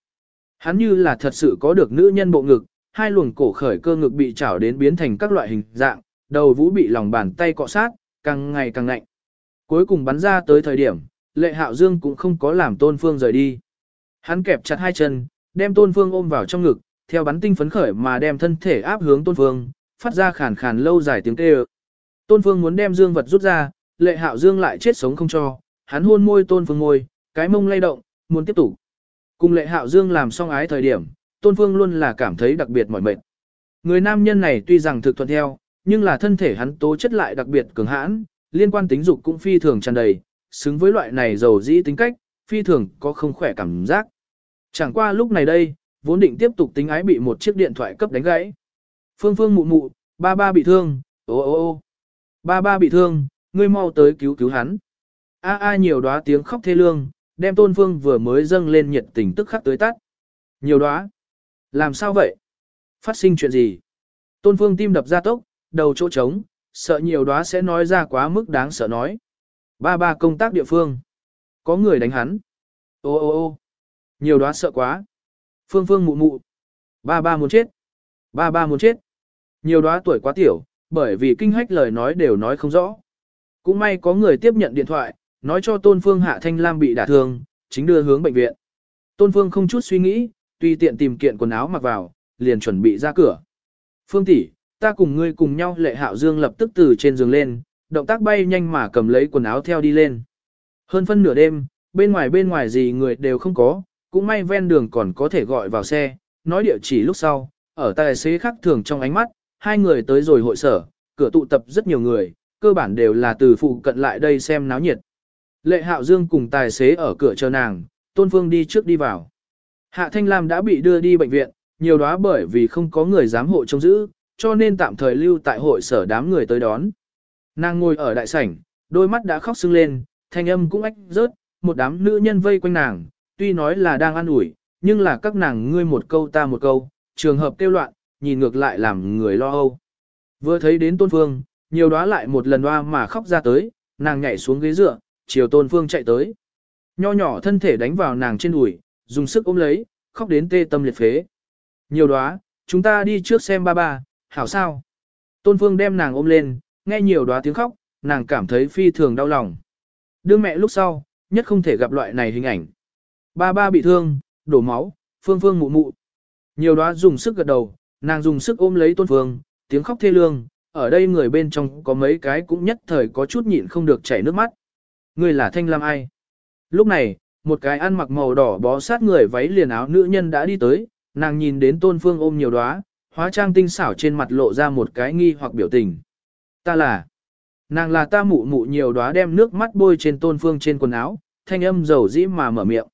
Hắn như là thật sự có được nữ nhân bộ ngực, hai luồng cổ khởi cơ ngực bị chảo đến biến thành các loại hình dạng, đầu vũ bị lòng bàn tay cọ sát, càng ngày càng lạnh. Cuối cùng bắn ra tới thời điểm, lệ hạo dương cũng không có làm tôn phương rời đi. Hắn kẹp chặt hai chân, đem tôn phương ôm vào trong ngực, theo bắn tinh phấn khởi mà đem thân thể áp hướng tôn phương, phát ra khàn khàn lâu dài tiếng kêu. Tôn phương muốn đem dương vật rút ra, lệ hạo dương lại chết sống không cho, hắn hôn môi tôn phương môi, cái mông lay động, muốn tiếp tục. Cùng lệ hạo dương làm xong ái thời điểm, tôn phương luôn là cảm thấy đặc biệt mỏi mệt. Người nam nhân này tuy rằng thực thuận theo, nhưng là thân thể hắn tố chất lại đặc biệt cường hãn, liên quan tính dục cũng phi thường tràn đầy, xứng với loại này giàu dĩ tính cách, phi thường có không khỏe cảm giác. Chẳng qua lúc này đây, vốn định tiếp tục tính ái bị một chiếc điện thoại cấp đánh gãy. Phương Phương mụ mụ, ba ba bị thương, ô ô ô. Ba ba bị thương, ngươi mau tới cứu cứu hắn. A a nhiều đóa tiếng khóc thê lương, đem tôn phương vừa mới dâng lên nhiệt tình tức khắc tới tắt. Nhiều đóa. Làm sao vậy? Phát sinh chuyện gì? Tôn phương tim đập ra tốc, đầu chỗ trống, sợ nhiều đóa sẽ nói ra quá mức đáng sợ nói. Ba ba công tác địa phương. Có người đánh hắn. Ô ô ô nhiều đóa sợ quá. Phương phương mụ mụ. Ba ba muốn chết. Ba ba muốn chết. Nhiều đóa tuổi quá tiểu, bởi vì kinh hách lời nói đều nói không rõ. Cũng may có người tiếp nhận điện thoại, nói cho Tôn Phương Hạ Thanh Lam bị đả thương, chính đưa hướng bệnh viện. Tôn Phương không chút suy nghĩ, tùy tiện tìm kiện quần áo mặc vào, liền chuẩn bị ra cửa. Phương tỷ, ta cùng ngươi cùng nhau lệ hạo dương lập tức từ trên giường lên, động tác bay nhanh mà cầm lấy quần áo theo đi lên. Hơn phân nửa đêm, bên ngoài bên ngoài gì người đều không có, cũng may ven đường còn có thể gọi vào xe, nói địa chỉ lúc sau, ở tài xế khác thường trong ánh mắt, hai người tới rồi hội sở, cửa tụ tập rất nhiều người, cơ bản đều là từ phụ cận lại đây xem náo nhiệt. Lệ Hạo Dương cùng tài xế ở cửa chờ nàng, Tôn Phương đi trước đi vào. Hạ Thanh Lam đã bị đưa đi bệnh viện, nhiều đó bởi vì không có người giám hộ trông giữ, cho nên tạm thời lưu tại hội sở đám người tới đón. Nàng ngồi ở đại sảnh, đôi mắt đã khóc sưng lên, thanh âm cũng ách rớt, một đám nữ nhân vây quanh nàng, tuy nói là đang ăn ủi, nhưng là các nàng ngươi một câu ta một câu, trường hợp tiêu loạn, nhìn ngược lại làm người lo âu. Vừa thấy đến Tôn Phương, nhiều đóa lại một lần hoa mà khóc ra tới, nàng nhảy xuống ghế dựa, chiều Tôn Phương chạy tới. Nho nhỏ thân thể đánh vào nàng trên đùi, dùng sức ôm lấy, khóc đến tê tâm liệt phế. Nhiều đóa, chúng ta đi trước xem ba ba, hảo sao? Tôn Phương đem nàng ôm lên, nghe nhiều đóa tiếng khóc, nàng cảm thấy phi thường đau lòng. Đưa mẹ lúc sau, nhất không thể gặp loại này hình ảnh. Ba ba bị thương, đổ máu, Phương Phương mụ mụ. Nhiều đóa dùng sức gật đầu, nàng dùng sức ôm lấy Tôn Phương, tiếng khóc thê lương, ở đây người bên trong có mấy cái cũng nhất thời có chút nhịn không được chảy nước mắt. Người là Thanh Lam ai? Lúc này, một cái ăn mặc màu đỏ bó sát người váy liền áo nữ nhân đã đi tới, nàng nhìn đến tôn phương ôm nhiều đóa, hóa trang tinh xảo trên mặt lộ ra một cái nghi hoặc biểu tình. Ta là, nàng là ta mụ mụ nhiều đóa đem nước mắt bôi trên tôn phương trên quần áo, thanh âm dầu dĩ mà mở miệng.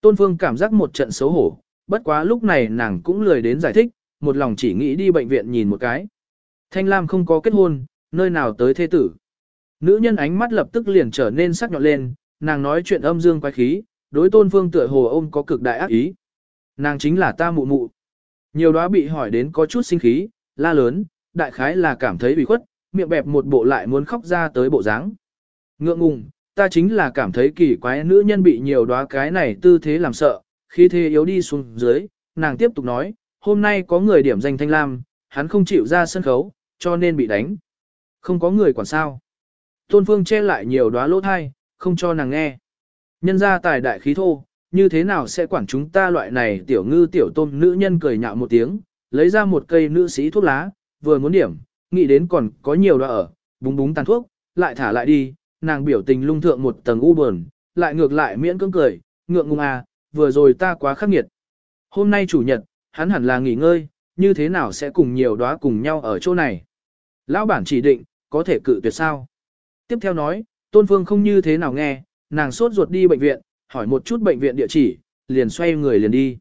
Tôn phương cảm giác một trận xấu hổ, bất quá lúc này nàng cũng lười đến giải thích, một lòng chỉ nghĩ đi bệnh viện nhìn một cái. Thanh Lam không có kết hôn, nơi nào tới thế tử. Nữ nhân ánh mắt lập tức liền trở nên sắc nhọn lên, nàng nói chuyện âm dương quái khí, đối tôn phương tựa hồ ôm có cực đại ác ý. Nàng chính là ta mụ mụ. Nhiều đó bị hỏi đến có chút sinh khí, la lớn, đại khái là cảm thấy bị khuất, miệng bẹp một bộ lại muốn khóc ra tới bộ dáng. Ngượng ngùng, ta chính là cảm thấy kỳ quái nữ nhân bị nhiều đóa cái này tư thế làm sợ, khi thế yếu đi xuống dưới, nàng tiếp tục nói, hôm nay có người điểm danh thanh lam, hắn không chịu ra sân khấu, cho nên bị đánh. Không có người quản sao. Tôn Phương che lại nhiều đóa lỗ thai, không cho nàng nghe. Nhân ra tài đại khí thô, như thế nào sẽ quản chúng ta loại này tiểu ngư tiểu tôm nữ nhân cười nhạo một tiếng, lấy ra một cây nữ sĩ thuốc lá, vừa muốn điểm, nghĩ đến còn có nhiều đóa ở, búng búng tàn thuốc, lại thả lại đi, nàng biểu tình lung thượng một tầng u buồn, lại ngược lại miễn cưỡng cười, ngượng ngùng à, vừa rồi ta quá khắc nghiệt. Hôm nay chủ nhật, hắn hẳn là nghỉ ngơi, như thế nào sẽ cùng nhiều đóa cùng nhau ở chỗ này. Lão bản chỉ định, có thể cự tuyệt sao. Tiếp theo nói, Tôn Phương không như thế nào nghe, nàng sốt ruột đi bệnh viện, hỏi một chút bệnh viện địa chỉ, liền xoay người liền đi.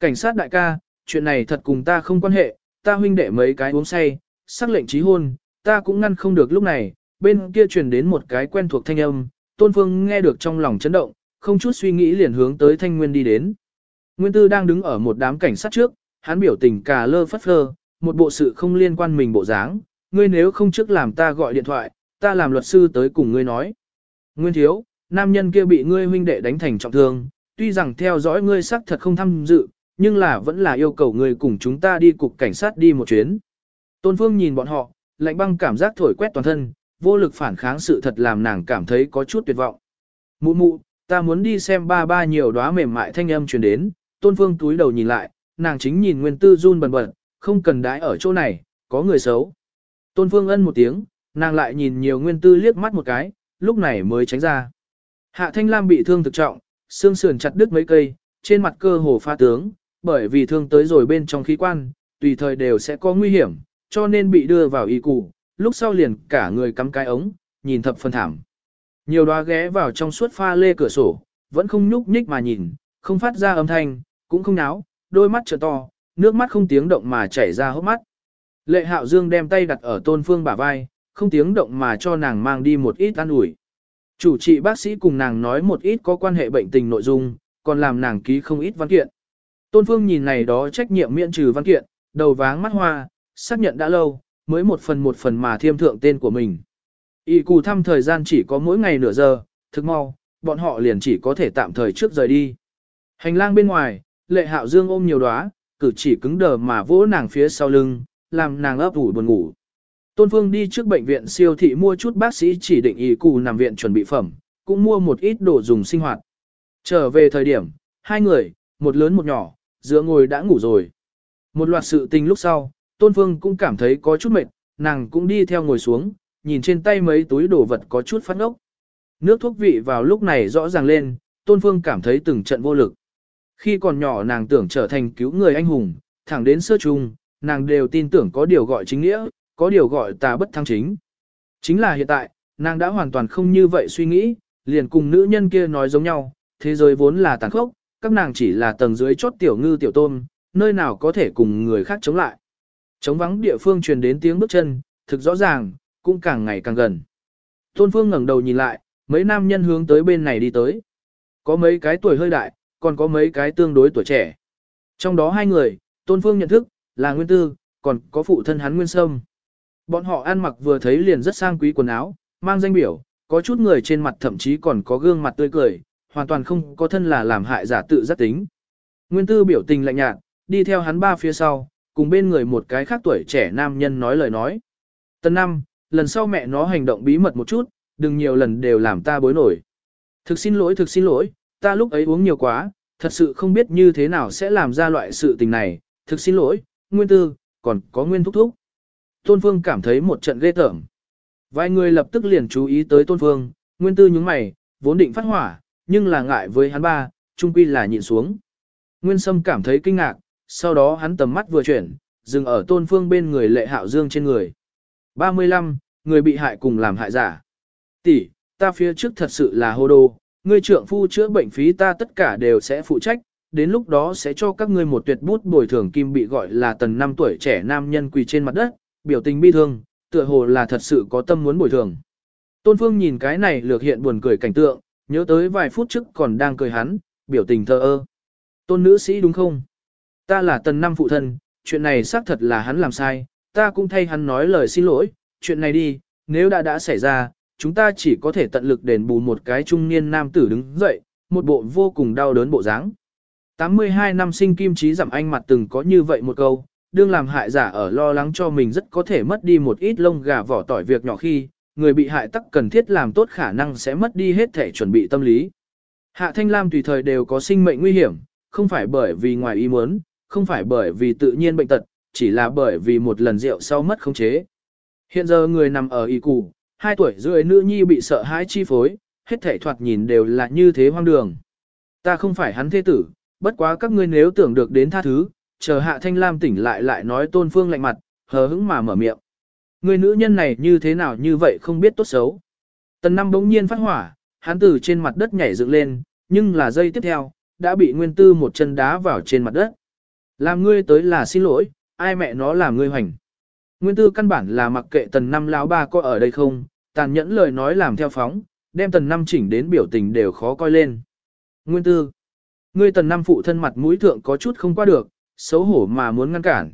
Cảnh sát đại ca, chuyện này thật cùng ta không quan hệ, ta huynh đệ mấy cái uống say, sắc lệnh trí hôn, ta cũng ngăn không được lúc này, bên kia truyền đến một cái quen thuộc thanh âm, Tôn Phương nghe được trong lòng chấn động, không chút suy nghĩ liền hướng tới Thanh Nguyên đi đến. Nguyên Tư đang đứng ở một đám cảnh sát trước, hắn biểu tình cà lơ phất phơ, một bộ sự không liên quan mình bộ dáng, ngươi nếu không trước làm ta gọi điện thoại, ta làm luật sư tới cùng ngươi nói. Nguyên thiếu, nam nhân kia bị ngươi huynh đệ đánh thành trọng thương, tuy rằng theo dõi ngươi xác thật không tham dự, nhưng là vẫn là yêu cầu ngươi cùng chúng ta đi cục cảnh sát đi một chuyến. Tôn Phương nhìn bọn họ, lạnh băng cảm giác thổi quét toàn thân, vô lực phản kháng sự thật làm nàng cảm thấy có chút tuyệt vọng. Mụ mụ, ta muốn đi xem ba ba nhiều đóa mềm mại thanh âm truyền đến, Tôn Phương túi đầu nhìn lại, nàng chính nhìn Nguyên Tư run bần bật, không cần đái ở chỗ này, có người xấu. Tôn Phương ân một tiếng, nàng lại nhìn nhiều Nguyên Tư liếc mắt một cái, lúc này mới tránh ra. Hạ Thanh Lam bị thương thực trọng, xương sườn chặt đứt mấy cây, trên mặt cơ hồ pha tướng, bởi vì thương tới rồi bên trong khí quan, tùy thời đều sẽ có nguy hiểm, cho nên bị đưa vào y cụ, lúc sau liền cả người cắm cái ống, nhìn thập phần thảm. Nhiều đoá ghé vào trong suốt pha lê cửa sổ, vẫn không nhúc nhích mà nhìn, không phát ra âm thanh, cũng không náo, đôi mắt trợ to, nước mắt không tiếng động mà chảy ra hốc mắt. Lệ hạo dương đem tay đặt ở tôn phương bả vai, không tiếng động mà cho nàng mang đi một ít an ủi. Chủ trị bác sĩ cùng nàng nói một ít có quan hệ bệnh tình nội dung, còn làm nàng ký không ít văn kiện. Tôn phương nhìn này đó trách nhiệm miễn trừ văn kiện, đầu váng mắt hoa, xác nhận đã lâu, mới một phần một phần mà thiêm thượng tên của mình. Y cù thăm thời gian chỉ có mỗi ngày nửa giờ, thực mau, bọn họ liền chỉ có thể tạm thời trước rời đi. Hành lang bên ngoài, lệ hạo dương ôm nhiều đóa, cử chỉ cứng đờ mà vỗ nàng phía sau lưng, làm nàng ấp ủ buồn ngủ. Tôn Phương đi trước bệnh viện siêu thị mua chút bác sĩ chỉ định y cù nằm viện chuẩn bị phẩm, cũng mua một ít đồ dùng sinh hoạt. Trở về thời điểm, hai người, một lớn một nhỏ, giữa ngồi đã ngủ rồi. Một loạt sự tình lúc sau, Tôn Phương cũng cảm thấy có chút mệt, nàng cũng đi theo ngồi xuống, nhìn trên tay mấy túi đồ vật có chút phát ốc. Nước thuốc vị vào lúc này rõ ràng lên, Tôn Phương cảm thấy từng trận vô lực. Khi còn nhỏ nàng tưởng trở thành cứu người anh hùng, thẳng đến sơ trung, nàng đều tin tưởng có điều gọi chính nghĩa, có điều gọi tà bất thăng chính. Chính là hiện tại, nàng đã hoàn toàn không như vậy suy nghĩ, liền cùng nữ nhân kia nói giống nhau, thế giới vốn là tàn khốc, các nàng chỉ là tầng dưới chốt tiểu ngư tiểu tôm, nơi nào có thể cùng người khác chống lại. Chống vắng địa phương truyền đến tiếng bước chân, thực rõ ràng, cũng càng ngày càng gần. Tôn Phương ngẩng đầu nhìn lại, mấy nam nhân hướng tới bên này đi tới. Có mấy cái tuổi hơi đại, còn có mấy cái tương đối tuổi trẻ. Trong đó hai người, Tôn Phương nhận thức, là Nguyên Tư, còn có phụ thân hắn Nguyên Sâm. Bọn họ ăn mặc vừa thấy liền rất sang quý quần áo, mang danh biểu, có chút người trên mặt thậm chí còn có gương mặt tươi cười, hoàn toàn không có thân là làm hại giả tự giác tính. Nguyên Tư biểu tình lạnh nhạt, đi theo hắn ba phía sau, cùng bên người một cái khác tuổi trẻ nam nhân nói lời nói. Tân năm, lần sau mẹ nó hành động bí mật một chút, đừng nhiều lần đều làm ta bối nổi. Thực xin lỗi thực xin lỗi, ta lúc ấy uống nhiều quá, thật sự không biết như thế nào sẽ làm ra loại sự tình này, thực xin lỗi, nguyên tư, còn có nguyên thúc thúc. Tôn Phương cảm thấy một trận ghê tởm. Vài người lập tức liền chú ý tới Tôn Phương, nguyên tư nhướng mày, vốn định phát hỏa, nhưng là ngại với hắn ba, trung quy là nhịn xuống. Nguyên Sâm cảm thấy kinh ngạc, sau đó hắn tầm mắt vừa chuyển, dừng ở Tôn Phương bên người lệ hạo dương trên người. 35, người bị hại cùng làm hại giả. Tỷ, ta phía trước thật sự là hô đồ, ngươi trượng phu chữa bệnh phí ta tất cả đều sẽ phụ trách, đến lúc đó sẽ cho các ngươi một tuyệt bút bồi thường kim bị gọi là tần năm tuổi trẻ nam nhân quỳ trên mặt đất, biểu tình bi thương, tựa hồ là thật sự có tâm muốn bồi thường. Tôn Phương nhìn cái này lược hiện buồn cười cảnh tượng, nhớ tới vài phút trước còn đang cười hắn, biểu tình thơ ơ. Tôn nữ sĩ đúng không? Ta là tần năm phụ thân, chuyện này xác thật là hắn làm sai, ta cũng thay hắn nói lời xin lỗi, chuyện này đi, nếu đã đã xảy ra, chúng ta chỉ có thể tận lực đền bù một cái trung niên nam tử đứng dậy, một bộ vô cùng đau đớn bộ dáng. 82 năm sinh kim trí giảm anh mặt từng có như vậy một câu, đương làm hại giả ở lo lắng cho mình rất có thể mất đi một ít lông gà vỏ tỏi việc nhỏ khi, người bị hại tắc cần thiết làm tốt khả năng sẽ mất đi hết thể chuẩn bị tâm lý. Hạ Thanh Lam tùy thời đều có sinh mệnh nguy hiểm, không phải bởi vì ngoài ý muốn, không phải bởi vì tự nhiên bệnh tật, chỉ là bởi vì một lần rượu sau mất khống chế. Hiện giờ người nằm ở y cụ, hai tuổi rưỡi nữ nhi bị sợ hãi chi phối, hết thể thoạt nhìn đều là như thế hoang đường. Ta không phải hắn thế tử, bất quá các ngươi nếu tưởng được đến tha thứ, chờ hạ thanh lam tỉnh lại lại nói tôn phương lạnh mặt, hờ hững mà mở miệng. Người nữ nhân này như thế nào như vậy không biết tốt xấu. Tần năm bỗng nhiên phát hỏa, hắn từ trên mặt đất nhảy dựng lên, nhưng là giây tiếp theo, đã bị nguyên tư một chân đá vào trên mặt đất. Làm ngươi tới là xin lỗi, ai mẹ nó làm ngươi hoành. Nguyên tư căn bản là mặc kệ tần năm lão ba có ở đây không, tàn nhẫn lời nói làm theo phóng, đem tần năm chỉnh đến biểu tình đều khó coi lên. Nguyên tư, ngươi tần năm phụ thân mặt mũi thượng có chút không qua được, xấu hổ mà muốn ngăn cản.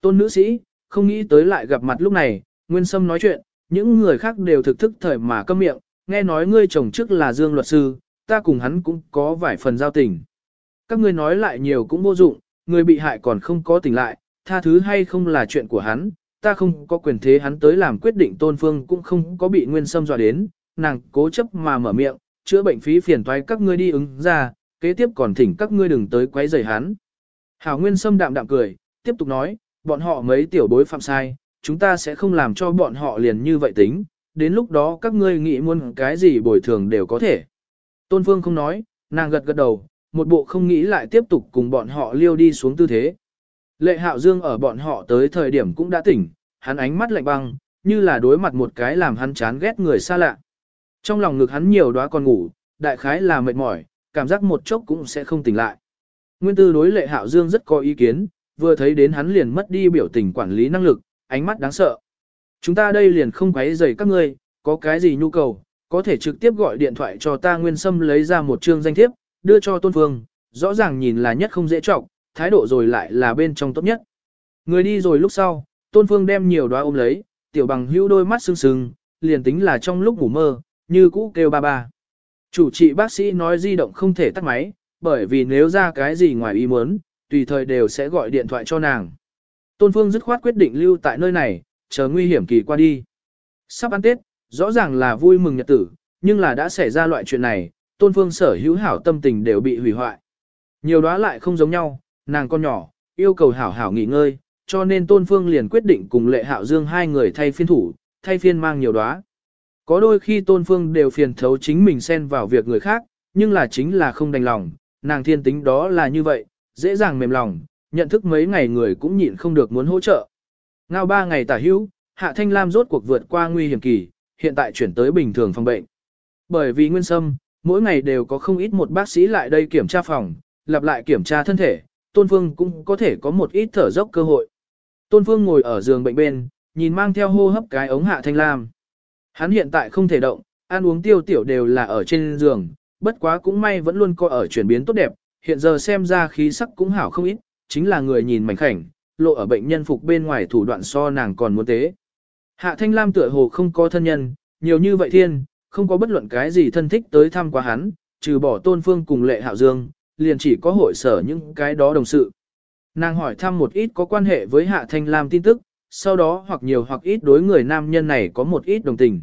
Tôn nữ sĩ, không nghĩ tới lại gặp mặt lúc này, Nguyên Sâm nói chuyện, những người khác đều thực thức thời mà câm miệng, nghe nói ngươi chồng trước là Dương luật sư, ta cùng hắn cũng có vài phần giao tình. Các ngươi nói lại nhiều cũng vô dụng, người bị hại còn không có tỉnh lại, tha thứ hay không là chuyện của hắn, ta không có quyền thế hắn tới làm quyết định tôn phương cũng không có bị nguyên sâm dọa đến, nàng cố chấp mà mở miệng, chữa bệnh phí phiền toái các ngươi đi ứng ra, kế tiếp còn thỉnh các ngươi đừng tới quấy rầy hắn. Hảo nguyên sâm đạm đạm cười, tiếp tục nói, bọn họ mấy tiểu bối phạm sai, chúng ta sẽ không làm cho bọn họ liền như vậy tính, đến lúc đó các ngươi nghĩ muốn cái gì bồi thường đều có thể. Tôn Phương không nói, nàng gật gật đầu, một bộ không nghĩ lại tiếp tục cùng bọn họ liêu đi xuống tư thế. Lệ Hạo Dương ở bọn họ tới thời điểm cũng đã tỉnh, hắn ánh mắt lạnh băng, như là đối mặt một cái làm hắn chán ghét người xa lạ. Trong lòng ngực hắn nhiều đóa còn ngủ, đại khái là mệt mỏi, cảm giác một chốc cũng sẽ không tỉnh lại. Nguyên tư đối Lệ Hạo Dương rất có ý kiến, vừa thấy đến hắn liền mất đi biểu tình quản lý năng lực, ánh mắt đáng sợ. Chúng ta đây liền không quấy rầy các ngươi, có cái gì nhu cầu, có thể trực tiếp gọi điện thoại cho ta Nguyên Sâm lấy ra một chương danh thiếp, đưa cho Tôn Phương, rõ ràng nhìn là nhất không dễ trọng, thái độ rồi lại là bên trong tốt nhất. Người đi rồi lúc sau, Tôn Phương đem nhiều đóa ôm lấy, tiểu bằng hữu đôi mắt sưng sưng, liền tính là trong lúc ngủ mơ, như cũ kêu ba ba. Chủ trị bác sĩ nói di động không thể tắt máy, bởi vì nếu ra cái gì ngoài ý muốn, tùy thời đều sẽ gọi điện thoại cho nàng. Tôn Phương dứt khoát quyết định lưu tại nơi này, chờ nguy hiểm kỳ qua đi. Sắp ăn Tết, rõ ràng là vui mừng nhật tử, nhưng là đã xảy ra loại chuyện này, Tôn Phương sở hữu hảo tâm tình đều bị hủy hoại. Nhiều đó lại không giống nhau, nàng con nhỏ, yêu cầu hảo hảo nghỉ ngơi, cho nên Tôn Phương liền quyết định cùng Lệ Hạo Dương hai người thay phiên thủ, thay phiên mang nhiều đóa. Có đôi khi Tôn Phương đều phiền thấu chính mình xen vào việc người khác, nhưng là chính là không đành lòng, nàng thiên tính đó là như vậy, dễ dàng mềm lòng, nhận thức mấy ngày người cũng nhịn không được muốn hỗ trợ. Ngao ba ngày tả hữu, Hạ Thanh Lam rốt cuộc vượt qua nguy hiểm kỳ, hiện tại chuyển tới bình thường phòng bệnh. Bởi vì nguyên sâm, mỗi ngày đều có không ít một bác sĩ lại đây kiểm tra phòng, lặp lại kiểm tra thân thể, Tôn Phương cũng có thể có một ít thở dốc cơ hội. Tôn Phương ngồi ở giường bệnh bên, nhìn mang theo hô hấp cái ống Hạ Thanh Lam. Hắn hiện tại không thể động, ăn uống tiêu tiểu đều là ở trên giường, bất quá cũng may vẫn luôn coi ở chuyển biến tốt đẹp, hiện giờ xem ra khí sắc cũng hảo không ít, chính là người nhìn mảnh khảnh, lộ ở bệnh nhân phục bên ngoài thủ đoạn so nàng còn muốn tế. Hạ Thanh Lam tựa hồ không có thân nhân, nhiều như vậy thiên, không có bất luận cái gì thân thích tới thăm qua hắn, trừ bỏ tôn phương cùng lệ hạo dương, liền chỉ có hội sở những cái đó đồng sự. Nàng hỏi thăm một ít có quan hệ với Hạ Thanh Lam tin tức, sau đó hoặc nhiều hoặc ít đối người nam nhân này có một ít đồng tình.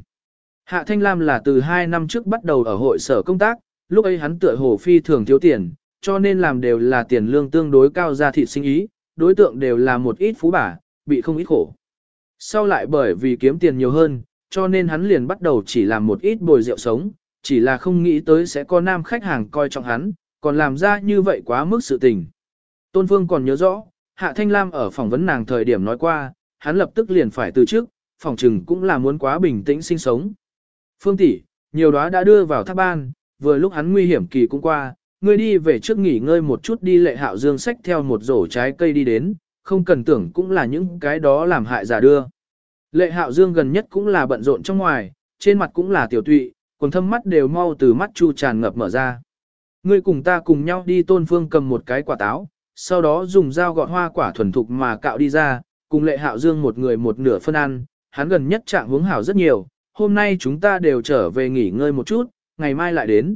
Hạ Thanh Lam là từ 2 năm trước bắt đầu ở hội sở công tác, lúc ấy hắn tựa hồ phi thường thiếu tiền, cho nên làm đều là tiền lương tương đối cao ra thị sinh ý, đối tượng đều là một ít phú bà, bị không ít khổ. Sau lại bởi vì kiếm tiền nhiều hơn, cho nên hắn liền bắt đầu chỉ làm một ít bồi rượu sống, chỉ là không nghĩ tới sẽ có nam khách hàng coi trọng hắn, còn làm ra như vậy quá mức sự tình. Tôn Phương còn nhớ rõ, Hạ Thanh Lam ở phỏng vấn nàng thời điểm nói qua, hắn lập tức liền phải từ trước, phòng trừng cũng là muốn quá bình tĩnh sinh sống. Phương tỷ, nhiều đó đã đưa vào tháp ban, vừa lúc hắn nguy hiểm kỳ cũng qua, ngươi đi về trước nghỉ ngơi một chút đi lệ hạo dương sách theo một rổ trái cây đi đến, không cần tưởng cũng là những cái đó làm hại giả đưa. Lệ hạo dương gần nhất cũng là bận rộn trong ngoài, trên mặt cũng là tiểu tụy, quần thâm mắt đều mau từ mắt chu tràn ngập mở ra. Ngươi cùng ta cùng nhau đi tôn phương cầm một cái quả táo, sau đó dùng dao gọt hoa quả thuần thục mà cạo đi ra, cùng lệ hạo dương một người một nửa phân ăn, hắn gần nhất trạng hướng hảo rất nhiều, hôm nay chúng ta đều trở về nghỉ ngơi một chút, ngày mai lại đến.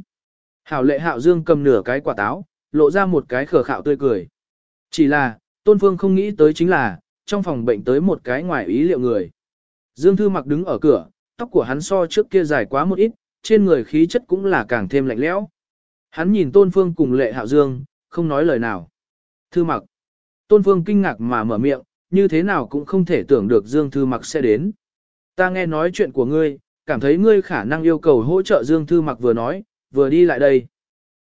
Hảo lệ hạo dương cầm nửa cái quả táo, lộ ra một cái khờ khạo tươi cười. Chỉ là, tôn phương không nghĩ tới chính là, trong phòng bệnh tới một cái ngoài ý liệu người. Dương Thư mặc đứng ở cửa, tóc của hắn so trước kia dài quá một ít, trên người khí chất cũng là càng thêm lạnh lẽo. Hắn nhìn tôn phương cùng lệ hạo dương, không nói lời nào. Thư mặc. Tôn phương kinh ngạc mà mở miệng, như thế nào cũng không thể tưởng được Dương Thư mặc sẽ đến. Ta nghe nói chuyện của ngươi, cảm thấy ngươi khả năng yêu cầu hỗ trợ Dương Thư mặc vừa nói, vừa đi lại đây.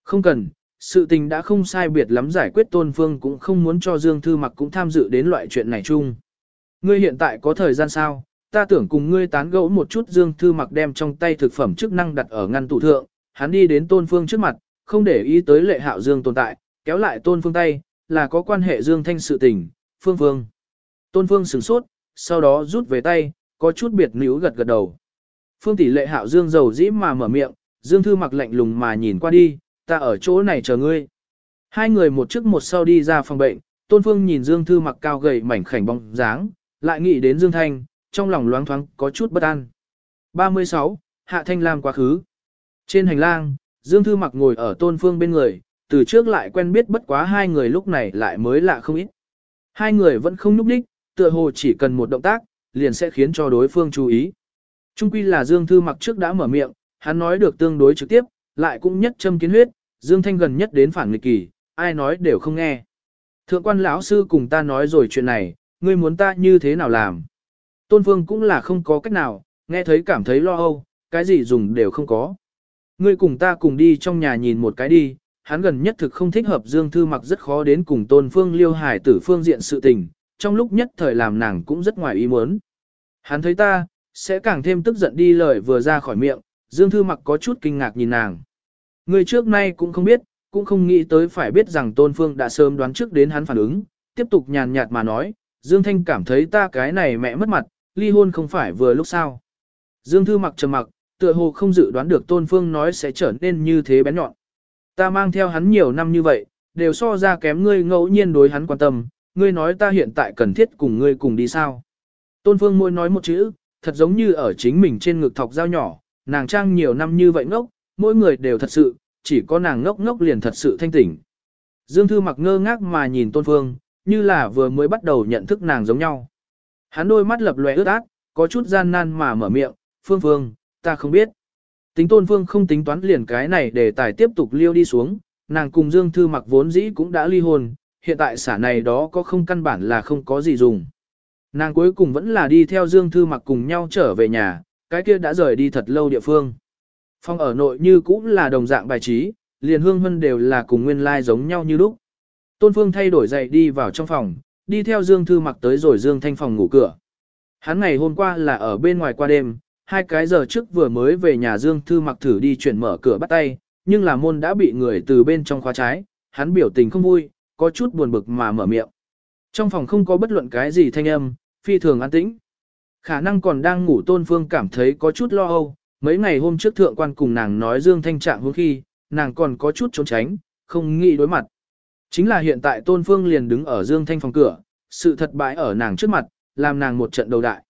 Không cần, sự tình đã không sai biệt lắm giải quyết tôn phương cũng không muốn cho Dương Thư Mặc cũng tham dự đến loại chuyện này chung. Ngươi hiện tại có thời gian sao, ta tưởng cùng ngươi tán gẫu một chút Dương Thư Mặc đem trong tay thực phẩm chức năng đặt ở ngăn tủ thượng, hắn đi đến tôn phương trước mặt, không để ý tới lệ hạo Dương tồn tại, kéo lại tôn phương tay, là có quan hệ Dương Thanh sự tình, Phương Phương. Tôn Phương sửng sốt, sau đó rút về tay, có chút biệt níu gật gật đầu. Phương tỷ lệ hạo Dương giàu dĩ mà mở miệng, Dương Thư mặc lạnh lùng mà nhìn qua đi, ta ở chỗ này chờ ngươi. Hai người một trước một sau đi ra phòng bệnh, Tôn Phương nhìn Dương Thư mặc cao gầy mảnh khảnh bóng dáng, lại nghĩ đến Dương Thanh, trong lòng loáng thoáng có chút bất an. 36. Hạ Thanh Lam quá khứ. Trên hành lang, Dương Thư mặc ngồi ở Tôn Phương bên người, từ trước lại quen biết bất quá hai người lúc này lại mới lạ không ít. Hai người vẫn không núp đích, tựa hồ chỉ cần một động tác, liền sẽ khiến cho đối phương chú ý. Trung quy là Dương Thư mặc trước đã mở miệng, hắn nói được tương đối trực tiếp, lại cũng nhất châm kiến huyết, Dương Thanh gần nhất đến phản nghịch kỳ, ai nói đều không nghe. Thượng quan lão sư cùng ta nói rồi chuyện này, ngươi muốn ta như thế nào làm? Tôn Phương cũng là không có cách nào, nghe thấy cảm thấy lo âu, cái gì dùng đều không có. Ngươi cùng ta cùng đi trong nhà nhìn một cái đi, hắn gần nhất thực không thích hợp Dương Thư mặc rất khó đến cùng Tôn Phương liêu hải tử phương diện sự tình, trong lúc nhất thời làm nàng cũng rất ngoài ý muốn. Hắn thấy ta, sẽ càng thêm tức giận đi lời vừa ra khỏi miệng, Dương Thư mặc có chút kinh ngạc nhìn nàng. Người trước nay cũng không biết, cũng không nghĩ tới phải biết rằng Tôn Phương đã sớm đoán trước đến hắn phản ứng, tiếp tục nhàn nhạt mà nói, Dương Thanh cảm thấy ta cái này mẹ mất mặt, ly hôn không phải vừa lúc sao. Dương Thư mặc trầm mặc, tựa hồ không dự đoán được Tôn Phương nói sẽ trở nên như thế bén nhọn. Ta mang theo hắn nhiều năm như vậy, đều so ra kém ngươi ngẫu nhiên đối hắn quan tâm, ngươi nói ta hiện tại cần thiết cùng ngươi cùng đi sao. Tôn Phương môi nói một chữ, thật giống như ở chính mình trên ngực thọc dao nhỏ, nàng trang nhiều năm như vậy ngốc, mỗi người đều thật sự, chỉ có nàng ngốc ngốc liền thật sự thanh tỉnh. Dương Thư mặc ngơ ngác mà nhìn Tôn Phương, như là vừa mới bắt đầu nhận thức nàng giống nhau. Hắn đôi mắt lập lòe ướt át, có chút gian nan mà mở miệng, Phương Phương, ta không biết. Tính Tôn Phương không tính toán liền cái này để tài tiếp tục liêu đi xuống, nàng cùng Dương Thư mặc vốn dĩ cũng đã ly hôn, hiện tại xả này đó có không căn bản là không có gì dùng. Nàng cuối cùng vẫn là đi theo Dương Thư mặc cùng nhau trở về nhà, cái kia đã rời đi thật lâu địa phương. Phòng ở nội như cũng là đồng dạng bài trí, liền hương hân đều là cùng nguyên lai like giống nhau như lúc. Tôn Phương thay đổi giày đi vào trong phòng, đi theo Dương Thư mặc tới rồi Dương Thanh phòng ngủ cửa. Hắn ngày hôm qua là ở bên ngoài qua đêm, hai cái giờ trước vừa mới về nhà Dương Thư mặc thử đi chuyển mở cửa bắt tay, nhưng là môn đã bị người từ bên trong khóa trái, hắn biểu tình không vui, có chút buồn bực mà mở miệng. Trong phòng không có bất luận cái gì thanh âm, phi thường an tĩnh. Khả năng còn đang ngủ Tôn Phương cảm thấy có chút lo âu, mấy ngày hôm trước thượng quan cùng nàng nói Dương Thanh trạng hôm khi, nàng còn có chút trốn tránh, không nghĩ đối mặt. Chính là hiện tại Tôn Phương liền đứng ở Dương Thanh phòng cửa, sự thật bại ở nàng trước mặt, làm nàng một trận đầu đại.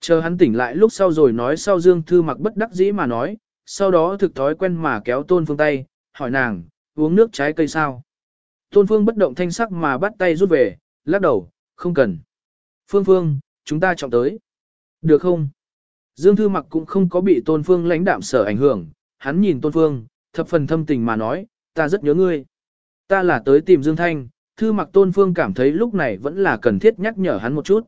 Chờ hắn tỉnh lại lúc sau rồi nói sau Dương Thư mặc bất đắc dĩ mà nói, sau đó thực thói quen mà kéo Tôn Phương tay, hỏi nàng, uống nước trái cây sao? Tôn Phương bất động thanh sắc mà bắt tay rút về, lắc đầu, không cần. Phương Phương, chúng ta trọng tới. Được không? Dương Thư Mặc cũng không có bị Tôn Phương lãnh đạm sở ảnh hưởng, hắn nhìn Tôn Phương, thập phần thâm tình mà nói, ta rất nhớ ngươi. Ta là tới tìm Dương Thanh, Thư Mặc Tôn Phương cảm thấy lúc này vẫn là cần thiết nhắc nhở hắn một chút.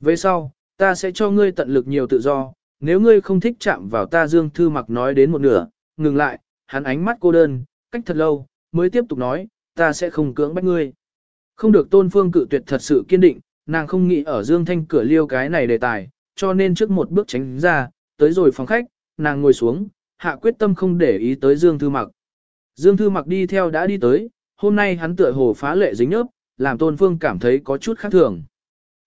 Về sau, ta sẽ cho ngươi tận lực nhiều tự do, nếu ngươi không thích chạm vào ta Dương Thư Mặc nói đến một nửa, ngừng lại, hắn ánh mắt cô đơn, cách thật lâu, mới tiếp tục nói, ta sẽ không cưỡng bắt ngươi. Không được Tôn Phương cự tuyệt thật sự kiên định, nàng không nghĩ ở Dương Thanh cửa liêu cái này đề tài, cho nên trước một bước tránh ra, tới rồi phòng khách, nàng ngồi xuống, hạ quyết tâm không để ý tới Dương Thư Mặc. Dương Thư Mặc đi theo đã đi tới, hôm nay hắn tựa hồ phá lệ dính nhớp, làm Tôn Phương cảm thấy có chút khác thường.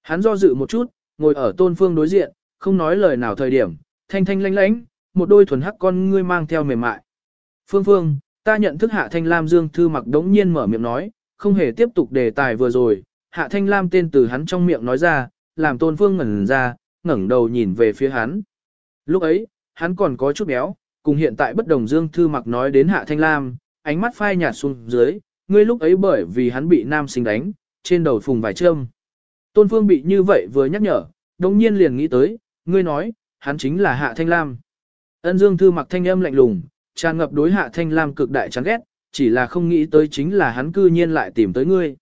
Hắn do dự một chút, ngồi ở Tôn Phương đối diện, không nói lời nào thời điểm, thanh thanh lanh lánh, một đôi thuần hắc con ngươi mang theo mềm mại. Phương Phương, ta nhận thức Hạ Thanh Lam Dương Thư Mặc đống nhiên mở miệng nói, không hề tiếp tục đề tài vừa rồi, Hạ Thanh Lam tên từ hắn trong miệng nói ra, làm Tôn Phương ngẩn ra, ngẩng đầu nhìn về phía hắn. Lúc ấy, hắn còn có chút béo, cùng hiện tại bất đồng Dương Thư Mặc nói đến Hạ Thanh Lam, ánh mắt phai nhạt xuống dưới, ngươi lúc ấy bởi vì hắn bị nam sinh đánh, trên đầu phùng vài châm. Tôn Phương bị như vậy vừa nhắc nhở, đồng nhiên liền nghĩ tới, ngươi nói, hắn chính là Hạ Thanh Lam. Ân Dương Thư Mặc thanh âm lạnh lùng, tràn ngập đối Hạ Thanh Lam cực đại chán ghét, chỉ là không nghĩ tới chính là hắn cư nhiên lại tìm tới ngươi.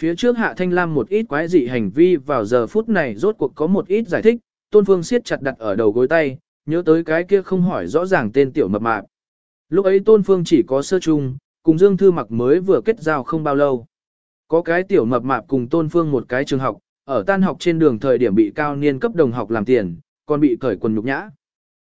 Phía trước Hạ Thanh Lam một ít quái dị hành vi vào giờ phút này rốt cuộc có một ít giải thích, Tôn Phương siết chặt đặt ở đầu gối tay, nhớ tới cái kia không hỏi rõ ràng tên tiểu mập mạp. Lúc ấy Tôn Phương chỉ có sơ chung, cùng Dương Thư Mặc mới vừa kết giao không bao lâu. Có cái tiểu mập mạp cùng Tôn Phương một cái trường học, ở tan học trên đường thời điểm bị cao niên cấp đồng học làm tiền, còn bị cởi quần nhục nhã.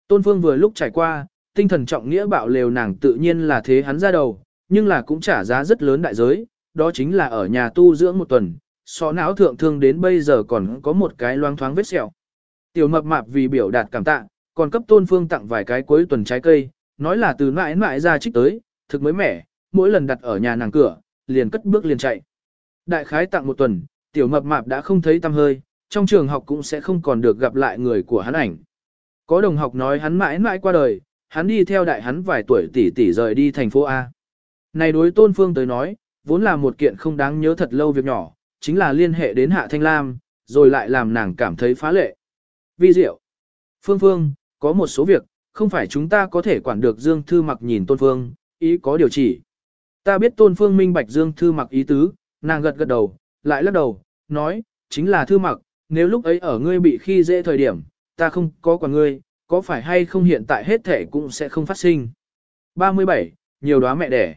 Tôn Phương vừa lúc trải qua, tinh thần trọng nghĩa bạo lều nàng tự nhiên là thế hắn ra đầu, nhưng là cũng trả giá rất lớn đại giới, đó chính là ở nhà tu dưỡng một tuần, sọ não thượng thương đến bây giờ còn có một cái loang thoáng vết sẹo. Tiểu mập mạp vì biểu đạt cảm tạ, còn cấp tôn phương tặng vài cái cuối tuần trái cây, nói là từ mãi mãi ra trích tới, thực mới mẻ, mỗi lần đặt ở nhà nàng cửa, liền cất bước liền chạy. Đại khái tặng một tuần, tiểu mập mạp đã không thấy tâm hơi, trong trường học cũng sẽ không còn được gặp lại người của hắn ảnh. Có đồng học nói hắn mãi mãi qua đời, hắn đi theo đại hắn vài tuổi tỷ tỷ rời đi thành phố A. Này đối tôn phương tới nói, vốn là một kiện không đáng nhớ thật lâu việc nhỏ, chính là liên hệ đến Hạ Thanh Lam, rồi lại làm nàng cảm thấy phá lệ. Vi diệu. Phương Phương, có một số việc, không phải chúng ta có thể quản được Dương Thư Mặc nhìn Tôn Phương, ý có điều chỉ. Ta biết Tôn Phương minh bạch Dương Thư Mặc ý tứ, nàng gật gật đầu, lại lắc đầu, nói, chính là Thư Mặc, nếu lúc ấy ở ngươi bị khi dễ thời điểm, ta không có quản ngươi, có phải hay không hiện tại hết thể cũng sẽ không phát sinh. 37. Nhiều đóa mẹ đẻ.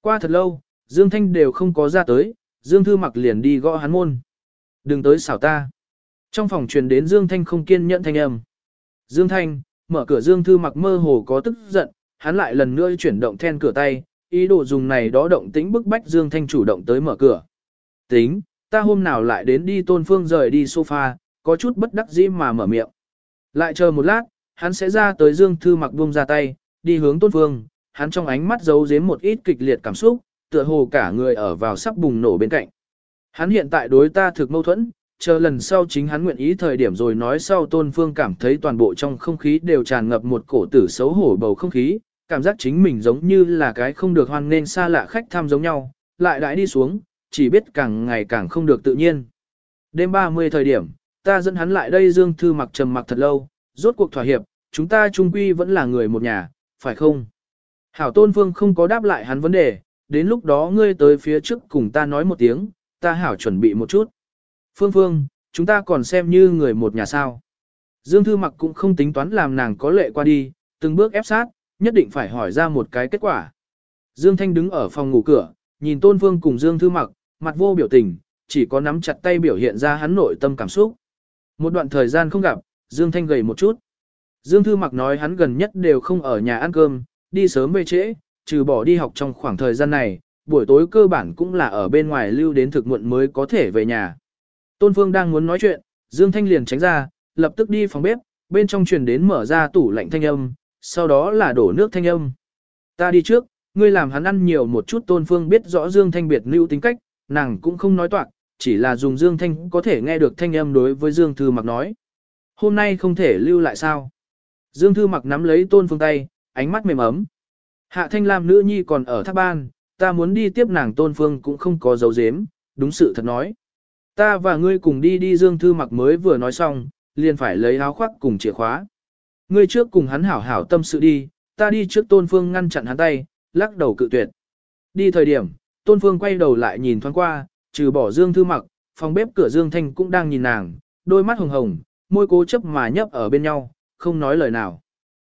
Qua thật lâu, Dương Thanh đều không có ra tới, Dương Thư Mặc liền đi gõ hắn môn. Đừng tới xảo ta. Trong phòng truyền đến Dương Thanh không kiên nhẫn thanh âm. Dương Thanh, mở cửa Dương Thư Mặc mơ hồ có tức giận, hắn lại lần nữa chuyển động then cửa tay, ý đồ dùng này đó động tĩnh bức bách Dương Thanh chủ động tới mở cửa. Tính, ta hôm nào lại đến đi tôn phương rời đi sofa, có chút bất đắc dĩ mà mở miệng. Lại chờ một lát, hắn sẽ ra tới Dương Thư Mặc buông ra tay, đi hướng tôn phương, hắn trong ánh mắt giấu giếm một ít kịch liệt cảm xúc, tựa hồ cả người ở vào sắp bùng nổ bên cạnh. Hắn hiện tại đối ta thực mâu thuẫn, chờ lần sau chính hắn nguyện ý thời điểm rồi nói sau tôn phương cảm thấy toàn bộ trong không khí đều tràn ngập một cổ tử xấu hổ bầu không khí, cảm giác chính mình giống như là cái không được hoan nên xa lạ khách thăm giống nhau, lại đãi đi xuống, chỉ biết càng ngày càng không được tự nhiên. Đêm 30 thời điểm, ta dẫn hắn lại đây Dương Thư mặc trầm mặc thật lâu, rốt cuộc thỏa hiệp, chúng ta chung quy vẫn là người một nhà, phải không? Hảo Tôn Phương không có đáp lại hắn vấn đề, đến lúc đó ngươi tới phía trước cùng ta nói một tiếng, ta hảo chuẩn bị một chút. Phương Phương, chúng ta còn xem như người một nhà sao. Dương Thư Mặc cũng không tính toán làm nàng có lệ qua đi, từng bước ép sát, nhất định phải hỏi ra một cái kết quả. Dương Thanh đứng ở phòng ngủ cửa, nhìn Tôn Phương cùng Dương Thư Mặc, mặt vô biểu tình, chỉ có nắm chặt tay biểu hiện ra hắn nội tâm cảm xúc. Một đoạn thời gian không gặp, Dương Thanh gầy một chút. Dương Thư Mặc nói hắn gần nhất đều không ở nhà ăn cơm, đi sớm về trễ, trừ bỏ đi học trong khoảng thời gian này, buổi tối cơ bản cũng là ở bên ngoài lưu đến thực muộn mới có thể về nhà. Tôn Phương đang muốn nói chuyện, Dương Thanh liền tránh ra, lập tức đi phòng bếp, bên trong truyền đến mở ra tủ lạnh thanh âm, sau đó là đổ nước thanh âm. Ta đi trước, ngươi làm hắn ăn nhiều một chút Tôn Phương biết rõ Dương Thanh biệt lưu tính cách, nàng cũng không nói toạc, chỉ là dùng Dương Thanh có thể nghe được thanh âm đối với Dương Thư Mặc nói. Hôm nay không thể lưu lại sao? Dương Thư Mặc nắm lấy Tôn Phương tay, ánh mắt mềm ấm. Hạ Thanh Lam nữ nhi còn ở tháp ban, ta muốn đi tiếp nàng Tôn Phương cũng không có dấu dếm, đúng sự thật nói. Ta và ngươi cùng đi đi Dương Thư Mặc mới vừa nói xong, liền phải lấy áo khoác cùng chìa khóa. Ngươi trước cùng hắn hảo hảo tâm sự đi, ta đi trước Tôn Phương ngăn chặn hắn tay, lắc đầu cự tuyệt. Đi thời điểm, Tôn Phương quay đầu lại nhìn thoáng qua, trừ bỏ Dương Thư Mặc, phòng bếp cửa Dương Thanh cũng đang nhìn nàng, đôi mắt hồng hồng, môi cố chấp mà nhấp ở bên nhau, không nói lời nào.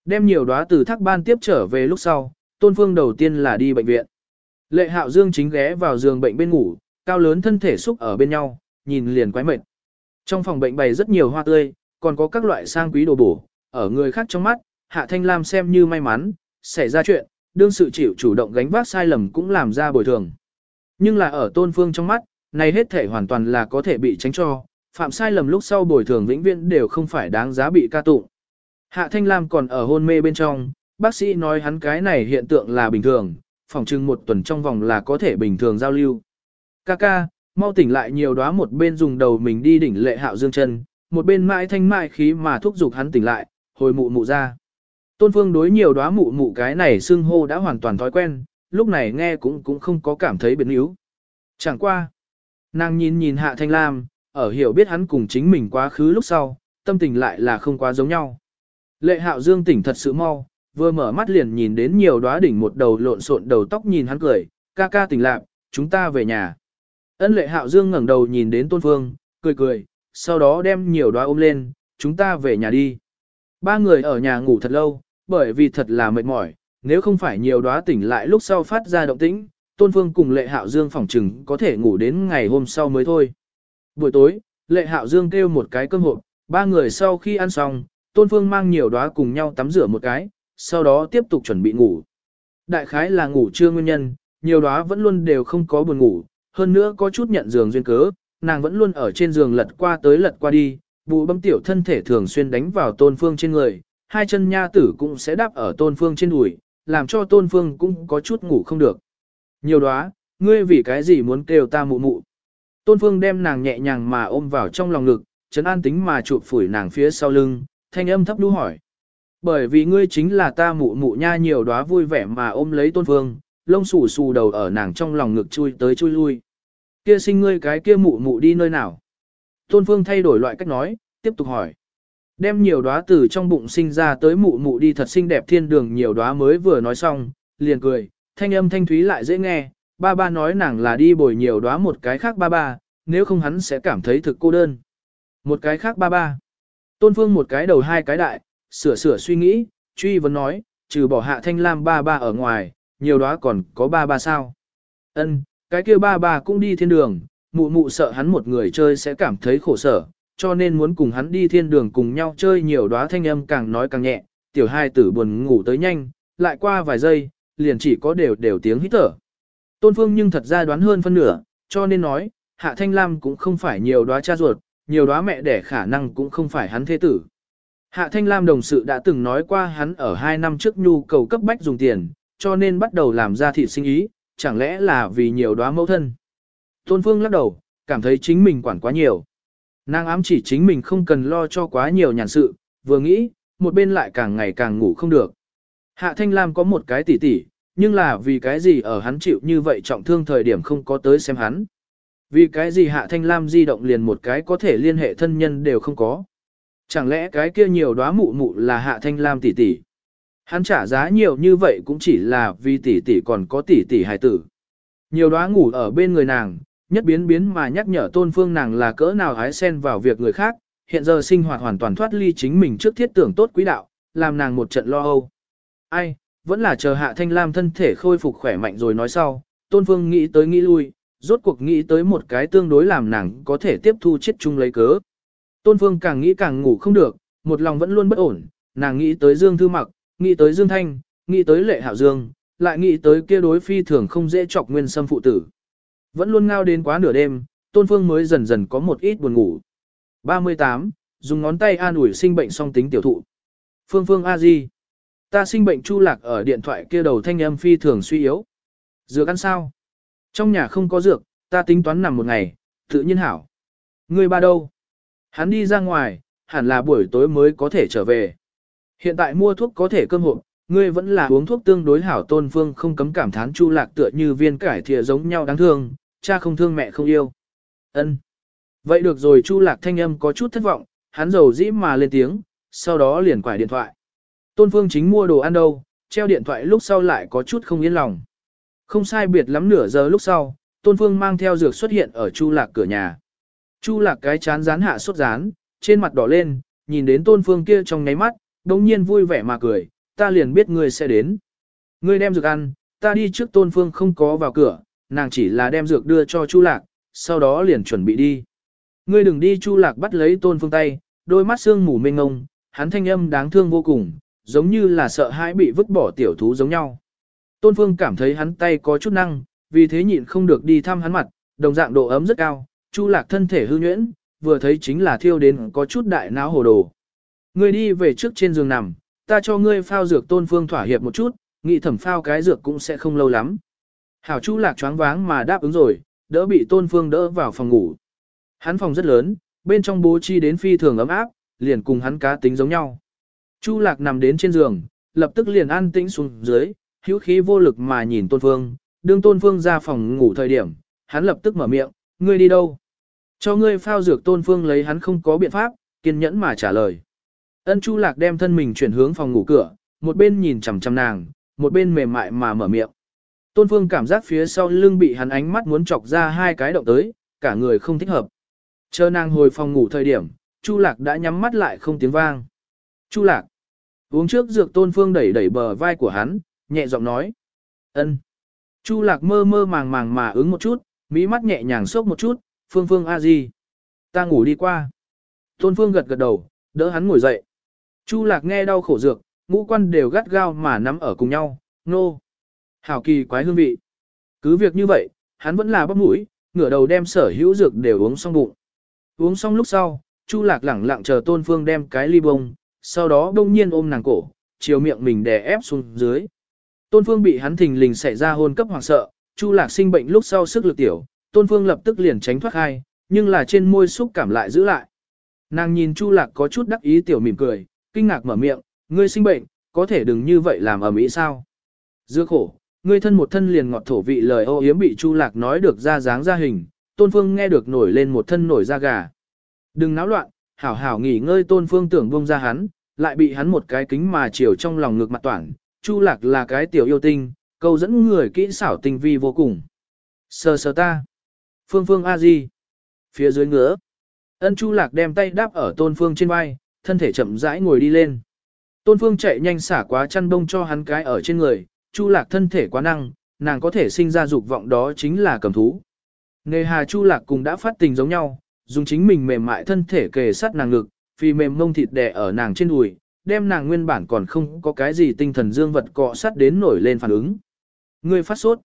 Đem nhiều đóa từ thác ban tiếp trở về lúc sau, Tôn Phương đầu tiên là đi bệnh viện. Lệ Hạo Dương chính ghé vào giường bệnh bên ngủ, cao lớn thân thể xúc ở bên nhau, nhìn liền quái mệt. Trong phòng bệnh bày rất nhiều hoa tươi, còn có các loại sang quý đồ bổ, ở người khác trong mắt, Hạ Thanh Lam xem như may mắn, xảy ra chuyện, đương sự chịu chủ động gánh vác sai lầm cũng làm ra bồi thường. Nhưng là ở tôn phương trong mắt, này hết thể hoàn toàn là có thể bị tránh cho, phạm sai lầm lúc sau bồi thường vĩnh viễn đều không phải đáng giá bị ca tụng. Hạ Thanh Lam còn ở hôn mê bên trong, bác sĩ nói hắn cái này hiện tượng là bình thường, phòng trưng một tuần trong vòng là có thể bình thường giao lưu. Kaka, mau tỉnh lại nhiều đóa một bên dùng đầu mình đi đỉnh lệ hạo dương chân, một bên mãi thanh mại khí mà thúc giục hắn tỉnh lại, hồi mụ mụ ra. Tôn phương đối nhiều đóa mụ mụ cái này xưng hô đã hoàn toàn thói quen, lúc này nghe cũng cũng không có cảm thấy biến yếu. Chẳng qua. Nàng nhìn nhìn hạ thanh lam, ở hiểu biết hắn cùng chính mình quá khứ lúc sau, tâm tình lại là không quá giống nhau. Lệ hạo dương tỉnh thật sự mau, vừa mở mắt liền nhìn đến nhiều đóa đỉnh một đầu lộn xộn đầu tóc nhìn hắn cười, ca ca tỉnh lạc, chúng ta về nhà. Ân lệ hạo dương ngẩng đầu nhìn đến tôn phương, cười cười, sau đó đem nhiều đóa ôm lên, chúng ta về nhà đi. Ba người ở nhà ngủ thật lâu, bởi vì thật là mệt mỏi, nếu không phải nhiều đóa tỉnh lại lúc sau phát ra động tĩnh, tôn phương cùng lệ hạo dương phỏng trừng có thể ngủ đến ngày hôm sau mới thôi. Buổi tối, lệ hạo dương kêu một cái cơm hộp, ba người sau khi ăn xong, tôn phương mang nhiều đóa cùng nhau tắm rửa một cái, sau đó tiếp tục chuẩn bị ngủ. Đại khái là ngủ trưa nguyên nhân, nhiều đóa vẫn luôn đều không có buồn ngủ, hơn nữa có chút nhận giường duyên cớ, nàng vẫn luôn ở trên giường lật qua tới lật qua đi, bù bấm tiểu thân thể thường xuyên đánh vào tôn phương trên người, hai chân nha tử cũng sẽ đáp ở tôn phương trên đùi, làm cho tôn phương cũng có chút ngủ không được. Nhiều đó, ngươi vì cái gì muốn kêu ta mụ mụ. Tôn phương đem nàng nhẹ nhàng mà ôm vào trong lòng ngực, chấn an tính mà chụp phủi nàng phía sau lưng, thanh âm thấp đu hỏi. Bởi vì ngươi chính là ta mụ mụ nha nhiều đóa vui vẻ mà ôm lấy tôn phương, lông xù xù đầu ở nàng trong lòng ngực chui tới chui lui. Kia sinh ngươi cái kia mụ mụ đi nơi nào? Tôn phương thay đổi loại cách nói, tiếp tục hỏi. Đem nhiều đóa từ trong bụng sinh ra tới mụ mụ đi thật xinh đẹp thiên đường nhiều đóa mới vừa nói xong, liền cười, thanh âm thanh thúy lại dễ nghe, ba ba nói nàng là đi bồi nhiều đóa một cái khác ba ba, nếu không hắn sẽ cảm thấy thực cô đơn. Một cái khác ba ba. Tôn phương một cái đầu hai cái đại, sửa sửa suy nghĩ, truy vấn nói, trừ bỏ hạ thanh lam ba ba ở ngoài, nhiều đóa còn có ba ba sao. Ân, cái kia ba ba cũng đi thiên đường, mụ mụ sợ hắn một người chơi sẽ cảm thấy khổ sở, cho nên muốn cùng hắn đi thiên đường cùng nhau chơi nhiều đóa thanh âm càng nói càng nhẹ, tiểu hai tử buồn ngủ tới nhanh, lại qua vài giây, liền chỉ có đều đều tiếng hít thở. Tôn Phương nhưng thật ra đoán hơn phân nửa, cho nên nói, Hạ Thanh Lam cũng không phải nhiều đóa cha ruột, nhiều đóa mẹ đẻ khả năng cũng không phải hắn thế tử. Hạ Thanh Lam đồng sự đã từng nói qua hắn ở 2 năm trước nhu cầu cấp bách dùng tiền, cho nên bắt đầu làm ra thị sinh ý, chẳng lẽ là vì nhiều đóa mẫu thân. Tôn Phương lắc đầu, cảm thấy chính mình quản quá nhiều. Nàng ám chỉ chính mình không cần lo cho quá nhiều nhàn sự, vừa nghĩ, một bên lại càng ngày càng ngủ không được. Hạ Thanh Lam có một cái tỉ tỉ, nhưng là vì cái gì ở hắn chịu như vậy trọng thương thời điểm không có tới xem hắn. Vì cái gì Hạ Thanh Lam di động liền một cái có thể liên hệ thân nhân đều không có. Chẳng lẽ cái kia nhiều đóa mụ mụ là Hạ Thanh Lam tỷ tỷ. Hắn trả giá nhiều như vậy cũng chỉ là vì tỷ tỷ còn có tỷ tỷ hài tử. Nhiều đóa ngủ ở bên người nàng, nhất biến biến mà nhắc nhở tôn phương nàng là cỡ nào hái sen vào việc người khác, hiện giờ sinh hoạt hoàn toàn thoát ly chính mình trước thiết tưởng tốt quý đạo, làm nàng một trận lo âu. Ai, vẫn là chờ hạ thanh lam thân thể khôi phục khỏe mạnh rồi nói sau, tôn phương nghĩ tới nghĩ lui, rốt cuộc nghĩ tới một cái tương đối làm nàng có thể tiếp thu chết chung lấy cớ. Tôn phương càng nghĩ càng ngủ không được, một lòng vẫn luôn bất ổn, nàng nghĩ tới Dương Thư Mặc, nghĩ tới Dương Thanh, nghĩ tới Lệ Hạo Dương, lại nghĩ tới kia đối phi thường không dễ chọc nguyên sâm phụ tử. Vẫn luôn ngao đến quá nửa đêm, Tôn Phương mới dần dần có một ít buồn ngủ. 38. Dùng ngón tay an ủi sinh bệnh song tính tiểu thụ. Phương Phương A Di. Ta sinh bệnh chu lạc ở điện thoại kia đầu thanh âm phi thường suy yếu. Dược ăn sao? Trong nhà không có dược, ta tính toán nằm một ngày, tự nhiên hảo. Người ba đâu? Hắn đi ra ngoài, hẳn là buổi tối mới có thể trở về. Hiện tại mua thuốc có thể cơm hộp, ngươi vẫn là uống thuốc tương đối hảo tôn phương không cấm cảm thán chu lạc tựa như viên cải thìa giống nhau đáng thương, cha không thương mẹ không yêu. ân Vậy được rồi chu lạc thanh âm có chút thất vọng, hắn rầu dĩ mà lên tiếng, sau đó liền quải điện thoại. Tôn phương chính mua đồ ăn đâu, treo điện thoại lúc sau lại có chút không yên lòng. Không sai biệt lắm nửa giờ lúc sau, tôn phương mang theo dược xuất hiện ở chu lạc cửa nhà. Chu lạc cái chán rán hạ sốt rán, trên mặt đỏ lên, nhìn đến tôn phương kia trong nháy mắt, đồng nhiên vui vẻ mà cười, ta liền biết ngươi sẽ đến. Ngươi đem dược ăn, ta đi trước tôn phương không có vào cửa, nàng chỉ là đem dược đưa cho Chu Lạc, sau đó liền chuẩn bị đi. Ngươi đừng đi Chu Lạc bắt lấy tôn phương tay, đôi mắt sương mù mênh ngông, hắn thanh âm đáng thương vô cùng, giống như là sợ hãi bị vứt bỏ tiểu thú giống nhau. Tôn phương cảm thấy hắn tay có chút năng, vì thế nhịn không được đi thăm hắn mặt, đồng dạng độ ấm rất cao, Chu Lạc thân thể hư nhuyễn, vừa thấy chính là thiêu đến có chút đại não hồ đồ. Ngươi đi về trước trên giường nằm, ta cho ngươi phao dược tôn phương thỏa hiệp một chút, nghĩ thẩm phao cái dược cũng sẽ không lâu lắm. Hảo Chu Lạc choáng váng mà đáp ứng rồi, đỡ bị tôn phương đỡ vào phòng ngủ. Hắn phòng rất lớn, bên trong bố chi đến phi thường ấm áp, liền cùng hắn cá tính giống nhau. Chu Lạc nằm đến trên giường, lập tức liền an tĩnh xuống dưới, hữu khí vô lực mà nhìn tôn phương, đương tôn phương ra phòng ngủ thời điểm, hắn lập tức mở miệng, ngươi đi đâu? Cho ngươi phao dược tôn phương lấy hắn không có biện pháp, kiên nhẫn mà trả lời. Ân Chu Lạc đem thân mình chuyển hướng phòng ngủ cửa, một bên nhìn chằm chằm nàng, một bên mềm mại mà mở miệng. Tôn Phương cảm giác phía sau lưng bị hắn ánh mắt muốn chọc ra hai cái động tới, cả người không thích hợp. Chờ nàng hồi phòng ngủ thời điểm, Chu Lạc đã nhắm mắt lại không tiếng vang. Chu Lạc. Uống trước dược Tôn Phương đẩy đẩy bờ vai của hắn, nhẹ giọng nói. ân. Chu Lạc mơ mơ màng màng mà ứng một chút, mỹ mắt nhẹ nhàng sốc một chút, Phương Phương a gì. Ta ngủ đi qua. Tôn Phương gật gật đầu, đỡ hắn ngồi dậy. Chu lạc nghe đau khổ dược, ngũ quan đều gắt gao mà nắm ở cùng nhau, nô. Hảo kỳ quái hương vị. Cứ việc như vậy, hắn vẫn là bắp mũi, ngửa đầu đem sở hữu dược đều uống xong bụng. Uống xong lúc sau, Chu Lạc lẳng lặng chờ Tôn Phương đem cái ly bông, sau đó đông nhiên ôm nàng cổ, chiều miệng mình đè ép xuống dưới. Tôn Phương bị hắn thình lình xảy ra hôn cấp hoàng sợ, Chu Lạc sinh bệnh lúc sau sức lực tiểu, Tôn Phương lập tức liền tránh thoát hai, nhưng là trên môi xúc cảm lại giữ lại. Nàng nhìn Chu Lạc có chút đắc ý tiểu mỉm cười, kinh ngạc mở miệng, ngươi sinh bệnh, có thể đừng như vậy làm ở mỹ sao? Dưa khổ, ngươi thân một thân liền ngọt thổ vị lời ô yếm bị Chu Lạc nói được ra dáng ra hình, Tôn Phương nghe được nổi lên một thân nổi da gà. Đừng náo loạn, hảo hảo nghỉ ngơi Tôn Phương tưởng buông ra hắn, lại bị hắn một cái kính mà chiều trong lòng ngực mặt toản, Chu Lạc là cái tiểu yêu tinh, câu dẫn người kỹ xảo tinh vi vô cùng. Sờ sờ ta. Phương Phương A Di. Phía dưới ngứa. Ân Chu Lạc đem tay đáp ở Tôn Phương trên vai, thân thể chậm rãi ngồi đi lên. Tôn Phương chạy nhanh xả quá chăn bông cho hắn cái ở trên người, Chu Lạc thân thể quá năng, nàng có thể sinh ra dục vọng đó chính là cầm thú. Nghề hà Chu Lạc cùng đã phát tình giống nhau, dùng chính mình mềm mại thân thể kề sát nàng ngực, vì mềm mông thịt đè ở nàng trên đùi, đem nàng nguyên bản còn không có cái gì tinh thần dương vật cọ sát đến nổi lên phản ứng. Ngươi phát sốt.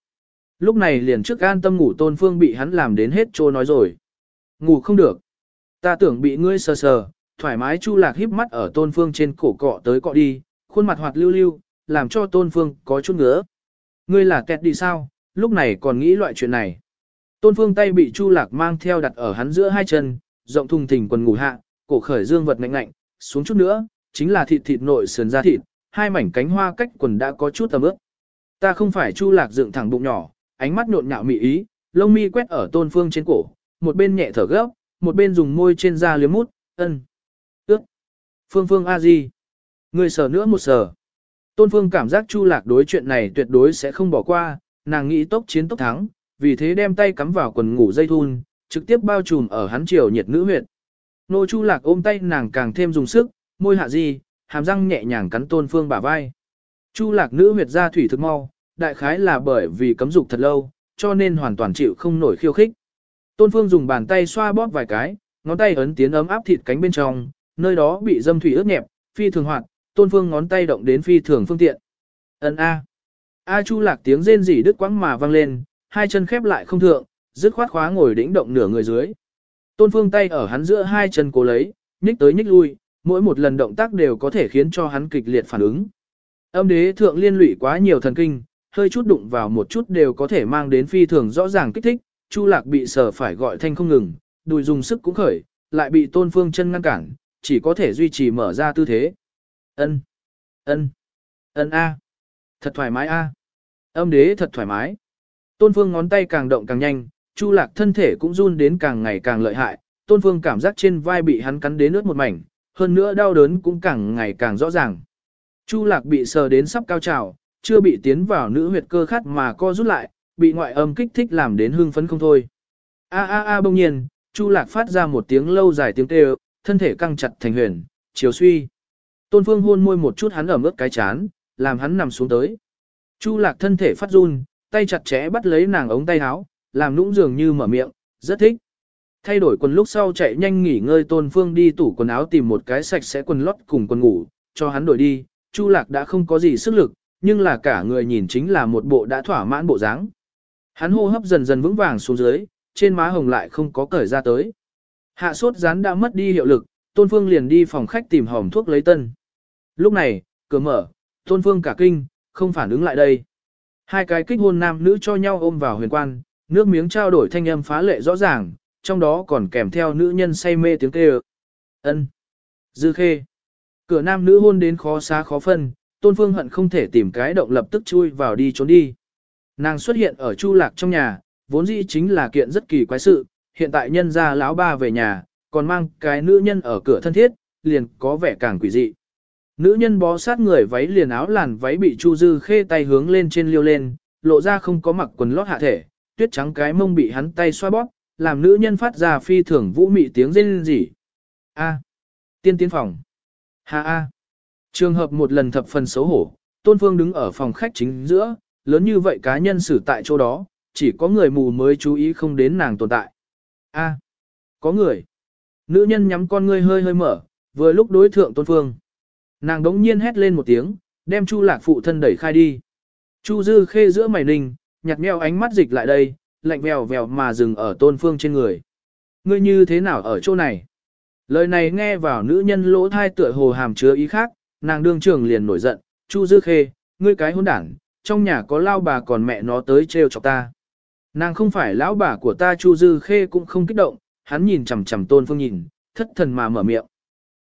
Lúc này liền trước an tâm ngủ tôn phương bị hắn làm đến hết trô nói rồi. Ngủ không được. Ta tưởng bị ngươi sờ sờ, thoải mái chu lạc híp mắt ở tôn phương trên cổ cọ tới cọ đi, khuôn mặt hoạt lưu lưu, làm cho tôn phương có chút ngứa. Ngươi là kẹt đi sao, lúc này còn nghĩ loại chuyện này. Tôn phương tay bị chu lạc mang theo đặt ở hắn giữa hai chân, rộng thùng thình quần ngủ hạ, cổ khởi dương vật ngạnh ngạnh, xuống chút nữa, chính là thịt thịt nội sườn ra thịt, hai mảnh cánh hoa cách quần đã có chút tầm ướt. Ta không phải chu lạc dựng thẳng bụng nhỏ, ánh mắt nhộn nhạo mị ý, lông mi quét ở tôn phương trên cổ, một bên nhẹ thở gấp, một bên dùng môi trên da liếm mút, ân. Ước. Phương phương a di. Người sờ nữa một sờ. Tôn phương cảm giác chu lạc đối chuyện này tuyệt đối sẽ không bỏ qua, nàng nghĩ tốc chiến tốc thắng, vì thế đem tay cắm vào quần ngủ dây thun, trực tiếp bao trùm ở hắn chiều nhiệt nữ huyệt. Nô chu lạc ôm tay nàng càng thêm dùng sức, môi hạ gì, hàm răng nhẹ nhàng cắn tôn phương bả vai. Chu lạc nữ huyệt ra thủy thực mau, đại khái là bởi vì cấm dục thật lâu, cho nên hoàn toàn chịu không nổi khiêu khích. Tôn phương dùng bàn tay xoa bóp vài cái, ngón tay ấn tiến ấm áp thịt cánh bên trong, nơi đó bị dâm thủy ướt nhẹp, phi thường hoạt, tôn phương ngón tay động đến phi thường phương tiện. Ấn A. A chu lạc tiếng rên rỉ đứt quãng mà vang lên, hai chân khép lại không thượng, dứt khoát khóa ngồi đĩnh động nửa người dưới. Tôn phương tay ở hắn giữa hai chân cố lấy, nhích tới nhích lui, mỗi một lần động tác đều có thể khiến cho hắn kịch liệt phản ứng. Âm đế thượng liên lụy quá nhiều thần kinh, hơi chút đụng vào một chút đều có thể mang đến phi thường rõ ràng kích thích, Chu Lạc bị sờ phải gọi thanh không ngừng, đùi dùng sức cũng khởi, lại bị Tôn Phương chân ngăn cản, chỉ có thể duy trì mở ra tư thế. Ân, ân, ân a, thật thoải mái a, âm đế thật thoải mái. Tôn Phương ngón tay càng động càng nhanh, Chu Lạc thân thể cũng run đến càng ngày càng lợi hại, Tôn Phương cảm giác trên vai bị hắn cắn đến ướt một mảnh, hơn nữa đau đớn cũng càng ngày càng rõ ràng. Chu Lạc bị sờ đến sắp cao trào, chưa bị tiến vào nữ huyệt cơ khát mà co rút lại, bị ngoại âm kích thích làm đến hưng phấn không thôi. A a a bỗng nhiên, Chu Lạc phát ra một tiếng lâu dài tiếng kêu, thân thể căng chặt thành huyền, chiều suy. Tôn Phương hôn môi một chút hắn ẩm ướt cái chán, làm hắn nằm xuống tới. Chu Lạc thân thể phát run, tay chặt chẽ bắt lấy nàng ống tay áo, làm nũng dường như mở miệng, rất thích. Thay đổi quần lúc sau chạy nhanh nghỉ ngơi Tôn Phương đi tủ quần áo tìm một cái sạch sẽ quần lót cùng quần ngủ, cho hắn đổi đi. Chu Lạc đã không có gì sức lực, nhưng là cả người nhìn chính là một bộ đã thỏa mãn bộ dáng. Hắn hô hấp dần dần vững vàng xuống dưới, trên má hồng lại không có cởi ra tới. Hạ sốt rán đã mất đi hiệu lực, Tôn Phương liền đi phòng khách tìm hòm thuốc lấy tân. Lúc này, cửa mở, Tôn Phương cả kinh, không phản ứng lại đây. Hai cái kích hôn nam nữ cho nhau ôm vào huyền quan, nước miếng trao đổi thanh âm phá lệ rõ ràng, trong đó còn kèm theo nữ nhân say mê tiếng kêu. Ân, Dư khê. Cửa nam nữ hôn đến khó xá khó phân, Tôn Phương hận không thể tìm cái động lập tức chui vào đi trốn đi. Nàng xuất hiện ở Chu Lạc trong nhà, vốn dĩ chính là kiện rất kỳ quái sự, hiện tại nhân gia lão ba về nhà, còn mang cái nữ nhân ở cửa thân thiết, liền có vẻ càng quỷ dị. Nữ nhân bó sát người váy liền áo làn váy bị Chu Dư khê tay hướng lên trên liêu lên, lộ ra không có mặc quần lót hạ thể, tuyết trắng cái mông bị hắn tay xoa bóp, làm nữ nhân phát ra phi thường vũ mị tiếng rên rỉ. A. Tiên tiến phòng. Ha a. Trường hợp một lần thập phần xấu hổ, Tôn Phương đứng ở phòng khách chính giữa, lớn như vậy cá nhân xử tại chỗ đó, chỉ có người mù mới chú ý không đến nàng tồn tại. A, có người. Nữ nhân nhắm con ngươi hơi hơi mở, vừa lúc đối thượng Tôn Phương. Nàng đống nhiên hét lên một tiếng, đem Chu Lạc phụ thân đẩy khai đi. Chu Dư khê giữa mày ninh, nhặt meo ánh mắt dịch lại đây, lạnh vèo vèo mà dừng ở tôn phương trên người. Ngươi như thế nào ở chỗ này? Lời này nghe vào nữ nhân lỗ thai tựa hồ hàm chứa ý khác, nàng đương trường liền nổi giận, Chu Dư Khê, ngươi cái hỗn đảng, trong nhà có lao bà còn mẹ nó tới trêu chọc ta. Nàng không phải lão bà của ta Chu Dư Khê cũng không kích động, hắn nhìn chằm chằm tôn phương nhìn, thất thần mà mở miệng.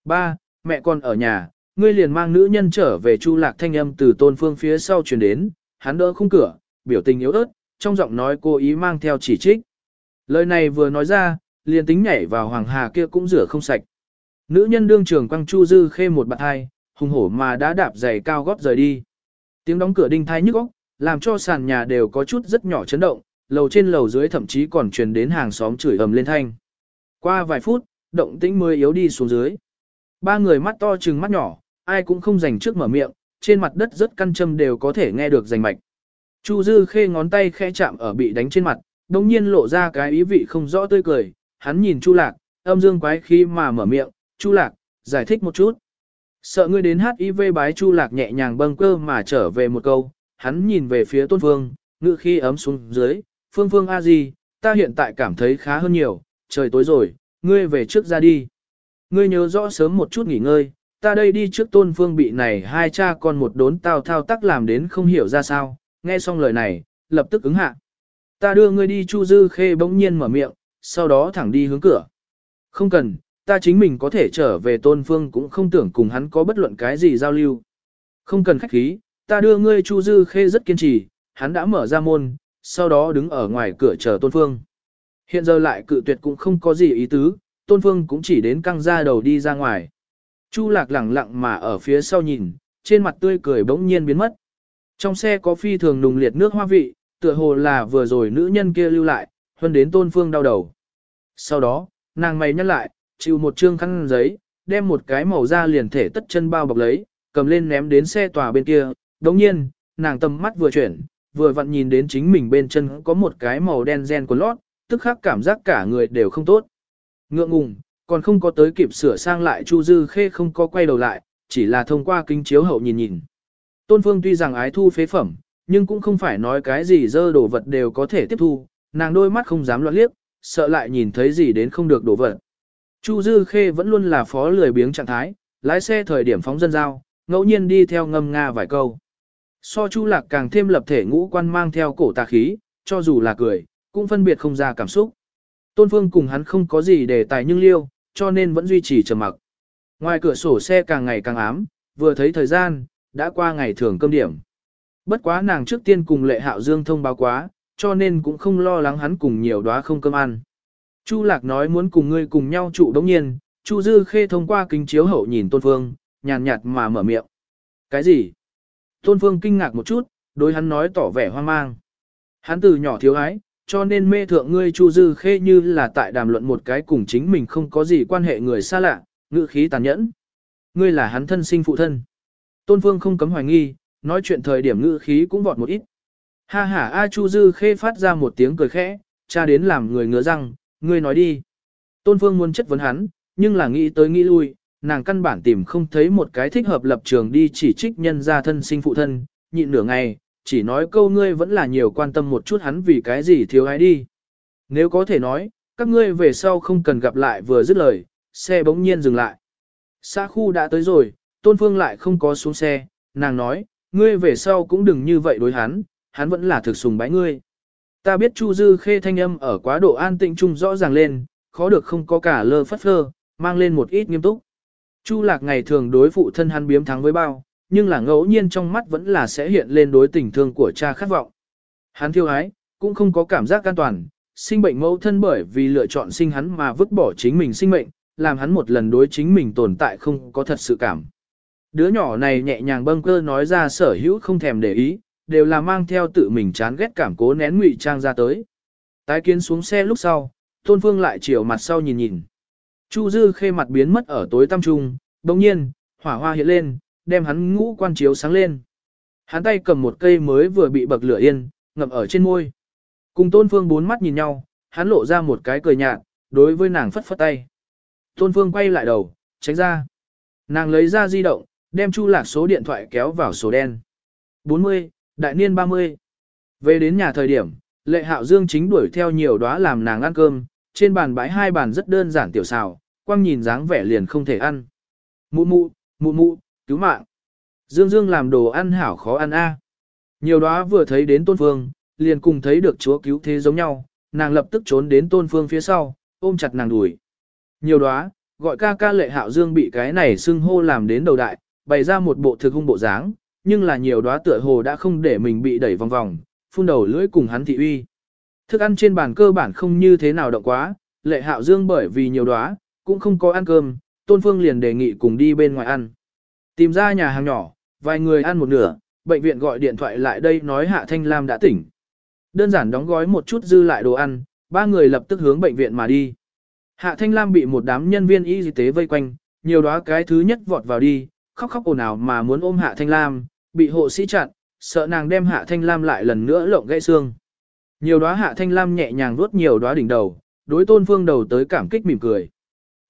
Ba, mẹ con ở nhà, ngươi liền mang nữ nhân trở về Chu Lạc thanh âm từ tôn phương phía sau truyền đến, hắn đỡ khung cửa, biểu tình yếu ớt, trong giọng nói cô ý mang theo chỉ trích. Lời này vừa nói ra, liền tính nhảy vào hoàng hà kia cũng rửa không sạch. Nữ nhân đương trường quăng Chu Dư Khê một bạn hai, hùng hổ mà đã đạp giày cao gót rời đi. Tiếng đóng cửa đinh thai nhức óc, làm cho sàn nhà đều có chút rất nhỏ chấn động, lầu trên lầu dưới thậm chí còn truyền đến hàng xóm chửi ầm lên thanh. Qua vài phút, động tĩnh mới yếu đi xuống dưới. Ba người mắt to trừng mắt nhỏ, ai cũng không dành trước mở miệng, trên mặt đất rất căn châm đều có thể nghe được rành mạch. Chu Dư khê ngón tay khẽ chạm ở bị đánh trên mặt, đồng nhiên lộ ra cái ý vị không rõ tươi cười, hắn nhìn Chu Lạc, âm dương quái khi mà mở miệng, Chu Lạc, giải thích một chút. Sợ ngươi đến HIV bái Chu Lạc nhẹ nhàng bâng cơ mà trở về một câu, hắn nhìn về phía Tôn Phương, ngự khi ấm xuống dưới, Phương Phương a gì, ta hiện tại cảm thấy khá hơn nhiều, trời tối rồi, ngươi về trước ra đi. Ngươi nhớ rõ sớm một chút nghỉ ngơi, ta đây đi trước Tôn Phương bị này hai cha con một đốn tao thao tác làm đến không hiểu ra sao, nghe xong lời này, lập tức ứng hạ. Ta đưa ngươi đi Chu Dư Khê bỗng nhiên mở miệng, sau đó thẳng đi hướng cửa. Không cần, ta chính mình có thể trở về tôn phương cũng không tưởng cùng hắn có bất luận cái gì giao lưu. Không cần khách khí, ta đưa ngươi Chu Dư Khê rất kiên trì, hắn đã mở ra môn, sau đó đứng ở ngoài cửa chờ tôn phương. Hiện giờ lại cự tuyệt cũng không có gì ý tứ, tôn phương cũng chỉ đến căng ra đầu đi ra ngoài. Chu lạc lẳng lặng mà ở phía sau nhìn, trên mặt tươi cười bỗng nhiên biến mất. Trong xe có phi thường nùng liệt nước hoa vị, tựa hồ là vừa rồi nữ nhân kia lưu lại, hơn đến tôn phương đau đầu. Sau đó, nàng mày nhăn lại, chịu một trương khăn giấy, đem một cái màu da liền thể tất chân bao bọc lấy, cầm lên ném đến xe tòa bên kia. Đồng nhiên, nàng tầm mắt vừa chuyển, vừa vặn nhìn đến chính mình bên chân có một cái màu đen gen của lót, tức khắc cảm giác cả người đều không tốt. Ngượng ngùng, còn không có tới kịp sửa sang lại Chu Dư Khê không có quay đầu lại, chỉ là thông qua kính chiếu hậu nhìn nhìn. Tôn Phương tuy rằng ái thu phế phẩm, nhưng cũng không phải nói cái gì dơ đồ vật đều có thể tiếp thu, nàng đôi mắt không dám loạn liếc, sợ lại nhìn thấy gì đến không được đồ vật. Chu Dư Khê vẫn luôn là phó lười biếng trạng thái, lái xe thời điểm phóng dân giao, ngẫu nhiên đi theo ngâm nga vài câu. So Chu Lạc càng thêm lập thể ngũ quan mang theo cổ tà khí, cho dù là cười, cũng phân biệt không ra cảm xúc. Tôn Phương cùng hắn không có gì để tài nhưng liêu, cho nên vẫn duy trì trầm mặc. Ngoài cửa sổ xe càng ngày càng ám, vừa thấy thời gian, đã qua ngày thường cơm điểm. Bất quá nàng trước tiên cùng lệ hạo dương thông báo quá, cho nên cũng không lo lắng hắn cùng nhiều đóa không cơm ăn. Chu Lạc nói muốn cùng ngươi cùng nhau trụ đống nhiên, Chu Dư Khê thông qua kính chiếu hậu nhìn Tôn Phương, nhàn nhạt mà mở miệng. Cái gì? Tôn Phương kinh ngạc một chút, đối hắn nói tỏ vẻ hoang mang. Hắn từ nhỏ thiếu ái, cho nên mê thượng ngươi Chu Dư Khê như là tại đàm luận một cái cùng chính mình không có gì quan hệ người xa lạ, ngữ khí tàn nhẫn. Ngươi là hắn thân sinh phụ thân. Tôn Phương không cấm hoài nghi, nói chuyện thời điểm ngữ khí cũng vọt một ít. Ha ha A Chu Dư Khê phát ra một tiếng cười khẽ, cha đến làm người ngứa răng, ngươi nói đi. Tôn Phương muốn chất vấn hắn, nhưng là nghĩ tới nghĩ lui, nàng căn bản tìm không thấy một cái thích hợp lập trường đi chỉ trích nhân gia thân sinh phụ thân, nhịn nửa ngày, chỉ nói câu ngươi vẫn là nhiều quan tâm một chút hắn vì cái gì thiếu ai đi. Nếu có thể nói, các ngươi về sau không cần gặp lại vừa dứt lời, xe bỗng nhiên dừng lại. Xã khu đã tới rồi, Tôn Phương lại không có xuống xe, nàng nói, ngươi về sau cũng đừng như vậy đối hắn, hắn vẫn là thực sùng bái ngươi. Ta biết Chu Dư Khê thanh âm ở quá độ an tĩnh trung rõ ràng lên, khó được không có cả lơ phất phơ, mang lên một ít nghiêm túc. Chu Lạc ngày thường đối phụ thân hắn biếm thắng với bao, nhưng là ngẫu nhiên trong mắt vẫn là sẽ hiện lên đối tình thương của cha khát vọng. Hắn thiêu ái, cũng không có cảm giác an toàn, sinh bệnh mẫu thân bởi vì lựa chọn sinh hắn mà vứt bỏ chính mình sinh mệnh, làm hắn một lần đối chính mình tồn tại không có thật sự cảm. Đứa nhỏ này nhẹ nhàng bâng cơ nói ra sở hữu không thèm để ý, đều là mang theo tự mình chán ghét cảm cố nén ngụy trang ra tới. Tái kiến xuống xe lúc sau, Tôn Phương lại chiều mặt sau nhìn nhìn. Chu Dư khê mặt biến mất ở tối tăm trung, đồng nhiên, hỏa hoa hiện lên, đem hắn ngũ quan chiếu sáng lên. Hắn tay cầm một cây mới vừa bị bậc lửa yên, ngậm ở trên môi. Cùng Tôn Phương bốn mắt nhìn nhau, hắn lộ ra một cái cười nhạt, đối với nàng phất phất tay. Tôn Phương quay lại đầu, tránh ra. Nàng lấy ra di động, đem Chu Lạc số điện thoại kéo vào số đen. 40, Đại niên 30. Về đến nhà thời điểm, lệ hạo dương chính đuổi theo nhiều đóa làm nàng ăn cơm, trên bàn bãi hai bàn rất đơn giản tiểu xào, quang nhìn dáng vẻ liền không thể ăn. Mụ mụ, mụ mụ, cứu mạng. Dương Dương làm đồ ăn hảo khó ăn a. Nhiều đóa vừa thấy đến tôn phương, liền cùng thấy được chúa cứu thế giống nhau, nàng lập tức trốn đến tôn phương phía sau, ôm chặt nàng đuổi. Nhiều đóa, gọi ca ca lệ hạo dương bị cái này xưng hô làm đến đầu đại, bày ra một bộ thực hung bộ dáng, nhưng là nhiều đóa tựa hồ đã không để mình bị đẩy vòng vòng, phun đầu lưỡi cùng hắn thị uy. Thức ăn trên bàn cơ bản không như thế nào động quá, lệ hạo dương bởi vì nhiều đóa, cũng không có ăn cơm, tôn phương liền đề nghị cùng đi bên ngoài ăn. Tìm ra nhà hàng nhỏ, vài người ăn một nửa, bệnh viện gọi điện thoại lại đây nói Hạ Thanh Lam đã tỉnh. Đơn giản đóng gói một chút dư lại đồ ăn, ba người lập tức hướng bệnh viện mà đi. Hạ Thanh Lam bị một đám nhân viên y tế vây quanh, nhiều đóa cái thứ nhất vọt vào đi, khóc khóc ồn ào mà muốn ôm Hạ Thanh Lam, bị hộ sĩ chặn, sợ nàng đem Hạ Thanh Lam lại lần nữa lộng gãy xương. Nhiều đóa Hạ Thanh Lam nhẹ nhàng vuốt nhiều đóa đỉnh đầu, đối Tôn Phương đầu tới cảm kích mỉm cười.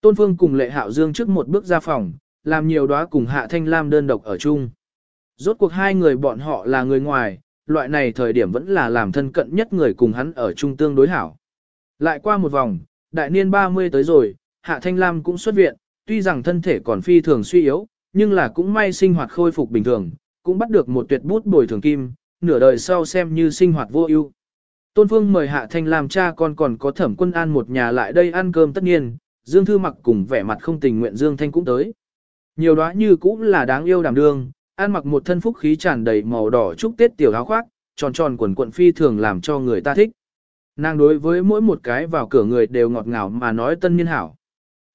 Tôn Phương cùng Lệ Hạo Dương trước một bước ra phòng, làm nhiều đóa cùng Hạ Thanh Lam đơn độc ở chung. Rốt cuộc hai người bọn họ là người ngoài, loại này thời điểm vẫn là làm thân cận nhất người cùng hắn ở chung tương đối hảo. Lại qua một vòng, đại niên 30 tới rồi, Hạ Thanh Lam cũng xuất viện, tuy rằng thân thể còn phi thường suy yếu, nhưng là cũng may sinh hoạt khôi phục bình thường, cũng bắt được một tuyệt bút bồi thường kim, nửa đời sau xem như sinh hoạt vô ưu. Tôn Phương mời Hạ Thanh Lam cha con còn có thẩm quân an một nhà lại đây ăn cơm tất nhiên, Dương Thư mặc cùng vẻ mặt không tình nguyện Dương Thanh cũng tới. Nhiều đó như cũng là đáng yêu đảm đương, ăn mặc một thân phúc khí tràn đầy màu đỏ chúc tết tiểu áo khoác, tròn tròn quần quận phi thường làm cho người ta thích. Nàng đối với mỗi một cái vào cửa người đều ngọt ngào mà nói tân niên hảo.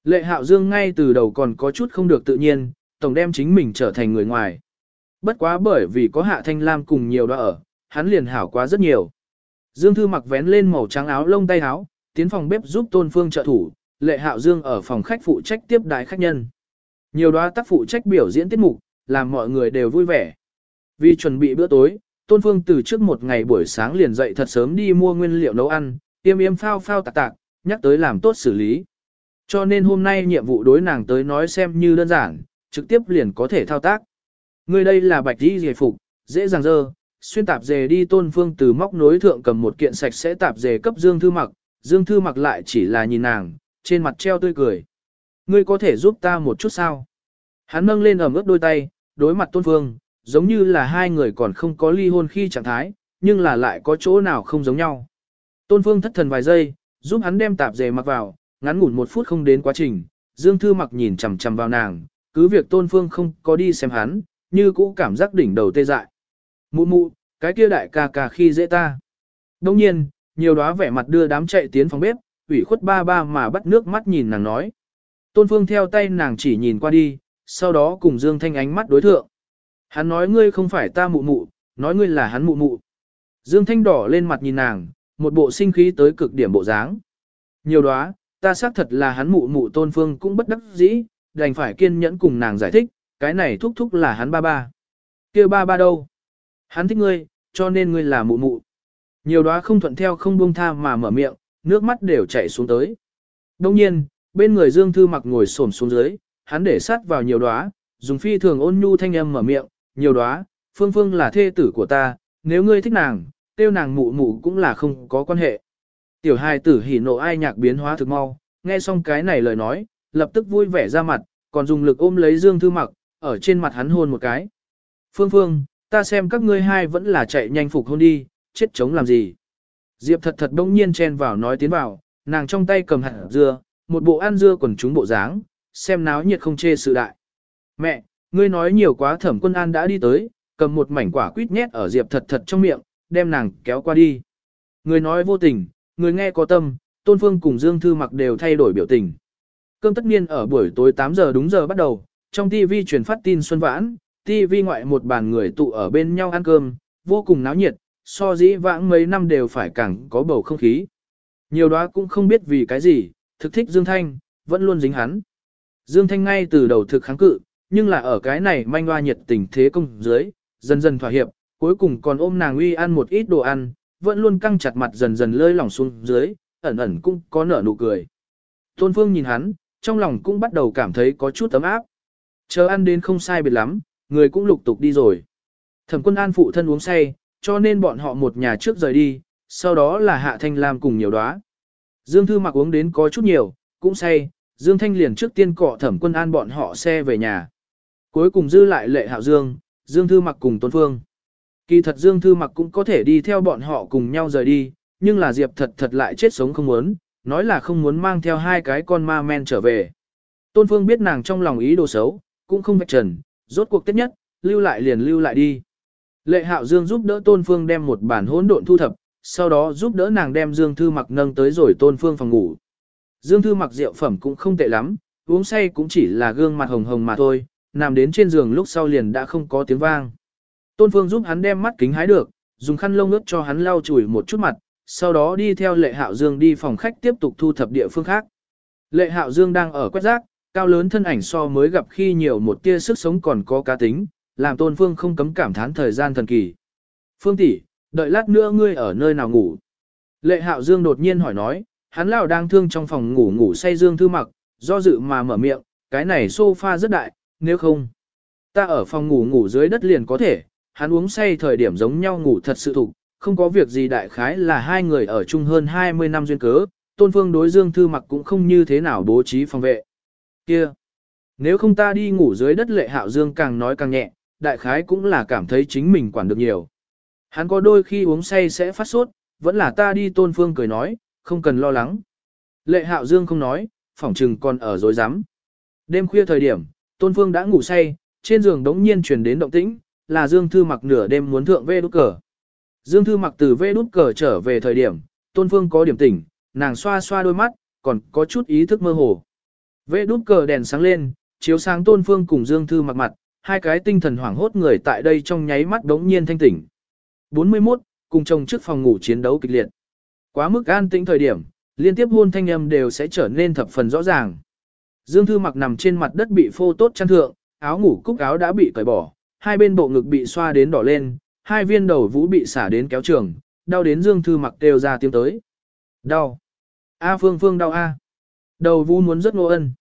Lệ hạo dương ngay từ đầu còn có chút không được tự nhiên, tổng đem chính mình trở thành người ngoài. Bất quá bởi vì có hạ thanh lam cùng nhiều đó ở, hắn liền hảo quá rất nhiều. Dương Thư mặc vén lên màu trắng áo lông tay áo, tiến phòng bếp giúp tôn phương trợ thủ, lệ hạo dương ở phòng khách phụ trách tiếp đái khách nhân. Nhiều đó tác phụ trách biểu diễn tiết mục, làm mọi người đều vui vẻ. Vì chuẩn bị bữa tối, Tôn Phương từ trước một ngày buổi sáng liền dậy thật sớm đi mua nguyên liệu nấu ăn, tiêm yêm phao phao tạc tạc, nhắc tới làm tốt xử lý. Cho nên hôm nay nhiệm vụ đối nàng tới nói xem như đơn giản, trực tiếp liền có thể thao tác. Người đây là bạch đi dề phục, dễ dàng dơ, xuyên tạp dề đi Tôn Phương từ móc nối thượng cầm một kiện sạch sẽ tạp dề cấp Dương Thư mặc, Dương Thư mặc lại chỉ là nhìn nàng, trên mặt treo tươi cười. Ngươi có thể giúp ta một chút sao? Hắn nâng lên ẩm ướt đôi tay, đối mặt Tôn Phương, giống như là hai người còn không có ly hôn khi trạng thái, nhưng là lại có chỗ nào không giống nhau. Tôn Phương thất thần vài giây, giúp hắn đem tạp dề mặc vào, ngắn ngủn một phút không đến quá trình, Dương Thư mặc nhìn chằm chằm vào nàng, cứ việc Tôn Phương không có đi xem hắn, như cũ cảm giác đỉnh đầu tê dại. Mụ mụ, cái kia đại ca ca khi dễ ta. Đồng nhiên, nhiều đóa vẻ mặt đưa đám chạy tiến phòng bếp, ủy khuất ba ba mà bắt nước mắt nhìn nàng nói. Tôn Phương theo tay nàng chỉ nhìn qua đi, sau đó cùng Dương Thanh ánh mắt đối thượng. Hắn nói ngươi không phải ta mụ mụ, nói ngươi là hắn mụ mụ. Dương Thanh đỏ lên mặt nhìn nàng, một bộ sinh khí tới cực điểm bộ dáng. Nhiều đó, ta xác thật là hắn mụ mụ tôn phương cũng bất đắc dĩ, đành phải kiên nhẫn cùng nàng giải thích, cái này thúc thúc là hắn ba ba. kia ba ba đâu? Hắn thích ngươi, cho nên ngươi là mụ mụ. Nhiều đó không thuận theo không buông tha mà mở miệng, nước mắt đều chảy xuống tới. Đông nhiên, bên người Dương Thư mặc ngồi xổm xuống dưới, hắn để sát vào nhiều đóa, dùng phi thường ôn nhu thanh âm mở miệng, nhiều đóa, phương phương là thê tử của ta, nếu ngươi thích nàng, tiêu nàng mụ mụ cũng là không có quan hệ. Tiểu hài tử hỉ nộ ai nhạc biến hóa thực mau, nghe xong cái này lời nói, lập tức vui vẻ ra mặt, còn dùng lực ôm lấy Dương Thư Mặc, ở trên mặt hắn hôn một cái. Phương Phương, ta xem các ngươi hai vẫn là chạy nhanh phục hôn đi, chết chống làm gì. Diệp thật thật đông nhiên chen vào nói tiến vào, nàng trong tay cầm hạt dưa, một bộ ăn dưa quần chúng bộ dáng, xem náo nhiệt không chê sự đại. Mẹ, ngươi nói nhiều quá thẩm quân an đã đi tới, cầm một mảnh quả quýt nhét ở diệp thật thật trong miệng, đem nàng kéo qua đi. Người nói vô tình, người nghe có tâm, tôn phương cùng Dương Thư mặc đều thay đổi biểu tình. Cơm tất niên ở buổi tối 8 giờ đúng giờ bắt đầu, trong TV truyền phát tin xuân vãn, TV ngoại một bàn người tụ ở bên nhau ăn cơm, vô cùng náo nhiệt, so dĩ vãng mấy năm đều phải càng có bầu không khí. Nhiều đó cũng không biết vì cái gì, thực thích Dương Thanh, vẫn luôn dính hắn. Dương Thanh ngay từ đầu thực kháng cự, nhưng là ở cái này manh hoa nhiệt tình thế công dưới, dần dần thỏa hiệp, cuối cùng còn ôm nàng uy ăn một ít đồ ăn, vẫn luôn căng chặt mặt dần dần lơi lỏng xuống dưới, ẩn ẩn cũng có nở nụ cười. Tôn Phương nhìn hắn, trong lòng cũng bắt đầu cảm thấy có chút ấm áp. Chờ ăn đến không sai biệt lắm, người cũng lục tục đi rồi. Thẩm quân an phụ thân uống say, cho nên bọn họ một nhà trước rời đi, sau đó là Hạ Thanh Lam cùng nhiều đóa. Dương Thư mặc uống đến có chút nhiều, cũng say, Dương Thanh liền trước tiên cọ thẩm quân an bọn họ xe về nhà. Cuối cùng dư lại lệ hạo Dương, Dương Thư mặc cùng Tôn Phương. Kỳ thật Dương Thư mặc cũng có thể đi theo bọn họ cùng nhau rời đi, nhưng là Diệp thật thật lại chết sống không muốn, nói là không muốn mang theo hai cái con ma men trở về. Tôn Phương biết nàng trong lòng ý đồ xấu, cũng không vạch trần, rốt cuộc tiết nhất, lưu lại liền lưu lại đi. Lệ Hạo Dương giúp đỡ Tôn Phương đem một bản hỗn độn thu thập, sau đó giúp đỡ nàng đem Dương Thư mặc nâng tới rồi Tôn Phương phòng ngủ. Dương Thư mặc rượu phẩm cũng không tệ lắm, uống say cũng chỉ là gương mặt hồng hồng mà thôi, nằm đến trên giường lúc sau liền đã không có tiếng vang. Tôn Phương giúp hắn đem mắt kính hái được, dùng khăn lông ướt cho hắn lau chùi một chút mặt, sau đó đi theo Lệ Hạo Dương đi phòng khách tiếp tục thu thập địa phương khác. Lệ Hạo Dương đang ở quét rác, cao lớn thân ảnh so mới gặp khi nhiều một tia sức sống còn có cá tính, làm Tôn Phương không cấm cảm thán thời gian thần kỳ. Phương tỷ, đợi lát nữa ngươi ở nơi nào ngủ? Lệ Hạo Dương đột nhiên hỏi nói, hắn lão đang thương trong phòng ngủ ngủ say Dương Thư Mặc, do dự mà mở miệng, cái này sofa rất đại, nếu không, ta ở phòng ngủ ngủ dưới đất liền có thể, hắn uống say thời điểm giống nhau ngủ thật sự thục, không có việc gì đại khái là hai người ở chung hơn 20 năm duyên cớ, tôn phương đối Dương Thư Mặc cũng không như thế nào bố trí phòng vệ. Kia, nếu không ta đi ngủ dưới đất lệ hạo Dương càng nói càng nhẹ, đại khái cũng là cảm thấy chính mình quản được nhiều. Hắn có đôi khi uống say sẽ phát sốt, vẫn là ta đi tôn phương cười nói, không cần lo lắng. Lệ hạo Dương không nói, phỏng trừng còn ở dối rắm Đêm khuya thời điểm, tôn phương đã ngủ say, trên giường đống nhiên truyền đến động tĩnh, là Dương Thư mặc nửa đêm muốn thượng vê đút cờ. Dương Thư mặc từ vê đút cờ trở về thời điểm, tôn phương có điểm tỉnh, nàng xoa xoa đôi mắt, còn có chút ý thức mơ hồ. Vê đút cờ đèn sáng lên, chiếu sáng tôn phương cùng Dương Thư mặc mặt, hai cái tinh thần hoảng hốt người tại đây trong nháy mắt đống nhiên thanh tỉnh. 41, cùng chồng trước phòng ngủ chiến đấu kịch liệt. Quá mức an tĩnh thời điểm, liên tiếp hôn thanh âm đều sẽ trở nên thập phần rõ ràng. Dương Thư mặc nằm trên mặt đất bị phô tốt chăn thượng, áo ngủ cúc áo đã bị cởi bỏ, hai bên bộ ngực bị xoa đến đỏ lên, hai viên đầu vũ bị xả đến kéo trường, đau đến Dương Thư mặc đều ra tiếng tới. Đau. A Phương Phương đau A. Đầu vũ muốn rất ngô ân.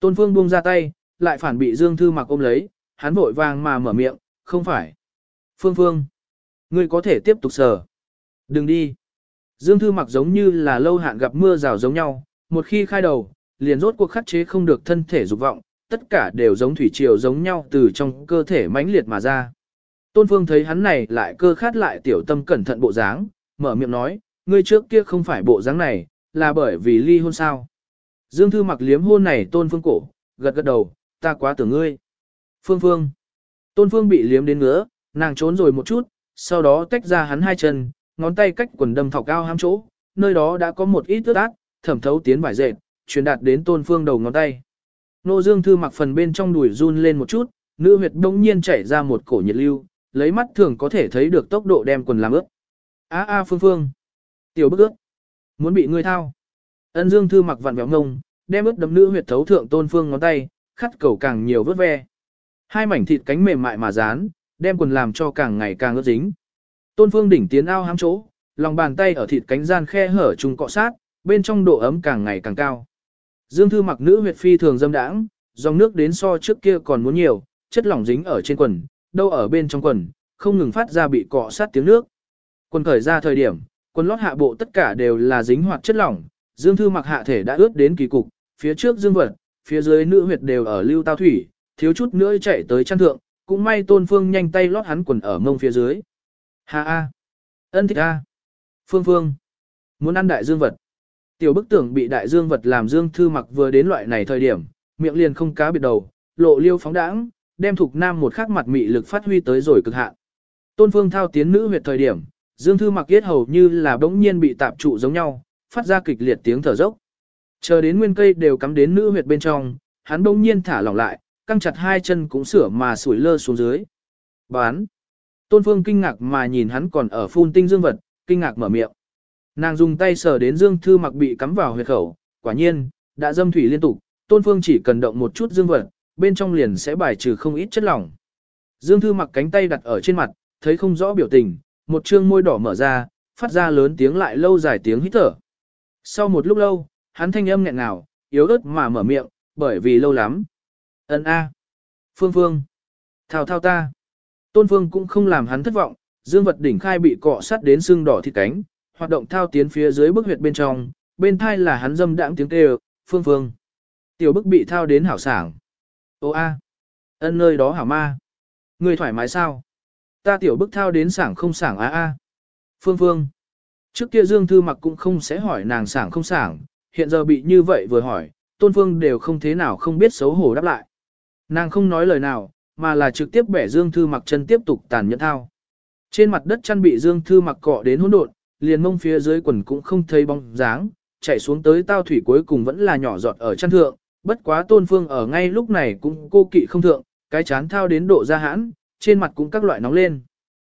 Tôn Phương buông ra tay, lại phản bị Dương Thư mặc ôm lấy, hắn vội vàng mà mở miệng, không phải. Phương Phương. Ngươi có thể tiếp tục sờ. Đừng đi. Dương Thư mặc giống như là lâu hạn gặp mưa rào giống nhau, một khi khai đầu, liền rốt cuộc khắc chế không được thân thể dục vọng, tất cả đều giống thủy triều giống nhau từ trong cơ thể mãnh liệt mà ra. Tôn Phương thấy hắn này lại cơ khát lại tiểu tâm cẩn thận bộ dáng, mở miệng nói, ngươi trước kia không phải bộ dáng này, là bởi vì ly hôn sao. Dương Thư mặc liếm hôn này Tôn Phương cổ, gật gật đầu, ta quá tưởng ngươi. Phương Phương. Tôn Phương bị liếm đến ngứa, nàng trốn rồi một chút, sau đó tách ra hắn hai chân, ngón tay cách quần đâm thọc cao ham chỗ, nơi đó đã có một ít ướt át, thẩm thấu tiến vải dệt, truyền đạt đến Tôn Phương đầu ngón tay. Nô Dương Thư mặc phần bên trong đùi run lên một chút, nữ huyệt đông nhiên chảy ra một cổ nhiệt lưu, lấy mắt thường có thể thấy được tốc độ đem quần làm ướt. A a phương phương. Tiểu bức ướt. Muốn bị ngươi thao. Ân Dương Thư mặc vặn vẹo ngông, đem ướt đấm nữ huyệt thấu thượng tôn phương ngón tay, khắt cầu càng nhiều vớt ve. Hai mảnh thịt cánh mềm mại mà dán, đem quần làm cho càng ngày càng ướt dính. Tôn phương đỉnh tiến ao hám chỗ, lòng bàn tay ở thịt cánh gian khe hở trùng cọ sát, bên trong độ ấm càng ngày càng cao. Dương Thư mặc nữ huyệt phi thường dâm đãng, dòng nước đến so trước kia còn muốn nhiều, chất lỏng dính ở trên quần, đâu ở bên trong quần, không ngừng phát ra bị cọ sát tiếng nước. Quần khởi ra thời điểm, quần lót hạ bộ tất cả đều là dính hoạt chất lỏng, Dương Thư mặc hạ thể đã ướt đến kỳ cục, phía trước dương vật, phía dưới nữ huyệt đều ở lưu tao thủy, thiếu chút nữa chạy tới chăn thượng, cũng may Tôn Phương nhanh tay lót hắn quần ở mông phía dưới. Ha a, ân thích a, Phương Phương, muốn ăn đại dương vật. Tiểu bức tưởng bị đại dương vật làm dương thư mặc vừa đến loại này thời điểm, miệng liền không cá biệt đầu, lộ liêu phóng đãng, đem thuộc nam một khắc mặt mị lực phát huy tới rồi cực hạn. Tôn phương thao tiến nữ huyệt thời điểm, dương thư mặc yết hầu như là bỗng nhiên bị tạp trụ giống nhau, phát ra kịch liệt tiếng thở dốc. Chờ đến nguyên cây đều cắm đến nữ huyệt bên trong, hắn bỗng nhiên thả lỏng lại, căng chặt hai chân cũng sửa mà sủi lơ xuống dưới. Bán. Tôn phương kinh ngạc mà nhìn hắn còn ở phun tinh dương vật, kinh ngạc mở miệng. Nàng dùng tay sờ đến Dương Thư mặc bị cắm vào huyệt khẩu, quả nhiên, đã dâm thủy liên tục, Tôn Phương chỉ cần động một chút dương vật, bên trong liền sẽ bài trừ không ít chất lỏng. Dương Thư mặc cánh tay đặt ở trên mặt, thấy không rõ biểu tình, một trương môi đỏ mở ra, phát ra lớn tiếng lại lâu dài tiếng hít thở. Sau một lúc lâu, hắn thanh âm nghẹn ngào, yếu ớt mà mở miệng, bởi vì lâu lắm. Ân a. Phương Phương. Thao thao ta. Tôn Phương cũng không làm hắn thất vọng, dương vật đỉnh khai bị cọ sắt đến xương đỏ thịt cánh, hoạt động thao tiến phía dưới bức huyệt bên trong, bên thai là hắn dâm đãng tiếng kêu, phương phương. Tiểu bức bị thao đến hảo sảng. Ô a, ân nơi đó hảo ma. Người thoải mái sao? Ta tiểu bức thao đến sảng không sảng a a. Phương phương. Trước kia Dương Thư Mặc cũng không sẽ hỏi nàng sảng không sảng, hiện giờ bị như vậy vừa hỏi, Tôn Phương đều không thế nào không biết xấu hổ đáp lại. Nàng không nói lời nào, mà là trực tiếp bẻ Dương Thư Mặc chân tiếp tục tàn nhẫn thao. Trên mặt đất chăn bị Dương Thư Mặc cọ đến hỗn độn, liền mông phía dưới quần cũng không thấy bóng dáng, chạy xuống tới tao thủy cuối cùng vẫn là nhỏ giọt ở chăn thượng, bất quá Tôn Phương ở ngay lúc này cũng cô kỵ không thượng, cái chán thao đến độ ra hãn, trên mặt cũng các loại nóng lên.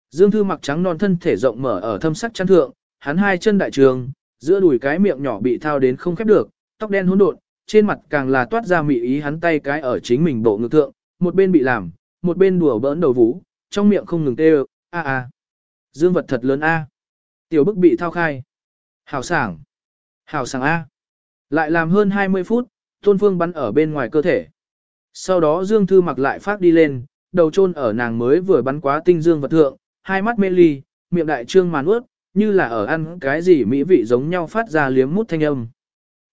Dương Thư mặc trắng non thân thể rộng mở ở thâm sắc chăn thượng, hắn hai chân đại trường, giữa đùi cái miệng nhỏ bị thao đến không khép được, tóc đen hỗn độn, trên mặt càng là toát ra mị ý hắn tay cái ở chính mình bộ ngực thượng, một bên bị làm, một bên đùa bỡn đầu vũ, trong miệng không ngừng tê a a. Dương vật thật lớn a. Tiểu bức bị thao khai. Hảo sảng. Hảo sảng a. Lại làm hơn 20 phút, Tôn Phương bắn ở bên ngoài cơ thể. Sau đó Dương Thư mặc lại phát đi lên, đầu chôn ở nàng mới vừa bắn quá tinh dương vật thượng, hai mắt mê ly, miệng đại trương màn ướt, như là ở ăn cái gì mỹ vị giống nhau phát ra liếm mút thanh âm.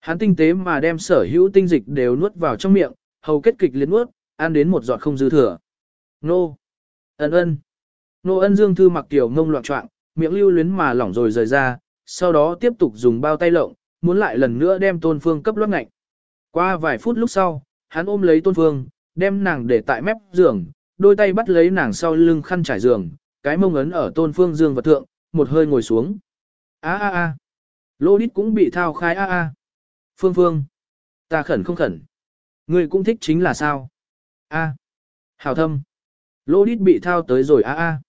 Hắn tinh tế mà đem sở hữu tinh dịch đều nuốt vào trong miệng, hầu kết kịch liệt nuốt, ăn đến một giọt không dư thừa. Nô! Ân ân! Nô ân dương thư mặc tiểu ngông loạn trọng, miệng lưu luyến mà lỏng rồi rời ra, sau đó tiếp tục dùng bao tay lộng, muốn lại lần nữa đem tôn phương cấp loát ngạnh. Qua vài phút lúc sau, hắn ôm lấy tôn phương, đem nàng để tại mép giường, đôi tay bắt lấy nàng sau lưng khăn trải giường, cái mông ấn ở tôn phương dương vật thượng, một hơi ngồi xuống. A a a. Lô đít cũng bị thao khai a a. Phương phương. Ta khẩn không khẩn. Người cũng thích chính là sao? A. Hào thâm. Lô đít bị thao tới rồi a a.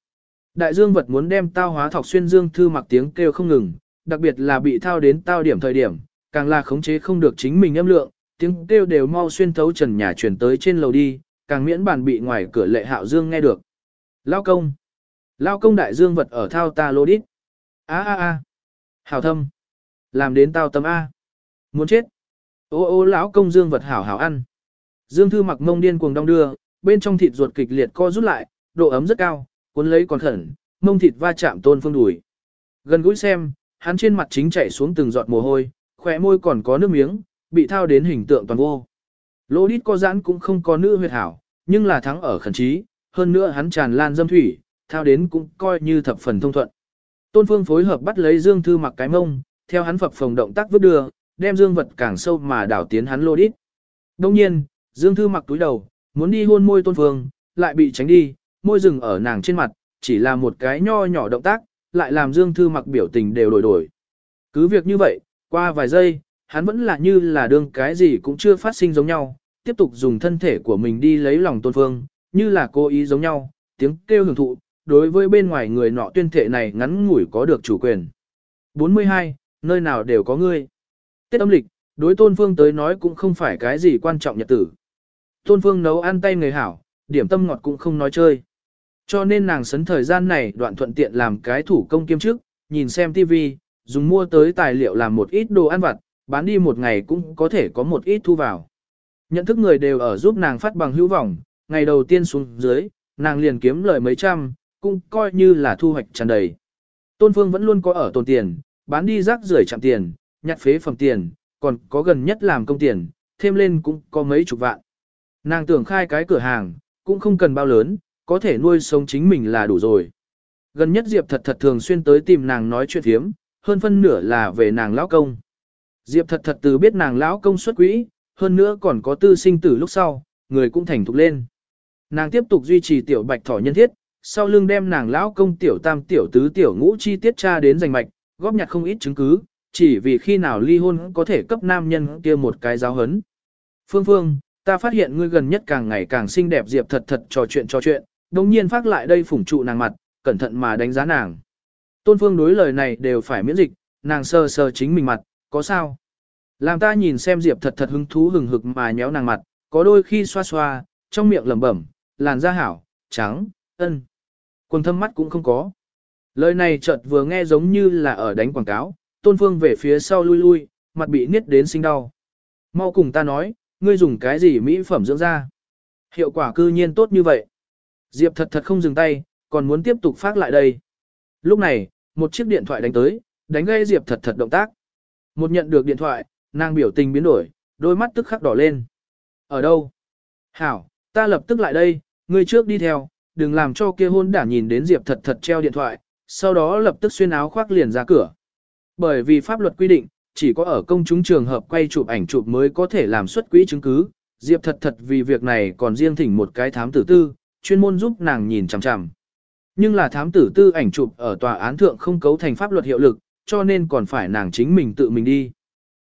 Đại dương vật muốn đem tao hóa thọc xuyên dương thư mặc tiếng kêu không ngừng, đặc biệt là bị thao đến tao điểm thời điểm, càng là khống chế không được chính mình âm lượng, tiếng kêu đều mau xuyên thấu trần nhà chuyển tới trên lầu đi, càng miễn bàn bị ngoài cửa lệ hạo dương nghe được. Lao công. Lao công đại dương vật ở thao ta lô đít. A a a. Hảo thâm. Làm đến tao tâm A. Muốn chết. Ô ô lão công dương vật hảo hảo ăn. Dương thư mặc mông điên cuồng đong đưa, bên trong thịt ruột kịch liệt co rút lại, độ ấm rất cao, cuốn lấy còn khẩn, mông thịt va chạm tôn phương đùi. Gần gũi xem, hắn trên mặt chính chảy xuống từng giọt mồ hôi, khỏe môi còn có nước miếng, bị thao đến hình tượng toàn vô. Lô đít có giãn cũng không có nữ huyệt hảo, nhưng là thắng ở khẩn trí, hơn nữa hắn tràn lan dâm thủy, thao đến cũng coi như thập phần thông thuận. Tôn Phương phối hợp bắt lấy Dương Thư mặc cái mông, theo hắn phập phồng động tác vứt đưa, đem Dương vật càng sâu mà đảo tiến hắn lô đít. Đông nhiên, Dương Thư mặc túi đầu, muốn đi hôn môi Tôn Phương, lại bị tránh đi, môi rừng ở nàng trên mặt, chỉ là một cái nho nhỏ động tác, lại làm Dương Thư mặc biểu tình đều đổi đổi. Cứ việc như vậy, qua vài giây, hắn vẫn là như là đương cái gì cũng chưa phát sinh giống nhau, tiếp tục dùng thân thể của mình đi lấy lòng Tôn Phương, như là cố ý giống nhau, tiếng kêu hưởng thụ, đối với bên ngoài người nọ tuyên thệ này ngắn ngủi có được chủ quyền. 42. Nơi nào đều có ngươi. Tết âm lịch, đối Tôn Phương tới nói cũng không phải cái gì quan trọng nhật tử. Tôn Phương nấu ăn tay người hảo, điểm tâm ngọt cũng không nói chơi. Cho nên nàng sấn thời gian này đoạn thuận tiện làm cái thủ công kiêm chức, nhìn xem TV, dùng mua tới tài liệu làm một ít đồ ăn vặt, bán đi một ngày cũng có thể có một ít thu vào. Nhận thức người đều ở giúp nàng phát bằng hữu vọng, ngày đầu tiên xuống dưới, nàng liền kiếm lời mấy trăm, cũng coi như là thu hoạch tràn đầy. Tôn Phương vẫn luôn có ở tồn tiền, bán đi rác rưởi chạm tiền, nhặt phế phẩm tiền, còn có gần nhất làm công tiền, thêm lên cũng có mấy chục vạn. Nàng tưởng khai cái cửa hàng, cũng không cần bao lớn, có thể nuôi sống chính mình là đủ rồi. Gần nhất Diệp thật thật thường xuyên tới tìm nàng nói chuyện thiếm, hơn phân nửa là về nàng lão công. Diệp thật thật từ biết nàng lão công xuất quỹ, hơn nữa còn có tư sinh tử lúc sau, người cũng thành thục lên. Nàng tiếp tục duy trì tiểu bạch thỏ nhân thiết, sau lưng đem nàng lão công tiểu tam tiểu tứ tiểu ngũ chi tiết tra đến giành mạch, góp nhặt không ít chứng cứ, chỉ vì khi nào ly hôn có thể cấp nam nhân kia một cái giáo hấn. Phương Phương, ta phát hiện ngươi gần nhất càng ngày càng xinh đẹp Diệp thật thật trò chuyện trò chuyện, đồng nhiên phát lại đây phủng trụ nàng mặt, cẩn thận mà đánh giá nàng. Tôn Phương đối lời này đều phải miễn dịch, nàng sờ sờ chính mình mặt, có sao? Làm ta nhìn xem Diệp thật thật hứng thú hừng hực mà nhéo nàng mặt, có đôi khi xoa xoa, trong miệng lẩm bẩm, làn da hảo, trắng, ân. Quần thâm mắt cũng không có. Lời này chợt vừa nghe giống như là ở đánh quảng cáo, tôn phương về phía sau lui lui, mặt bị niết đến sinh đau. Mau cùng ta nói, ngươi dùng cái gì mỹ phẩm dưỡng da? Hiệu quả cư nhiên tốt như vậy. Diệp thật thật không dừng tay, còn muốn tiếp tục phát lại đây. Lúc này, một chiếc điện thoại đánh tới, Đánh gây Diệp thật thật động tác. Một nhận được điện thoại, nàng biểu tình biến đổi, đôi mắt tức khắc đỏ lên. Ở đâu? Hảo, ta lập tức lại đây, ngươi trước đi theo, đừng làm cho kia hôn đả nhìn đến Diệp thật thật treo điện thoại, sau đó lập tức xuyên áo khoác liền ra cửa. Bởi vì pháp luật quy định, chỉ có ở công chúng trường hợp quay chụp ảnh chụp mới có thể làm xuất quỹ chứng cứ. Diệp thật thật vì việc này còn riêng thỉnh một cái thám tử tư, chuyên môn giúp nàng nhìn chằm chằm. Nhưng là thám tử tư ảnh chụp ở tòa án thượng không cấu thành pháp luật hiệu lực, cho nên còn phải nàng chính mình tự mình đi.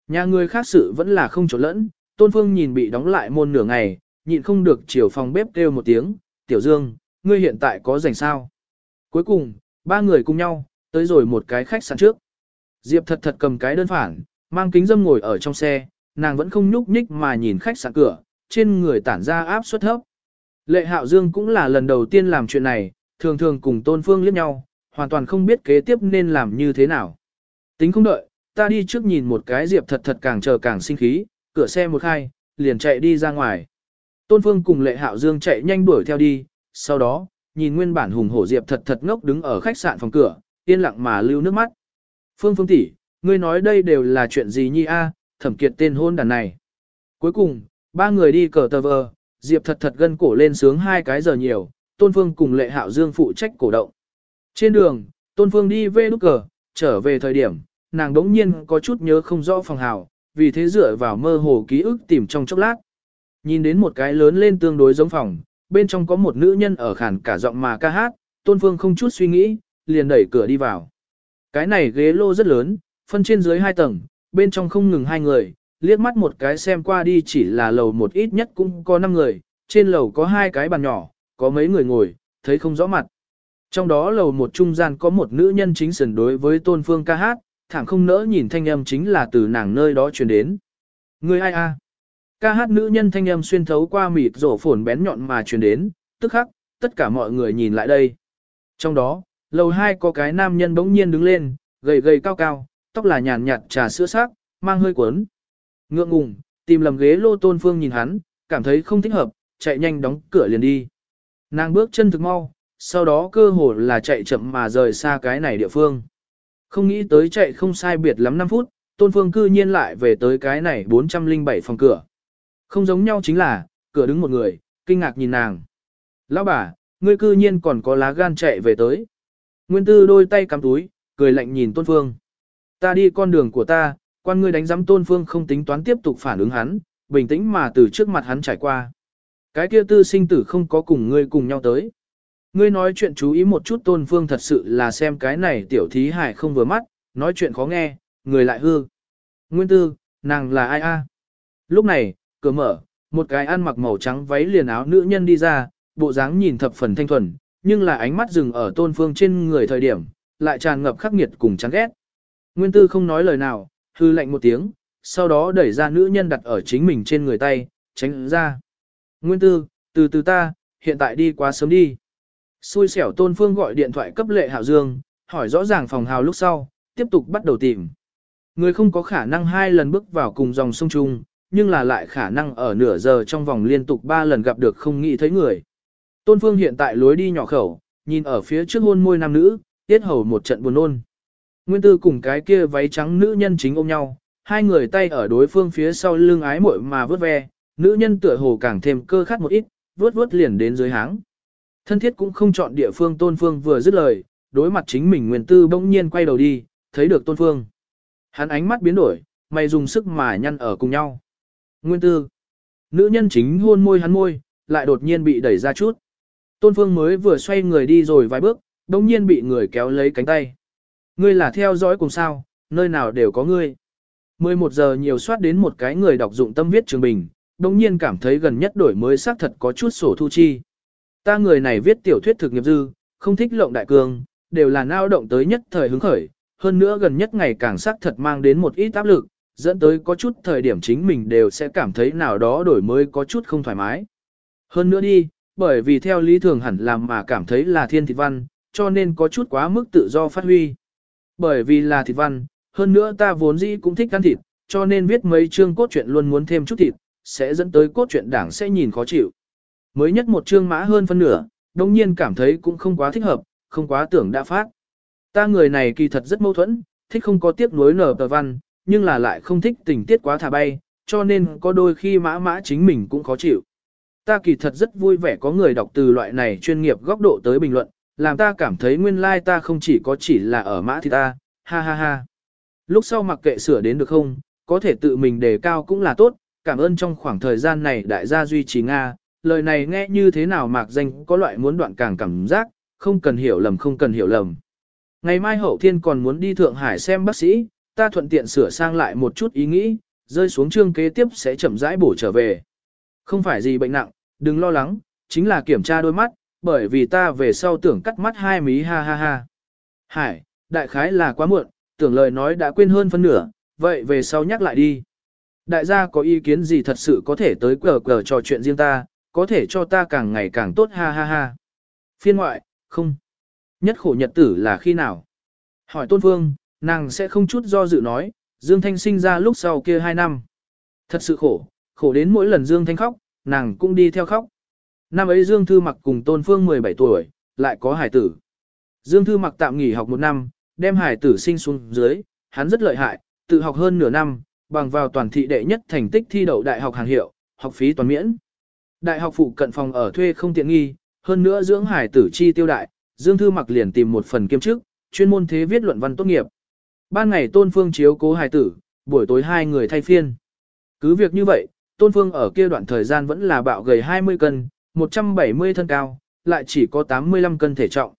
Nhà người khác sự vẫn là không trộn lẫn, Tôn Phương nhìn bị đóng lại môn nửa ngày, nhịn không được chiều phòng bếp kêu một tiếng, Tiểu Dương, ngươi hiện tại có rảnh sao? Cuối cùng, ba người cùng nhau, tới rồi một cái khách sạn trước. Diệp thật thật cầm cái đơn phản, mang kính dâm ngồi ở trong xe, nàng vẫn không nhúc nhích mà nhìn khách sạn cửa, trên người tản ra áp suất thấp. Lệ Hạo Dương cũng là lần đầu tiên làm chuyện này, thường thường cùng Tôn Phương liếc nhau, hoàn toàn không biết kế tiếp nên làm như thế nào. Tính không đợi, ta đi trước nhìn một cái Diệp thật thật càng chờ càng sinh khí, cửa xe một khai, liền chạy đi ra ngoài. Tôn Phương cùng Lệ Hạo Dương chạy nhanh đuổi theo đi, sau đó, nhìn nguyên bản hùng hổ Diệp thật thật ngốc đứng ở khách sạn phòng cửa, yên lặng mà lưu nước mắt. Phương Phương tỷ, ngươi nói đây đều là chuyện gì nhi a? thẩm kiệt tên hôn đàn này. Cuối cùng, ba người đi cờ tờ vờ, Diệp thật thật gân cổ lên sướng hai cái giờ nhiều, Tôn Phương cùng Lệ Hạo Dương phụ trách cổ động. Trên đường, Tôn Phương đi về nút cờ, trở về thời điểm, nàng đống nhiên có chút nhớ không rõ phòng hào, vì thế dựa vào mơ hồ ký ức tìm trong chốc lát. Nhìn đến một cái lớn lên tương đối giống phòng, bên trong có một nữ nhân ở khản cả giọng mà ca hát, Tôn Phương không chút suy nghĩ, liền đẩy cửa đi vào. Cái này ghế lô rất lớn, phân trên dưới hai tầng, bên trong không ngừng hai người, liếc mắt một cái xem qua đi chỉ là lầu một ít nhất cũng có năm người, trên lầu có hai cái bàn nhỏ, có mấy người ngồi, thấy không rõ mặt. Trong đó lầu một trung gian có một nữ nhân chính sần đối với tôn phương ca hát, thẳng không nỡ nhìn thanh âm chính là từ nàng nơi đó truyền đến. Người ai a? Ca hát nữ nhân thanh âm xuyên thấu qua mịt rổ phồn bén nhọn mà truyền đến, tức khắc, tất cả mọi người nhìn lại đây. Trong đó, lầu hai có cái nam nhân bỗng nhiên đứng lên, gầy gầy cao cao, tóc là nhàn nhạt trà sữa sắc, mang hơi cuốn. Ngượng ngùng, tìm lầm ghế lô tôn phương nhìn hắn, cảm thấy không thích hợp, chạy nhanh đóng cửa liền đi. Nàng bước chân thực mau, sau đó cơ hồ là chạy chậm mà rời xa cái này địa phương. Không nghĩ tới chạy không sai biệt lắm 5 phút, tôn phương cư nhiên lại về tới cái này 407 phòng cửa. Không giống nhau chính là, cửa đứng một người, kinh ngạc nhìn nàng. Lão bà, ngươi cư nhiên còn có lá gan chạy về tới. Nguyên tư đôi tay cắm túi, cười lạnh nhìn tôn phương. Ta đi con đường của ta, quan ngươi đánh giám tôn phương không tính toán tiếp tục phản ứng hắn, bình tĩnh mà từ trước mặt hắn trải qua. Cái kia tư sinh tử không có cùng ngươi cùng nhau tới. Ngươi nói chuyện chú ý một chút tôn phương thật sự là xem cái này tiểu thí hải không vừa mắt, nói chuyện khó nghe, người lại hư. Nguyên tư, nàng là ai a? Lúc này, cửa mở, một cái ăn mặc màu trắng váy liền áo nữ nhân đi ra, bộ dáng nhìn thập phần thanh thuần, nhưng là ánh mắt dừng ở tôn phương trên người thời điểm, lại tràn ngập khắc nghiệt cùng chán ghét. Nguyên tư không nói lời nào, hư lạnh một tiếng, sau đó đẩy ra nữ nhân đặt ở chính mình trên người tay, tránh ra. Nguyên tư, từ từ ta, hiện tại đi quá sớm đi. Xui xẻo tôn phương gọi điện thoại cấp lệ hạo dương, hỏi rõ ràng phòng hào lúc sau, tiếp tục bắt đầu tìm. Người không có khả năng hai lần bước vào cùng dòng sông chung, nhưng là lại khả năng ở nửa giờ trong vòng liên tục ba lần gặp được không nghĩ thấy người. Tôn phương hiện tại lối đi nhỏ khẩu, nhìn ở phía trước hôn môi nam nữ, tiết hầu một trận buồn nôn. Nguyên tư cùng cái kia váy trắng nữ nhân chính ôm nhau, hai người tay ở đối phương phía sau lưng ái muội mà vớt ve, nữ nhân tựa hồ càng thêm cơ khát một ít, vớt vớt liền đến dưới háng. Thân thiết cũng không chọn địa phương tôn phương vừa dứt lời, đối mặt chính mình nguyên tư bỗng nhiên quay đầu đi, thấy được tôn phương. Hắn ánh mắt biến đổi, mày dùng sức mà nhăn ở cùng nhau. Nguyên tư. Nữ nhân chính hôn môi hắn môi, lại đột nhiên bị đẩy ra chút. Tôn phương mới vừa xoay người đi rồi vài bước, đồng nhiên bị người kéo lấy cánh tay. Ngươi là theo dõi cùng sao, nơi nào đều có ngươi. 11 giờ nhiều soát đến một cái người đọc dụng tâm viết trường bình, đồng nhiên cảm thấy gần nhất đổi mới xác thật có chút sổ thu chi. Ta người này viết tiểu thuyết thực nghiệp dư, không thích lộng đại cương, đều là nao động tới nhất thời hứng khởi, hơn nữa gần nhất ngày càng xác thật mang đến một ít áp lực, dẫn tới có chút thời điểm chính mình đều sẽ cảm thấy nào đó đổi mới có chút không thoải mái. Hơn nữa đi, bởi vì theo lý thường hẳn làm mà cảm thấy là thiên thị văn, cho nên có chút quá mức tự do phát huy. Bởi vì là thịt văn, hơn nữa ta vốn dĩ cũng thích ăn thịt, cho nên viết mấy chương cốt truyện luôn muốn thêm chút thịt, sẽ dẫn tới cốt truyện đảng sẽ nhìn khó chịu. Mới nhất một chương mã hơn phân nửa, đồng nhiên cảm thấy cũng không quá thích hợp, không quá tưởng đã phát. Ta người này kỳ thật rất mâu thuẫn, thích không có tiếc nuối nở tờ văn, nhưng là lại không thích tình tiết quá thả bay, cho nên có đôi khi mã mã chính mình cũng khó chịu. Ta kỳ thật rất vui vẻ có người đọc từ loại này chuyên nghiệp góc độ tới bình luận, làm ta cảm thấy nguyên lai like ta không chỉ có chỉ là ở mã thì ta, ha ha ha. Lúc sau mặc kệ sửa đến được không, có thể tự mình đề cao cũng là tốt, cảm ơn trong khoảng thời gian này đại gia duy trì Nga, lời này nghe như thế nào mạc danh có loại muốn đoạn càng cảm giác, không cần hiểu lầm không cần hiểu lầm. Ngày mai hậu thiên còn muốn đi Thượng Hải xem bác sĩ, ta thuận tiện sửa sang lại một chút ý nghĩ, rơi xuống chương kế tiếp sẽ chậm rãi bổ trở về. Không phải gì bệnh nặng, đừng lo lắng, chính là kiểm tra đôi mắt, bởi vì ta về sau tưởng cắt mắt hai mí ha ha ha. Hải, đại khái là quá muộn, tưởng lời nói đã quên hơn phân nửa, vậy về sau nhắc lại đi. Đại gia có ý kiến gì thật sự có thể tới cờ cờ trò chuyện riêng ta, có thể cho ta càng ngày càng tốt ha ha ha. Phiên ngoại, không. Nhất khổ nhật tử là khi nào? Hỏi Tôn Phương, nàng sẽ không chút do dự nói, Dương Thanh sinh ra lúc sau kia hai năm. Thật sự khổ, khổ đến mỗi lần Dương Thanh khóc, nàng cũng đi theo khóc. Năm ấy Dương Thư mặc cùng Tôn Phương 17 tuổi, lại có hải tử. Dương Thư mặc tạm nghỉ học một năm, đem hải tử sinh xuống dưới, hắn rất lợi hại, tự học hơn nửa năm, bằng vào toàn thị đệ nhất thành tích thi đậu đại học hàng hiệu, học phí toàn miễn. Đại học phụ cận phòng ở thuê không tiện nghi, hơn nữa dưỡng hải tử chi tiêu đại, Dương Thư mặc liền tìm một phần kiêm chức, chuyên môn thế viết luận văn tốt nghiệp. Ban ngày Tôn Phương chiếu cố hải tử, buổi tối hai người thay phiên. Cứ việc như vậy, Tôn Phương ở kia đoạn thời gian vẫn là bạo gầy 20 cân, 170 thân cao, lại chỉ có 85 cân thể trọng.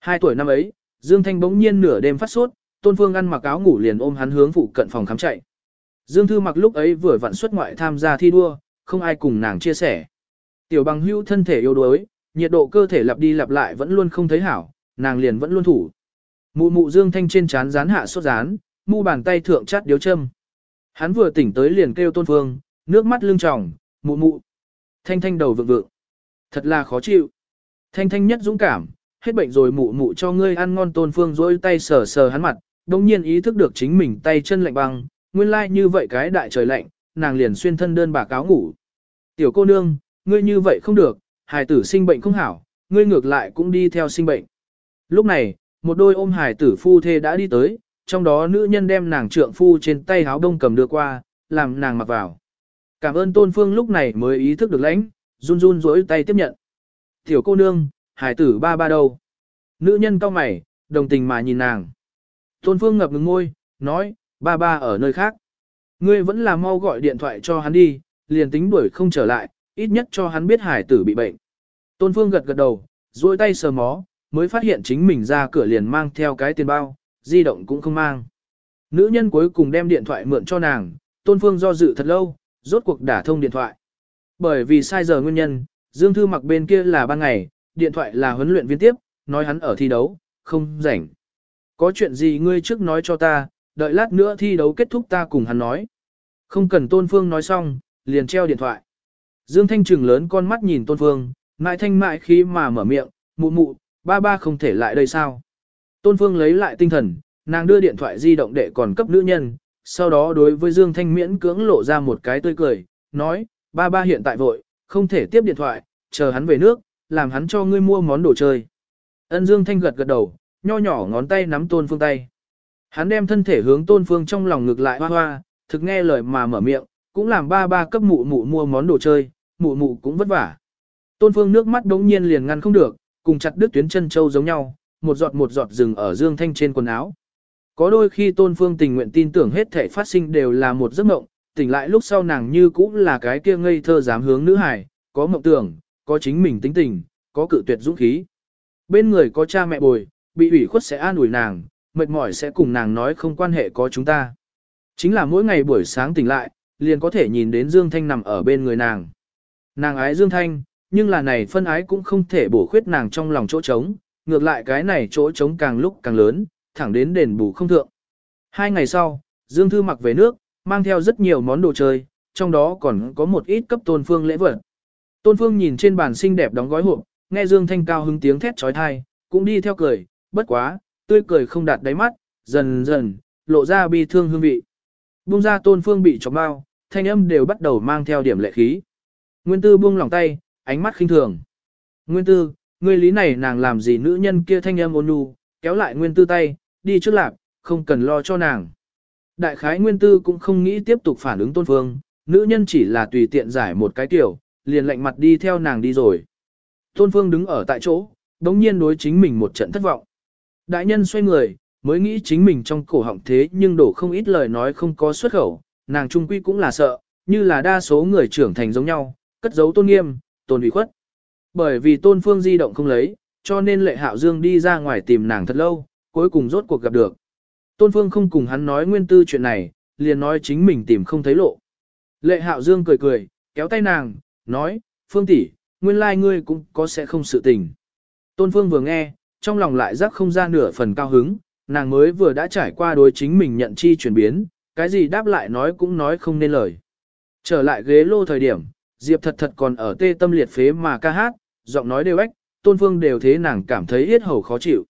Hai tuổi năm ấy, Dương Thanh bỗng nhiên nửa đêm phát sốt, Tôn Phương ăn mặc áo ngủ liền ôm hắn hướng phụ cận phòng khám chạy. Dương Thư mặc lúc ấy vừa vặn xuất ngoại tham gia thi đua, không ai cùng nàng chia sẻ. Tiểu bằng hữu thân thể yếu đuối, nhiệt độ cơ thể lặp đi lặp lại vẫn luôn không thấy hảo, nàng liền vẫn luôn thủ. Mụ mụ Dương Thanh trên chán rán hạ sốt rán, mu bàn tay thượng chát điếu châm. Hắn vừa tỉnh tới liền kêu Tôn Phương, nước mắt lưng tròng, mụ mụ. Thanh Thanh đầu vượng vượng. Thật là khó chịu. Thanh Thanh nhất dũng cảm, hết bệnh rồi mụ mụ cho ngươi ăn ngon Tôn Phương rỗi tay sờ sờ hắn mặt, đồng nhiên ý thức được chính mình tay chân lạnh băng, nguyên lai like như vậy cái đại trời lạnh, nàng liền xuyên thân đơn bà cáo ngủ. Tiểu cô nương, ngươi như vậy không được, hài tử sinh bệnh không hảo, ngươi ngược lại cũng đi theo sinh bệnh. Lúc này, một đôi ôm hài tử phu thê đã đi tới, trong đó nữ nhân đem nàng trượng phu trên tay háo đông cầm đưa qua, làm nàng mặc vào. Cảm ơn tôn phương lúc này mới ý thức được lãnh, run run rỗi tay tiếp nhận. Tiểu cô nương, hải tử ba ba đâu? Nữ nhân cao mày, đồng tình mà nhìn nàng. Tôn phương ngập ngừng ngôi, nói, ba ba ở nơi khác. Ngươi vẫn là mau gọi điện thoại cho hắn đi, liền tính đuổi không trở lại, ít nhất cho hắn biết hải tử bị bệnh. Tôn Phương gật gật đầu, duỗi tay sờ mó, mới phát hiện chính mình ra cửa liền mang theo cái tiền bao, di động cũng không mang. Nữ nhân cuối cùng đem điện thoại mượn cho nàng, Tôn Phương do dự thật lâu, rốt cuộc đả thông điện thoại. Bởi vì sai giờ nguyên nhân, Dương Thư mặc bên kia là ban ngày, điện thoại là huấn luyện viên tiếp, nói hắn ở thi đấu, không rảnh. Có chuyện gì ngươi trước nói cho ta, đợi lát nữa thi đấu kết thúc ta cùng hắn nói. Không cần Tôn Phương nói xong, liền treo điện thoại. Dương Thanh trừng lớn con mắt nhìn Tôn Phương, mãi thanh mại khí mà mở miệng, mụ mụ, ba ba không thể lại đây sao. Tôn Phương lấy lại tinh thần, nàng đưa điện thoại di động để còn cấp nữ nhân, sau đó đối với Dương Thanh miễn cưỡng lộ ra một cái tươi cười, nói, ba ba hiện tại vội, không thể tiếp điện thoại, chờ hắn về nước, làm hắn cho ngươi mua món đồ chơi. Ân Dương Thanh gật gật đầu, nho nhỏ ngón tay nắm Tôn Phương tay. Hắn đem thân thể hướng Tôn Phương trong lòng ngược lại hoa hoa, thực nghe lời mà mở miệng, cũng làm ba ba cấp mụ mụ mua món đồ chơi, mụ mụ cũng vất vả. Tôn Phương nước mắt đống nhiên liền ngăn không được, cùng chặt đứt tuyến chân châu giống nhau, một giọt một giọt rừng ở Dương Thanh trên quần áo. Có đôi khi Tôn Phương tình nguyện tin tưởng hết thể phát sinh đều là một giấc mộng, tỉnh lại lúc sau nàng như cũng là cái kia ngây thơ dám hướng nữ hải, có mộng tưởng, có chính mình tính tình, có cự tuyệt dũng khí. Bên người có cha mẹ bồi, bị ủy khuất sẽ an ủi nàng, mệt mỏi sẽ cùng nàng nói không quan hệ có chúng ta. Chính là mỗi ngày buổi sáng tỉnh lại, liền có thể nhìn đến Dương Thanh nằm ở bên người nàng. Nàng ái Dương Thanh, nhưng là này phân ái cũng không thể bổ khuyết nàng trong lòng chỗ trống, ngược lại cái này chỗ trống càng lúc càng lớn, thẳng đến đền bù không thượng. Hai ngày sau, Dương Thư mặc về nước, mang theo rất nhiều món đồ chơi, trong đó còn có một ít cấp Tôn Phương lễ vật. Tôn Phương nhìn trên bàn xinh đẹp đóng gói hộp, nghe Dương Thanh cao hứng tiếng thét trói thai, cũng đi theo cười, bất quá, tươi cười không đạt đáy mắt, dần dần, lộ ra bi thương hương vị. Bung ra Tôn Phương bị chọc bao, thanh âm đều bắt đầu mang theo điểm lệ khí. Nguyên tư buông lòng tay, ánh mắt khinh thường. Nguyên tư, người lý này nàng làm gì nữ nhân kia thanh âm ôn nhu, kéo lại nguyên tư tay, đi trước lạc, không cần lo cho nàng. Đại khái nguyên tư cũng không nghĩ tiếp tục phản ứng tôn phương, nữ nhân chỉ là tùy tiện giải một cái tiểu, liền lạnh mặt đi theo nàng đi rồi. Tôn phương đứng ở tại chỗ, đống nhiên đối chính mình một trận thất vọng. Đại nhân xoay người, mới nghĩ chính mình trong cổ họng thế nhưng đổ không ít lời nói không có xuất khẩu, nàng trung quy cũng là sợ, như là đa số người trưởng thành giống nhau, cất giấu tôn nghiêm, tôn ủy khuất. Bởi vì tôn phương di động không lấy, cho nên lệ hạo dương đi ra ngoài tìm nàng thật lâu, cuối cùng rốt cuộc gặp được. Tôn phương không cùng hắn nói nguyên tư chuyện này, liền nói chính mình tìm không thấy lộ. Lệ hạo dương cười cười, kéo tay nàng, nói, phương tỷ, nguyên lai like ngươi cũng có sẽ không sự tình. Tôn phương vừa nghe, trong lòng lại rắc không ra nửa phần cao hứng, nàng mới vừa đã trải qua đối chính mình nhận chi chuyển biến, cái gì đáp lại nói cũng nói không nên lời. Trở lại ghế lô thời điểm, Diệp thật thật còn ở tê tâm liệt phế mà ca hát, giọng nói đều ếch, tôn phương đều thế nàng cảm thấy yết hầu khó chịu.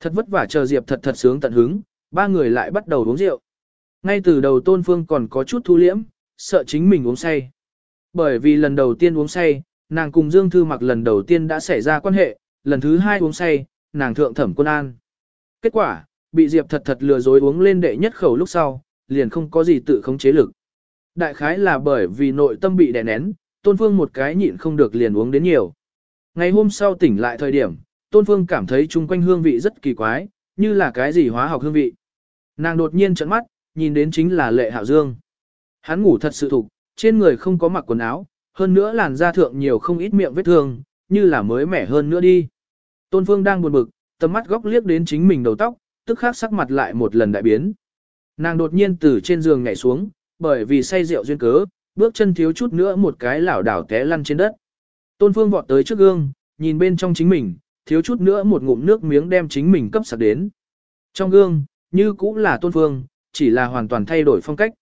Thật vất vả chờ Diệp thật thật sướng tận hứng, ba người lại bắt đầu uống rượu. Ngay từ đầu tôn phương còn có chút thu liễm, sợ chính mình uống say. Bởi vì lần đầu tiên uống say, nàng cùng Dương Thư mặc lần đầu tiên đã xảy ra quan hệ, lần thứ hai uống say, nàng thượng thẩm quân an. Kết quả, bị Diệp thật thật lừa dối uống lên đệ nhất khẩu lúc sau, liền không có gì tự khống chế lực. Đại khái là bởi vì nội tâm bị đè nén, Tôn Phương một cái nhịn không được liền uống đến nhiều. Ngày hôm sau tỉnh lại thời điểm, Tôn Phương cảm thấy chung quanh hương vị rất kỳ quái, như là cái gì hóa học hương vị. Nàng đột nhiên trợn mắt, nhìn đến chính là Lệ Hạo Dương. Hắn ngủ thật sự thục, trên người không có mặc quần áo, hơn nữa làn da thượng nhiều không ít miệng vết thương, như là mới mẻ hơn nữa đi. Tôn Phương đang buồn bực, tầm mắt góc liếc đến chính mình đầu tóc, tức khắc sắc mặt lại một lần đại biến. Nàng đột nhiên từ trên giường nhảy xuống, bởi vì say rượu duyên cớ, bước chân thiếu chút nữa một cái lảo đảo té lăn trên đất. Tôn Phương vọt tới trước gương, nhìn bên trong chính mình, thiếu chút nữa một ngụm nước miếng đem chính mình cấp sạc đến. Trong gương, như cũng là Tôn Phương, chỉ là hoàn toàn thay đổi phong cách.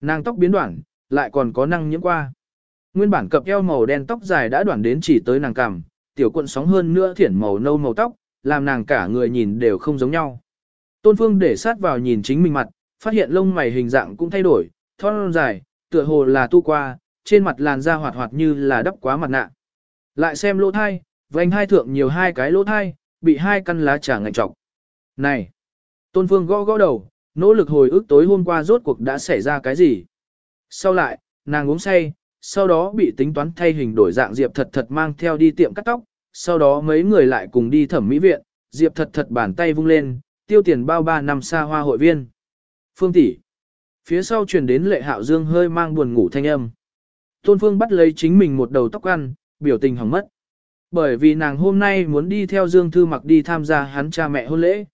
Nàng tóc biến đoạn, lại còn có năng nhiễm qua. Nguyên bản cặp eo màu đen tóc dài đã đoạn đến chỉ tới nàng cằm, tiểu cuộn sóng hơn nữa thiển màu nâu màu tóc, làm nàng cả người nhìn đều không giống nhau. Tôn Phương để sát vào nhìn chính mình mặt, phát hiện lông mày hình dạng cũng thay đổi, thon dài, tựa hồ là tu qua, trên mặt làn da hoạt hoạt như là đắp quá mặt nạ. Lại xem lỗ thai, vành hai thượng nhiều hai cái lỗ thai, bị hai căn lá trà ngạnh trọc. Này! Tôn Phương gõ gõ đầu, nỗ lực hồi ức tối hôm qua rốt cuộc đã xảy ra cái gì. Sau lại, nàng uống say, sau đó bị tính toán thay hình đổi dạng Diệp thật thật mang theo đi tiệm cắt tóc, sau đó mấy người lại cùng đi thẩm mỹ viện, Diệp thật thật bàn tay vung lên, tiêu tiền bao ba năm xa hoa hội viên. Phương tỷ, Phía sau truyền đến lệ hạo dương hơi mang buồn ngủ thanh âm. Tôn Phương bắt lấy chính mình một đầu tóc ăn, biểu tình hỏng mất. Bởi vì nàng hôm nay muốn đi theo Dương Thư Mặc đi tham gia hắn cha mẹ hôn lễ.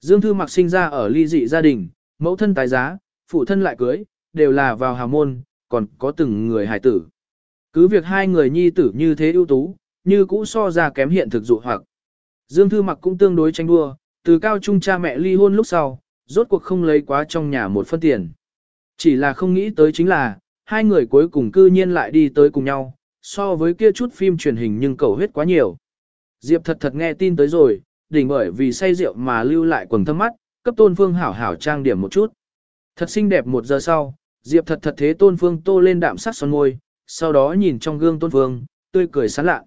Dương Thư Mặc sinh ra ở ly dị gia đình, mẫu thân tái giá, phụ thân lại cưới, đều là vào hào môn, còn có từng người hài tử. Cứ việc hai người nhi tử như thế ưu tú, như cũ so ra kém hiện thực dụ hoặc. Dương Thư Mặc cũng tương đối tranh đua, từ cao trung cha mẹ ly hôn lúc sau, rốt cuộc không lấy quá trong nhà một phân tiền. Chỉ là không nghĩ tới chính là, hai người cuối cùng cư nhiên lại đi tới cùng nhau, so với kia chút phim truyền hình nhưng cầu huyết quá nhiều. Diệp thật thật nghe tin tới rồi, đỉnh bởi vì say rượu mà lưu lại quần thâm mắt, cấp tôn phương hảo hảo trang điểm một chút. Thật xinh đẹp một giờ sau, Diệp thật thật thế tôn phương tô lên đạm sắc son môi, sau đó nhìn trong gương tôn phương, tươi cười sán lạ.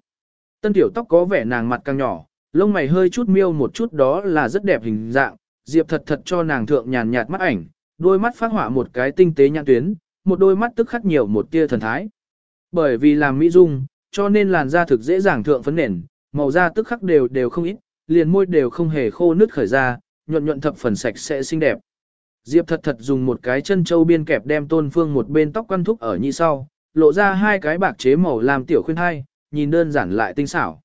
Tân tiểu tóc có vẻ nàng mặt càng nhỏ, lông mày hơi chút miêu một chút đó là rất đẹp hình dạng, Diệp thật thật cho nàng thượng nhàn nhạt mắt ảnh, đôi mắt phát họa một cái tinh tế nhãn tuyến, một đôi mắt tức khắc nhiều một tia thần thái. Bởi vì làm mỹ dung, cho nên làn da thực dễ dàng thượng phấn nền, màu da tức khắc đều đều không ít, liền môi đều không hề khô nứt khởi ra, nhuận nhuận thập phần sạch sẽ xinh đẹp. Diệp thật thật dùng một cái chân châu biên kẹp đem tôn phương một bên tóc quăn thúc ở nhị sau, lộ ra hai cái bạc chế màu làm tiểu khuyên hai, nhìn đơn giản lại tinh xảo.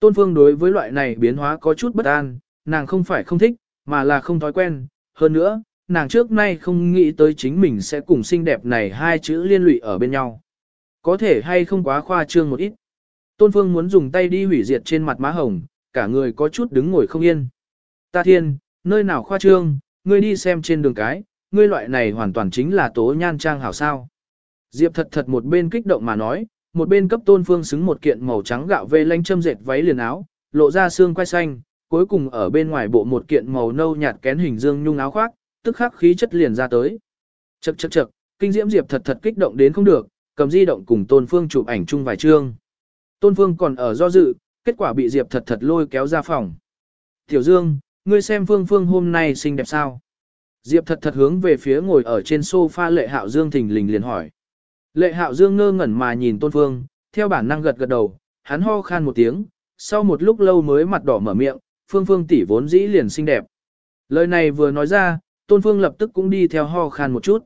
Tôn phương đối với loại này biến hóa có chút bất an, nàng không phải không thích, mà là không thói quen, hơn nữa, nàng trước nay không nghĩ tới chính mình sẽ cùng xinh đẹp này hai chữ liên lụy ở bên nhau. Có thể hay không quá khoa trương một ít. Tôn Phương muốn dùng tay đi hủy diệt trên mặt má hồng, cả người có chút đứng ngồi không yên. Ta thiên, nơi nào khoa trương, ngươi đi xem trên đường cái, ngươi loại này hoàn toàn chính là tố nhan trang hảo sao. Diệp thật thật một bên kích động mà nói, một bên cấp Tôn Phương xứng một kiện màu trắng gạo vê lanh châm dệt váy liền áo, lộ ra xương quai xanh, cuối cùng ở bên ngoài bộ một kiện màu nâu nhạt kén hình dương nhung áo khoác, tức khắc khí chất liền ra tới. Chậc chậc chậc, kinh diễm Diệp thật thật kích động đến không được, cầm di động cùng Tôn Phương chụp ảnh chung vài chương. Tôn Phương còn ở do dự, kết quả bị Diệp thật thật lôi kéo ra phòng. Tiểu Dương, ngươi xem Phương Phương hôm nay xinh đẹp sao? Diệp thật thật hướng về phía ngồi ở trên sofa lệ hạo dương thình lình liền hỏi. Lệ hạo dương ngơ ngẩn mà nhìn tôn phương, theo bản năng gật gật đầu, hắn ho khan một tiếng, sau một lúc lâu mới mặt đỏ mở miệng, phương phương tỷ vốn dĩ liền xinh đẹp. Lời này vừa nói ra, tôn phương lập tức cũng đi theo ho khan một chút.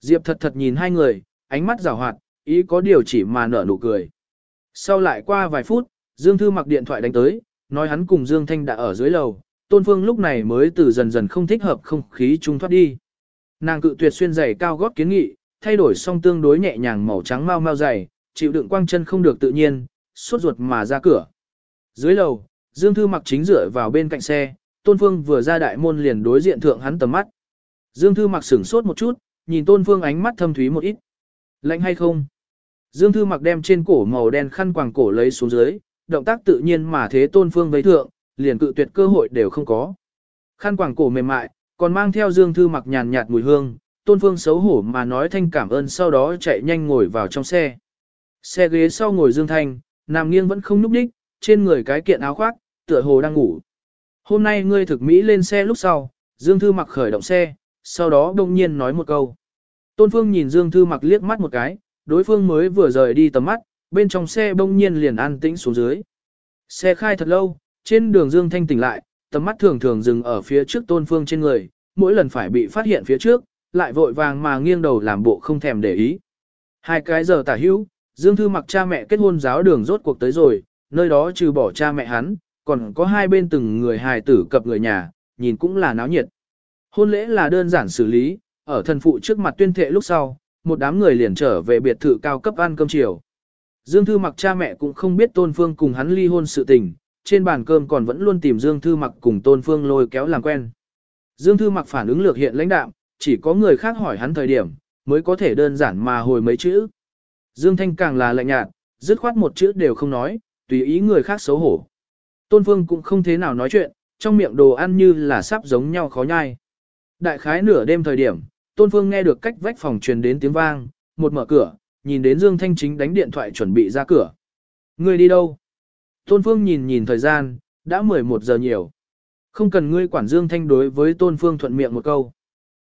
Diệp thật thật nhìn hai người, ánh mắt rào hoạt, ý có điều chỉ mà nở nụ cười. Sau lại qua vài phút, Dương Thư mặc điện thoại đánh tới, nói hắn cùng Dương Thanh đã ở dưới lầu, Tôn Phương lúc này mới từ dần dần không thích hợp không khí trung thoát đi. Nàng cự tuyệt xuyên giày cao gót kiến nghị, thay đổi song tương đối nhẹ nhàng màu trắng mau mau giày, chịu đựng quang chân không được tự nhiên, suốt ruột mà ra cửa. Dưới lầu, Dương Thư mặc chính dựa vào bên cạnh xe, Tôn Phương vừa ra đại môn liền đối diện thượng hắn tầm mắt. Dương Thư mặc sửng sốt một chút, nhìn Tôn Phương ánh mắt thâm thúy một ít. Lạnh hay không? Dương Thư mặc đem trên cổ màu đen khăn quàng cổ lấy xuống dưới, động tác tự nhiên mà thế Tôn Phương vấy thượng, liền cự tuyệt cơ hội đều không có. Khăn quàng cổ mềm mại, còn mang theo Dương Thư mặc nhàn nhạt mùi hương, Tôn Phương xấu hổ mà nói thanh cảm ơn sau đó chạy nhanh ngồi vào trong xe. Xe ghế sau ngồi Dương Thanh, nằm nghiêng vẫn không núp đích, trên người cái kiện áo khoác, tựa hồ đang ngủ. Hôm nay ngươi thực Mỹ lên xe lúc sau, Dương Thư mặc khởi động xe, sau đó đông nhiên nói một câu. Tôn Phương nhìn Dương Thư mặc liếc mắt một cái, đối phương mới vừa rời đi tầm mắt, bên trong xe bỗng nhiên liền an tĩnh xuống dưới. Xe khai thật lâu, trên đường Dương Thanh tỉnh lại, tầm mắt thường thường dừng ở phía trước Tôn Phương trên người, mỗi lần phải bị phát hiện phía trước, lại vội vàng mà nghiêng đầu làm bộ không thèm để ý. Hai cái giờ tả hữu, Dương Thư mặc cha mẹ kết hôn giáo đường rốt cuộc tới rồi, nơi đó trừ bỏ cha mẹ hắn, còn có hai bên từng người hài tử cập người nhà, nhìn cũng là náo nhiệt. Hôn lễ là đơn giản xử lý, ở thần phụ trước mặt tuyên thệ lúc sau, một đám người liền trở về biệt thự cao cấp ăn cơm chiều. Dương Thư mặc cha mẹ cũng không biết Tôn Phương cùng hắn ly hôn sự tình, trên bàn cơm còn vẫn luôn tìm Dương Thư mặc cùng Tôn Phương lôi kéo làm quen. Dương Thư mặc phản ứng lược hiện lãnh đạm, chỉ có người khác hỏi hắn thời điểm, mới có thể đơn giản mà hồi mấy chữ. Dương Thanh càng là lạnh nhạt, dứt khoát một chữ đều không nói, tùy ý người khác xấu hổ. Tôn Phương cũng không thế nào nói chuyện, trong miệng đồ ăn như là sắp giống nhau khó nhai. Đại khái nửa đêm thời điểm, Tôn Phương nghe được cách vách phòng truyền đến tiếng vang, một mở cửa, nhìn đến Dương Thanh chính đánh điện thoại chuẩn bị ra cửa. Ngươi đi đâu? Tôn Phương nhìn nhìn thời gian, đã 11 giờ nhiều. Không cần ngươi quản Dương Thanh đối với Tôn Phương thuận miệng một câu.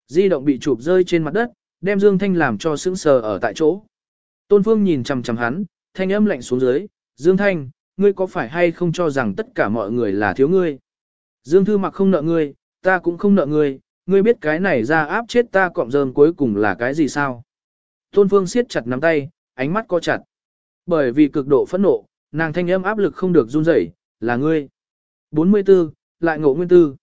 Di động bị chụp rơi trên mặt đất, đem Dương Thanh làm cho sững sờ ở tại chỗ. Tôn Phương nhìn chằm chằm hắn, thanh âm lạnh xuống dưới, Dương Thanh, ngươi có phải hay không cho rằng tất cả mọi người là thiếu ngươi? Dương Thư mặc không nợ ngươi, ta cũng không nợ ngươi, ngươi biết cái này ra áp chết ta cọng rơm cuối cùng là cái gì sao? Tôn Phương siết chặt nắm tay, ánh mắt co chặt. Bởi vì cực độ phẫn nộ, nàng thanh âm áp lực không được run rẩy, là ngươi. 44, lại ngộ nguyên tư.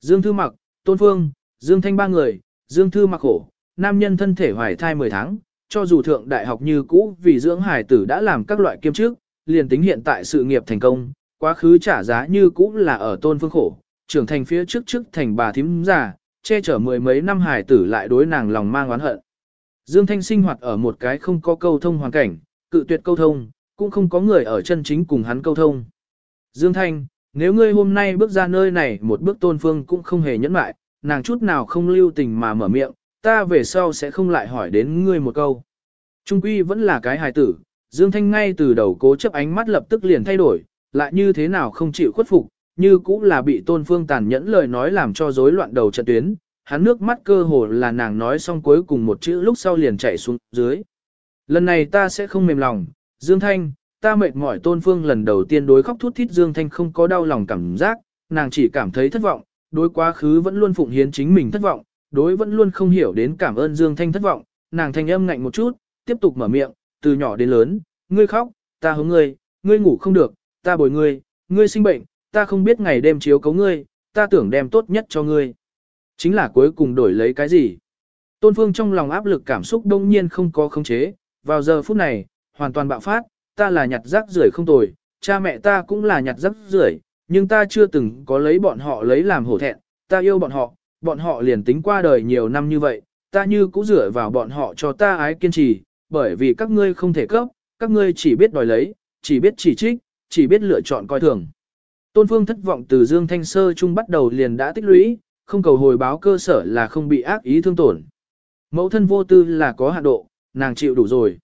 Dương Thư mặc, Tôn Phương, Dương Thanh ba người, Dương Thư mặc khổ, nam nhân thân thể hoài thai 10 tháng, cho dù thượng đại học như cũ vì dưỡng hải tử đã làm các loại kiêm trước, liền tính hiện tại sự nghiệp thành công, quá khứ trả giá như cũ là ở Tôn Phương khổ, trưởng thành phía trước trước thành bà thím già, che chở mười mấy năm hải tử lại đối nàng lòng mang oán hận. Dương Thanh sinh hoạt ở một cái không có câu thông hoàn cảnh, cự tuyệt câu thông, cũng không có người ở chân chính cùng hắn câu thông. Dương Thanh, nếu ngươi hôm nay bước ra nơi này một bước tôn phương cũng không hề nhẫn mại, nàng chút nào không lưu tình mà mở miệng, ta về sau sẽ không lại hỏi đến ngươi một câu. Trung quy vẫn là cái hài tử, Dương Thanh ngay từ đầu cố chấp ánh mắt lập tức liền thay đổi, lại như thế nào không chịu khuất phục, như cũng là bị tôn phương tàn nhẫn lời nói làm cho rối loạn đầu trận tuyến, hắn nước mắt cơ hồ là nàng nói xong cuối cùng một chữ lúc sau liền chạy xuống dưới. Lần này ta sẽ không mềm lòng, Dương Thanh, ta mệt mỏi tôn phương lần đầu tiên đối khóc thút thít Dương Thanh không có đau lòng cảm giác, nàng chỉ cảm thấy thất vọng, đối quá khứ vẫn luôn phụng hiến chính mình thất vọng, đối vẫn luôn không hiểu đến cảm ơn Dương Thanh thất vọng, nàng thanh âm ngạnh một chút, tiếp tục mở miệng, từ nhỏ đến lớn, ngươi khóc, ta hướng ngươi, ngươi ngủ không được, ta bồi ngươi, ngươi sinh bệnh, ta không biết ngày đêm chiếu cấu ngươi, ta tưởng đem tốt nhất cho ngươi. Chính là cuối cùng đổi lấy cái gì? Tôn Phương trong lòng áp lực cảm xúc đông nhiên không có khống chế, vào giờ phút này, hoàn toàn bạo phát, ta là nhặt rác rưởi không tồi, cha mẹ ta cũng là nhặt rác rưởi, nhưng ta chưa từng có lấy bọn họ lấy làm hổ thẹn, ta yêu bọn họ, bọn họ liền tính qua đời nhiều năm như vậy, ta như cũng dựa vào bọn họ cho ta ái kiên trì, bởi vì các ngươi không thể cấp, các ngươi chỉ biết đòi lấy, chỉ biết chỉ trích, chỉ biết lựa chọn coi thường. Tôn Phương thất vọng từ Dương Thanh Sơ trung bắt đầu liền đã tích lũy, không cầu hồi báo cơ sở là không bị ác ý thương tổn. Mẫu thân vô tư là có hạn độ, nàng chịu đủ rồi.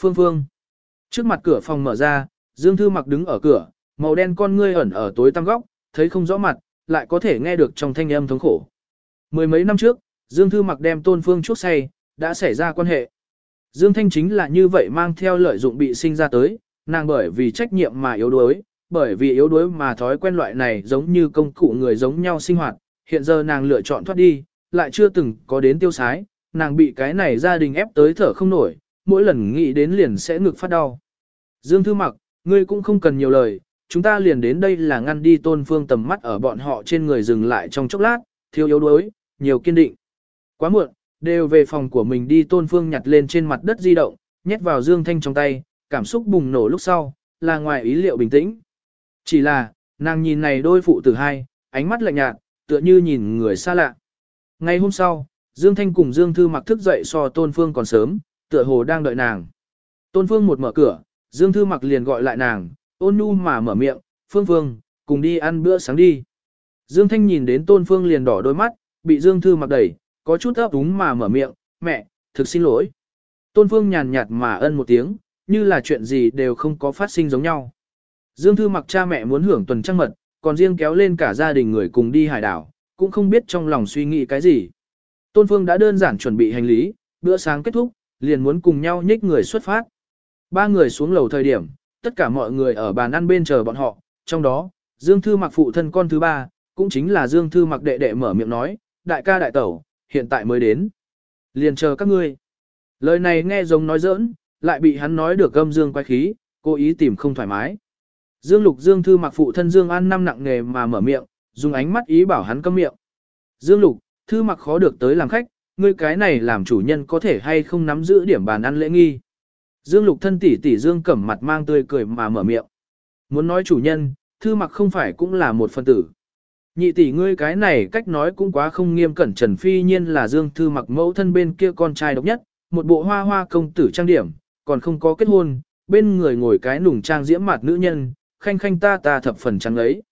Phương Phương. Trước mặt cửa phòng mở ra, Dương Thư mặc đứng ở cửa, màu đen con ngươi ẩn ở tối tăm góc, thấy không rõ mặt, lại có thể nghe được trong thanh âm thống khổ. Mười mấy năm trước, Dương Thư Mặc đem Tôn Phương chuốc say, đã xảy ra quan hệ. Dương Thanh chính là như vậy mang theo lợi dụng bị sinh ra tới, nàng bởi vì trách nhiệm mà yếu đuối, bởi vì yếu đuối mà thói quen loại này giống như công cụ người giống nhau sinh hoạt, hiện giờ nàng lựa chọn thoát đi, lại chưa từng có đến tiêu sái, nàng bị cái này gia đình ép tới thở không nổi, mỗi lần nghĩ đến liền sẽ ngực phát đau. Dương Thư Mặc, ngươi cũng không cần nhiều lời, chúng ta liền đến đây là ngăn đi tôn phương tầm mắt ở bọn họ trên người dừng lại trong chốc lát, thiếu yếu đuối, nhiều kiên định. Quá muộn, đều về phòng của mình đi tôn phương nhặt lên trên mặt đất di động, nhét vào Dương Thanh trong tay, cảm xúc bùng nổ lúc sau, là ngoài ý liệu bình tĩnh. Chỉ là, nàng nhìn này đôi phụ tử hai, ánh mắt lạnh nhạt, tựa như nhìn người xa lạ. Ngày hôm sau, Dương Thanh cùng Dương Thư mặc thức dậy so Tôn Phương còn sớm, tựa hồ đang đợi nàng. Tôn Phương một mở cửa, Dương Thư mặc liền gọi lại nàng, ôn nhu mà mở miệng, Phương Phương, cùng đi ăn bữa sáng đi. Dương Thanh nhìn đến Tôn Phương liền đỏ đôi mắt, bị Dương Thư mặc đẩy, có chút ấp úng mà mở miệng, mẹ, thực xin lỗi. Tôn Phương nhàn nhạt mà ân một tiếng, như là chuyện gì đều không có phát sinh giống nhau. Dương Thư mặc cha mẹ muốn hưởng tuần trăng mật, còn riêng kéo lên cả gia đình người cùng đi hải đảo, cũng không biết trong lòng suy nghĩ cái gì. Tôn Phương đã đơn giản chuẩn bị hành lý, bữa sáng kết thúc, liền muốn cùng nhau nhích người xuất phát. Ba người xuống lầu thời điểm, tất cả mọi người ở bàn ăn bên chờ bọn họ, trong đó, Dương Thư mặc phụ thân con thứ ba, cũng chính là Dương Thư mặc đệ đệ mở miệng nói, đại ca đại tẩu, hiện tại mới đến. Liền chờ các ngươi. Lời này nghe giống nói giỡn, lại bị hắn nói được gâm dương quay khí, cố ý tìm không thoải mái. Dương Lục Dương Thư mặc phụ thân Dương An năm nặng nghề mà mở miệng, dùng ánh mắt ý bảo hắn câm miệng. Dương Lục, Thư mặc khó được tới làm khách, ngươi cái này làm chủ nhân có thể hay không nắm giữ điểm bàn ăn lễ nghi. Dương Lục thân tỷ tỷ Dương cẩm mặt mang tươi cười mà mở miệng. Muốn nói chủ nhân, Thư mặc không phải cũng là một phân tử. Nhị tỷ ngươi cái này cách nói cũng quá không nghiêm cẩn Trần Phi nhiên là Dương Thư mặc mẫu thân bên kia con trai độc nhất, một bộ hoa hoa công tử trang điểm, còn không có kết hôn, bên người ngồi cái nùng trang diễm mặt nữ nhân, khanh khanh ta ta thập phần trắng ấy.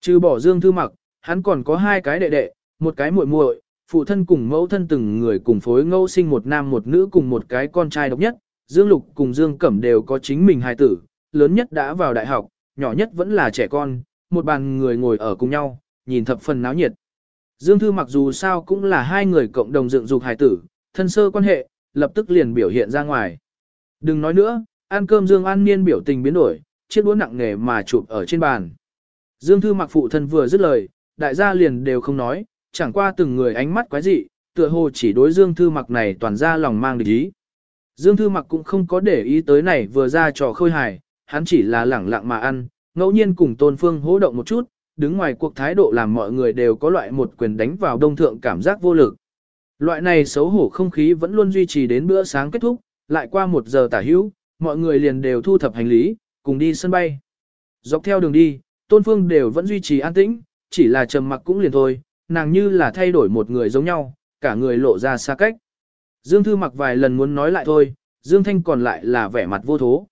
Trừ bỏ Dương Thư mặc, hắn còn có hai cái đệ đệ, một cái muội muội, phụ thân cùng mẫu thân từng người cùng phối ngẫu sinh một nam một nữ cùng một cái con trai độc nhất, Dương Lục cùng Dương Cẩm đều có chính mình hài tử, lớn nhất đã vào đại học, nhỏ nhất vẫn là trẻ con, một bàn người ngồi ở cùng nhau, nhìn thập phần náo nhiệt. Dương Thư mặc dù sao cũng là hai người cộng đồng dựng dục hài tử, thân sơ quan hệ, lập tức liền biểu hiện ra ngoài. Đừng nói nữa, ăn cơm Dương An Niên biểu tình biến đổi, chiếc đũa nặng nề mà chụp ở trên bàn. Dương Thư mặc phụ thân vừa dứt lời, đại gia liền đều không nói, chẳng qua từng người ánh mắt quái dị, tựa hồ chỉ đối Dương Thư mặc này toàn ra lòng mang địch ý. Dương Thư mặc cũng không có để ý tới này vừa ra trò khôi hài, hắn chỉ là lẳng lặng mà ăn, ngẫu nhiên cùng Tôn Phương hỗ động một chút, đứng ngoài cuộc thái độ làm mọi người đều có loại một quyền đánh vào đông thượng cảm giác vô lực. Loại này xấu hổ không khí vẫn luôn duy trì đến bữa sáng kết thúc, lại qua một giờ tả hữu, mọi người liền đều thu thập hành lý, cùng đi sân bay. Dọc theo đường đi, Tôn Phương đều vẫn duy trì an tĩnh, chỉ là trầm mặc cũng liền thôi, nàng như là thay đổi một người giống nhau, cả người lộ ra xa cách. Dương Thư mặc vài lần muốn nói lại thôi, Dương Thanh còn lại là vẻ mặt vô thố.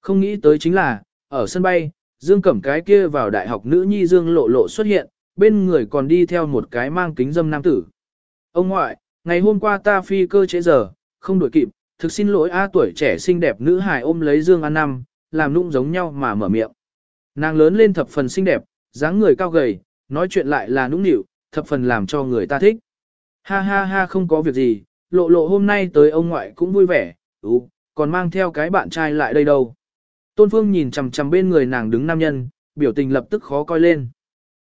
Không nghĩ tới chính là, ở sân bay, Dương Cẩm cái kia vào đại học nữ nhi Dương lộ lộ xuất hiện, bên người còn đi theo một cái mang kính dâm nam tử. Ông ngoại, ngày hôm qua ta phi cơ trễ giờ, không đuổi kịp, thực xin lỗi A tuổi trẻ xinh đẹp nữ hài ôm lấy Dương An Năm, làm nũng giống nhau mà mở miệng. Nàng lớn lên thập phần xinh đẹp, dáng người cao gầy, nói chuyện lại là nũng nịu, thập phần làm cho người ta thích. Ha ha ha không có việc gì, lộ lộ hôm nay tới ông ngoại cũng vui vẻ, ừ, còn mang theo cái bạn trai lại đây đâu. Tôn Phương nhìn chằm chằm bên người nàng đứng nam nhân, biểu tình lập tức khó coi lên.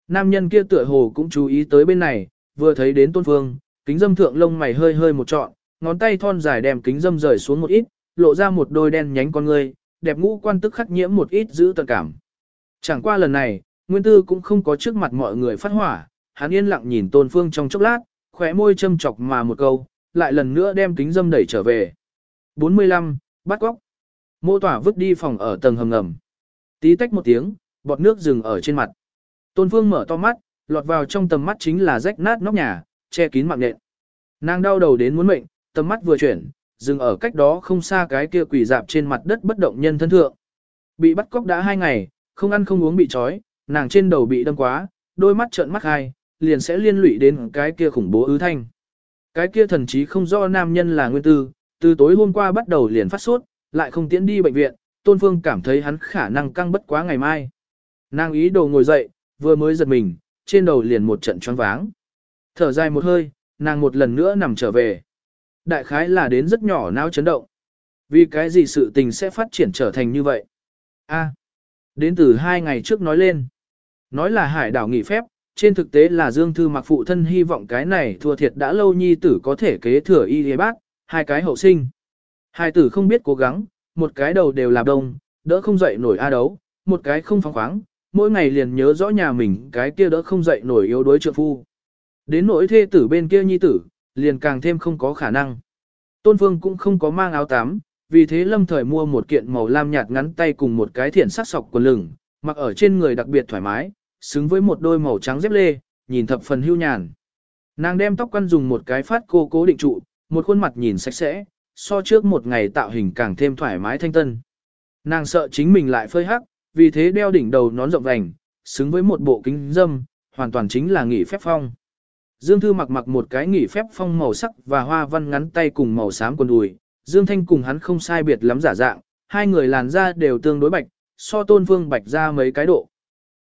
Nam nhân kia tựa hồ cũng chú ý tới bên này, vừa thấy đến Tôn Phương, kính dâm thượng lông mày hơi hơi một trọn, ngón tay thon dài đem kính dâm rời xuống một ít, lộ ra một đôi đen nhánh con ngươi, đẹp ngũ quan tức khắc nhiễm một ít giữ tận cảm. Chẳng qua lần này, Nguyên Tư cũng không có trước mặt mọi người phát hỏa, hắn yên lặng nhìn Tôn Phương trong chốc lát, khóe môi châm chọc mà một câu, lại lần nữa đem kính dâm đẩy trở về. 45, bắt góc. Mô tỏa vứt đi phòng ở tầng hầm ngầm. Tí tách một tiếng, bọt nước dừng ở trên mặt. Tôn Phương mở to mắt, lọt vào trong tầm mắt chính là rách nát nóc nhà, che kín mạng nện. Nàng đau đầu đến muốn mệnh, tầm mắt vừa chuyển, dừng ở cách đó không xa cái kia quỷ dạp trên mặt đất bất động nhân thân thượng. Bị bắt cóc đã hai ngày, không ăn không uống bị trói, nàng trên đầu bị đâm quá, đôi mắt trợn mắt hai, liền sẽ liên lụy đến cái kia khủng bố ứ thanh. Cái kia thần chí không do nam nhân là nguyên tư, từ tối hôm qua bắt đầu liền phát sốt, lại không tiến đi bệnh viện, Tôn Phương cảm thấy hắn khả năng căng bất quá ngày mai. Nàng ý đồ ngồi dậy, vừa mới giật mình, trên đầu liền một trận choáng váng. Thở dài một hơi, nàng một lần nữa nằm trở về. Đại khái là đến rất nhỏ não chấn động. Vì cái gì sự tình sẽ phát triển trở thành như vậy? A. đến từ hai ngày trước nói lên. Nói là hải đảo nghỉ phép, trên thực tế là Dương Thư mặc phụ thân hy vọng cái này thua thiệt đã lâu nhi tử có thể kế thừa y hề bác, hai cái hậu sinh. Hai tử không biết cố gắng, một cái đầu đều là đông, đỡ không dậy nổi a đấu, một cái không phóng khoáng, mỗi ngày liền nhớ rõ nhà mình cái kia đỡ không dậy nổi yếu đuối trượng phu. Đến nỗi thê tử bên kia nhi tử, liền càng thêm không có khả năng. Tôn Phương cũng không có mang áo tắm, vì thế lâm thời mua một kiện màu lam nhạt ngắn tay cùng một cái thiện sắc sọc quần lửng, mặc ở trên người đặc biệt thoải mái, xứng với một đôi màu trắng dép lê, nhìn thập phần hưu nhàn. Nàng đem tóc quăn dùng một cái phát cô cố định trụ, một khuôn mặt nhìn sạch sẽ, so trước một ngày tạo hình càng thêm thoải mái thanh tân. Nàng sợ chính mình lại phơi hắc, vì thế đeo đỉnh đầu nón rộng vành, xứng với một bộ kính dâm, hoàn toàn chính là nghỉ phép phong. Dương Thư mặc mặc một cái nghỉ phép phong màu sắc và hoa văn ngắn tay cùng màu xám quần đùi, Dương Thanh cùng hắn không sai biệt lắm giả dạng, hai người làn da đều tương đối bạch, so tôn phương bạch ra mấy cái độ.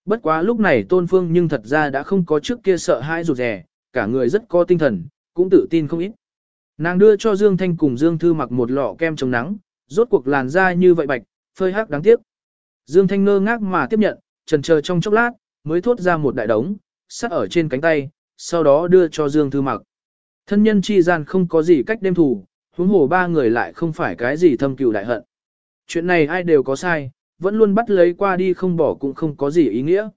Bất quá lúc này tôn phương nhưng thật ra đã không có trước kia sợ hãi rụt rè, cả người rất có tinh thần, cũng tự tin không ít. Nàng đưa cho Dương Thanh cùng Dương Thư mặc một lọ kem chống nắng, rốt cuộc làn da như vậy bạch, phơi hắc đáng tiếc. Dương Thanh ngơ ngác mà tiếp nhận, trần chờ trong chốc lát, mới thốt ra một đại đống, sắt ở trên cánh tay, sau đó đưa cho Dương Thư mặc. Thân nhân chi gian không có gì cách đêm thủ, huống hồ ba người lại không phải cái gì thâm cừu đại hận. Chuyện này ai đều có sai, vẫn luôn bắt lấy qua đi không bỏ cũng không có gì ý nghĩa.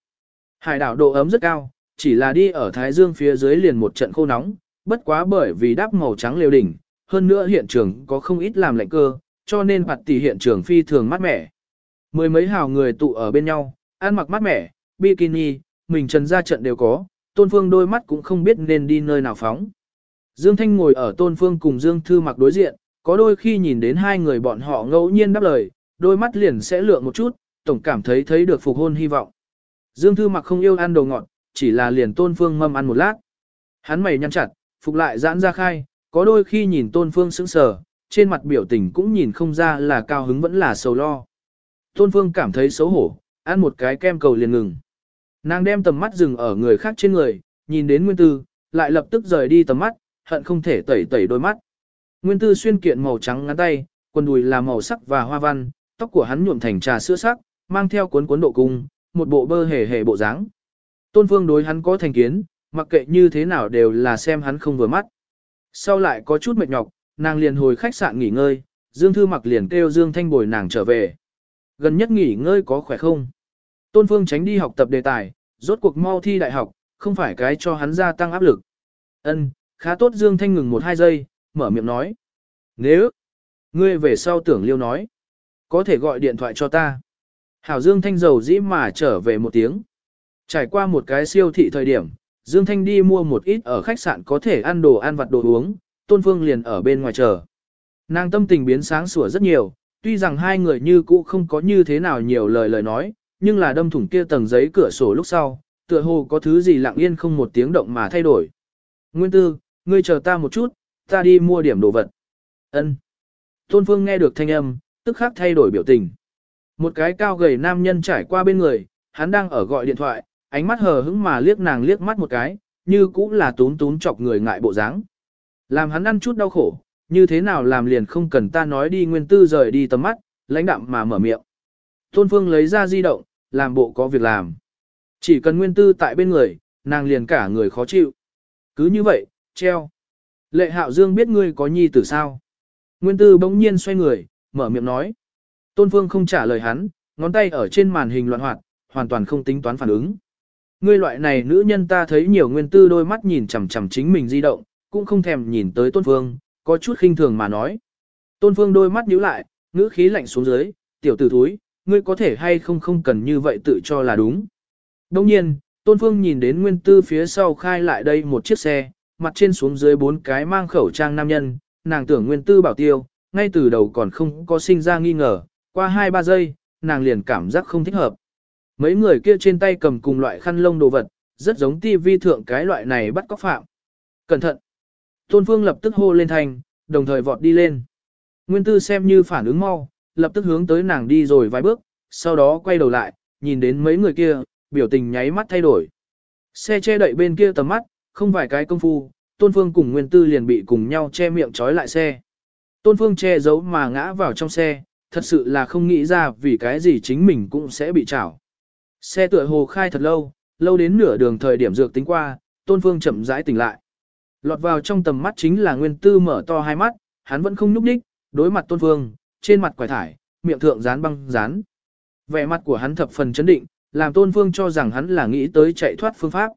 Hải đảo độ ấm rất cao, chỉ là đi ở Thái Dương phía dưới liền một trận khô nóng, bất quá bởi vì đáp màu trắng liều đỉnh, hơn nữa hiện trường có không ít làm lạnh cơ, cho nên hoạt tỷ hiện trường phi thường mát mẻ. Mười mấy hào người tụ ở bên nhau, ăn mặc mát mẻ, bikini, mình trần ra trận đều có, Tôn Phương đôi mắt cũng không biết nên đi nơi nào phóng. Dương Thanh ngồi ở Tôn Phương cùng Dương Thư mặc đối diện, có đôi khi nhìn đến hai người bọn họ ngẫu nhiên đáp lời, đôi mắt liền sẽ lượng một chút, tổng cảm thấy thấy được phục hôn hy vọng. Dương Thư mặc không yêu ăn đồ ngọt, chỉ là liền Tôn Phương mâm ăn một lát. Hắn mày nhăn chặt, phục lại giãn ra khai, có đôi khi nhìn Tôn Phương sững sờ, trên mặt biểu tình cũng nhìn không ra là cao hứng vẫn là sầu lo. Tôn Phương cảm thấy xấu hổ, ăn một cái kem cầu liền ngừng. Nàng đem tầm mắt dừng ở người khác trên người, nhìn đến Nguyên Tư, lại lập tức rời đi tầm mắt, hận không thể tẩy tẩy đôi mắt. Nguyên Tư xuyên kiện màu trắng ngắn tay, quần đùi là màu sắc và hoa văn, tóc của hắn nhuộm thành trà sữa sắc, mang theo cuốn cuốn độ cung, một bộ bơ hề hề bộ dáng. Tôn Phương đối hắn có thành kiến, mặc kệ như thế nào đều là xem hắn không vừa mắt. Sau lại có chút mệt nhọc, nàng liền hồi khách sạn nghỉ ngơi, Dương Thư mặc liền kêu Dương Thanh bồi nàng trở về. Gần nhất nghỉ ngơi có khỏe không? Tôn Phương tránh đi học tập đề tài, rốt cuộc mau thi đại học, không phải cái cho hắn gia tăng áp lực. Ân, khá tốt Dương Thanh ngừng một hai giây, mở miệng nói. Nếu, ngươi về sau tưởng liêu nói, có thể gọi điện thoại cho ta. Hảo Dương Thanh giàu dĩ mà trở về một tiếng. Trải qua một cái siêu thị thời điểm, Dương Thanh đi mua một ít ở khách sạn có thể ăn đồ ăn vặt đồ uống, Tôn Phương liền ở bên ngoài chờ. Nàng tâm tình biến sáng sủa rất nhiều, tuy rằng hai người như cũ không có như thế nào nhiều lời lời nói, nhưng là đâm thủng kia tầng giấy cửa sổ lúc sau, tựa hồ có thứ gì lặng yên không một tiếng động mà thay đổi. Nguyên tư, ngươi chờ ta một chút, ta đi mua điểm đồ vật. Ân. Tôn Phương nghe được thanh âm, tức khắc thay đổi biểu tình. Một cái cao gầy nam nhân trải qua bên người, hắn đang ở gọi điện thoại, ánh mắt hờ hững mà liếc nàng liếc mắt một cái, như cũng là tún tún chọc người ngại bộ dáng. Làm hắn ăn chút đau khổ, như thế nào làm liền không cần ta nói đi nguyên tư rời đi tầm mắt, lãnh đạm mà mở miệng. Tôn Phương lấy ra di động, làm bộ có việc làm. Chỉ cần nguyên tư tại bên người, nàng liền cả người khó chịu. Cứ như vậy, treo. Lệ hạo dương biết ngươi có nhi tử sao. Nguyên tư bỗng nhiên xoay người, mở miệng nói. Tôn Phương không trả lời hắn, ngón tay ở trên màn hình loạn hoạt, hoàn toàn không tính toán phản ứng. Ngươi loại này nữ nhân ta thấy nhiều nguyên tư đôi mắt nhìn chằm chằm chính mình di động, cũng không thèm nhìn tới Tôn Phương, có chút khinh thường mà nói. Tôn Phương đôi mắt nhíu lại, ngữ khí lạnh xuống dưới, tiểu tử thúi, ngươi có thể hay không không cần như vậy tự cho là đúng. Đồng nhiên, Tôn Phương nhìn đến nguyên tư phía sau khai lại đây một chiếc xe, mặt trên xuống dưới bốn cái mang khẩu trang nam nhân, nàng tưởng nguyên tư bảo tiêu, ngay từ đầu còn không có sinh ra nghi ngờ, qua 2-3 giây, nàng liền cảm giác không thích hợp. Mấy người kia trên tay cầm cùng loại khăn lông đồ vật, rất giống TV thượng cái loại này bắt cóc phạm. Cẩn thận! Tôn Phương lập tức hô lên thành, đồng thời vọt đi lên. Nguyên tư xem như phản ứng mau, lập tức hướng tới nàng đi rồi vài bước, sau đó quay đầu lại, nhìn đến mấy người kia, biểu tình nháy mắt thay đổi. Xe che đậy bên kia tầm mắt, Không vài cái công phu, Tôn Phương cùng Nguyên Tư liền bị cùng nhau che miệng trói lại xe. Tôn Phương che giấu mà ngã vào trong xe, thật sự là không nghĩ ra vì cái gì chính mình cũng sẽ bị trảo. Xe tựa hồ khai thật lâu, lâu đến nửa đường thời điểm dược tính qua, Tôn Phương chậm rãi tỉnh lại. Lọt vào trong tầm mắt chính là Nguyên Tư mở to hai mắt, hắn vẫn không nhúc nhích, đối mặt Tôn Phương, trên mặt quải thải, miệng thượng dán băng dán. Vẻ mặt của hắn thập phần chấn định, làm Tôn Phương cho rằng hắn là nghĩ tới chạy thoát phương pháp.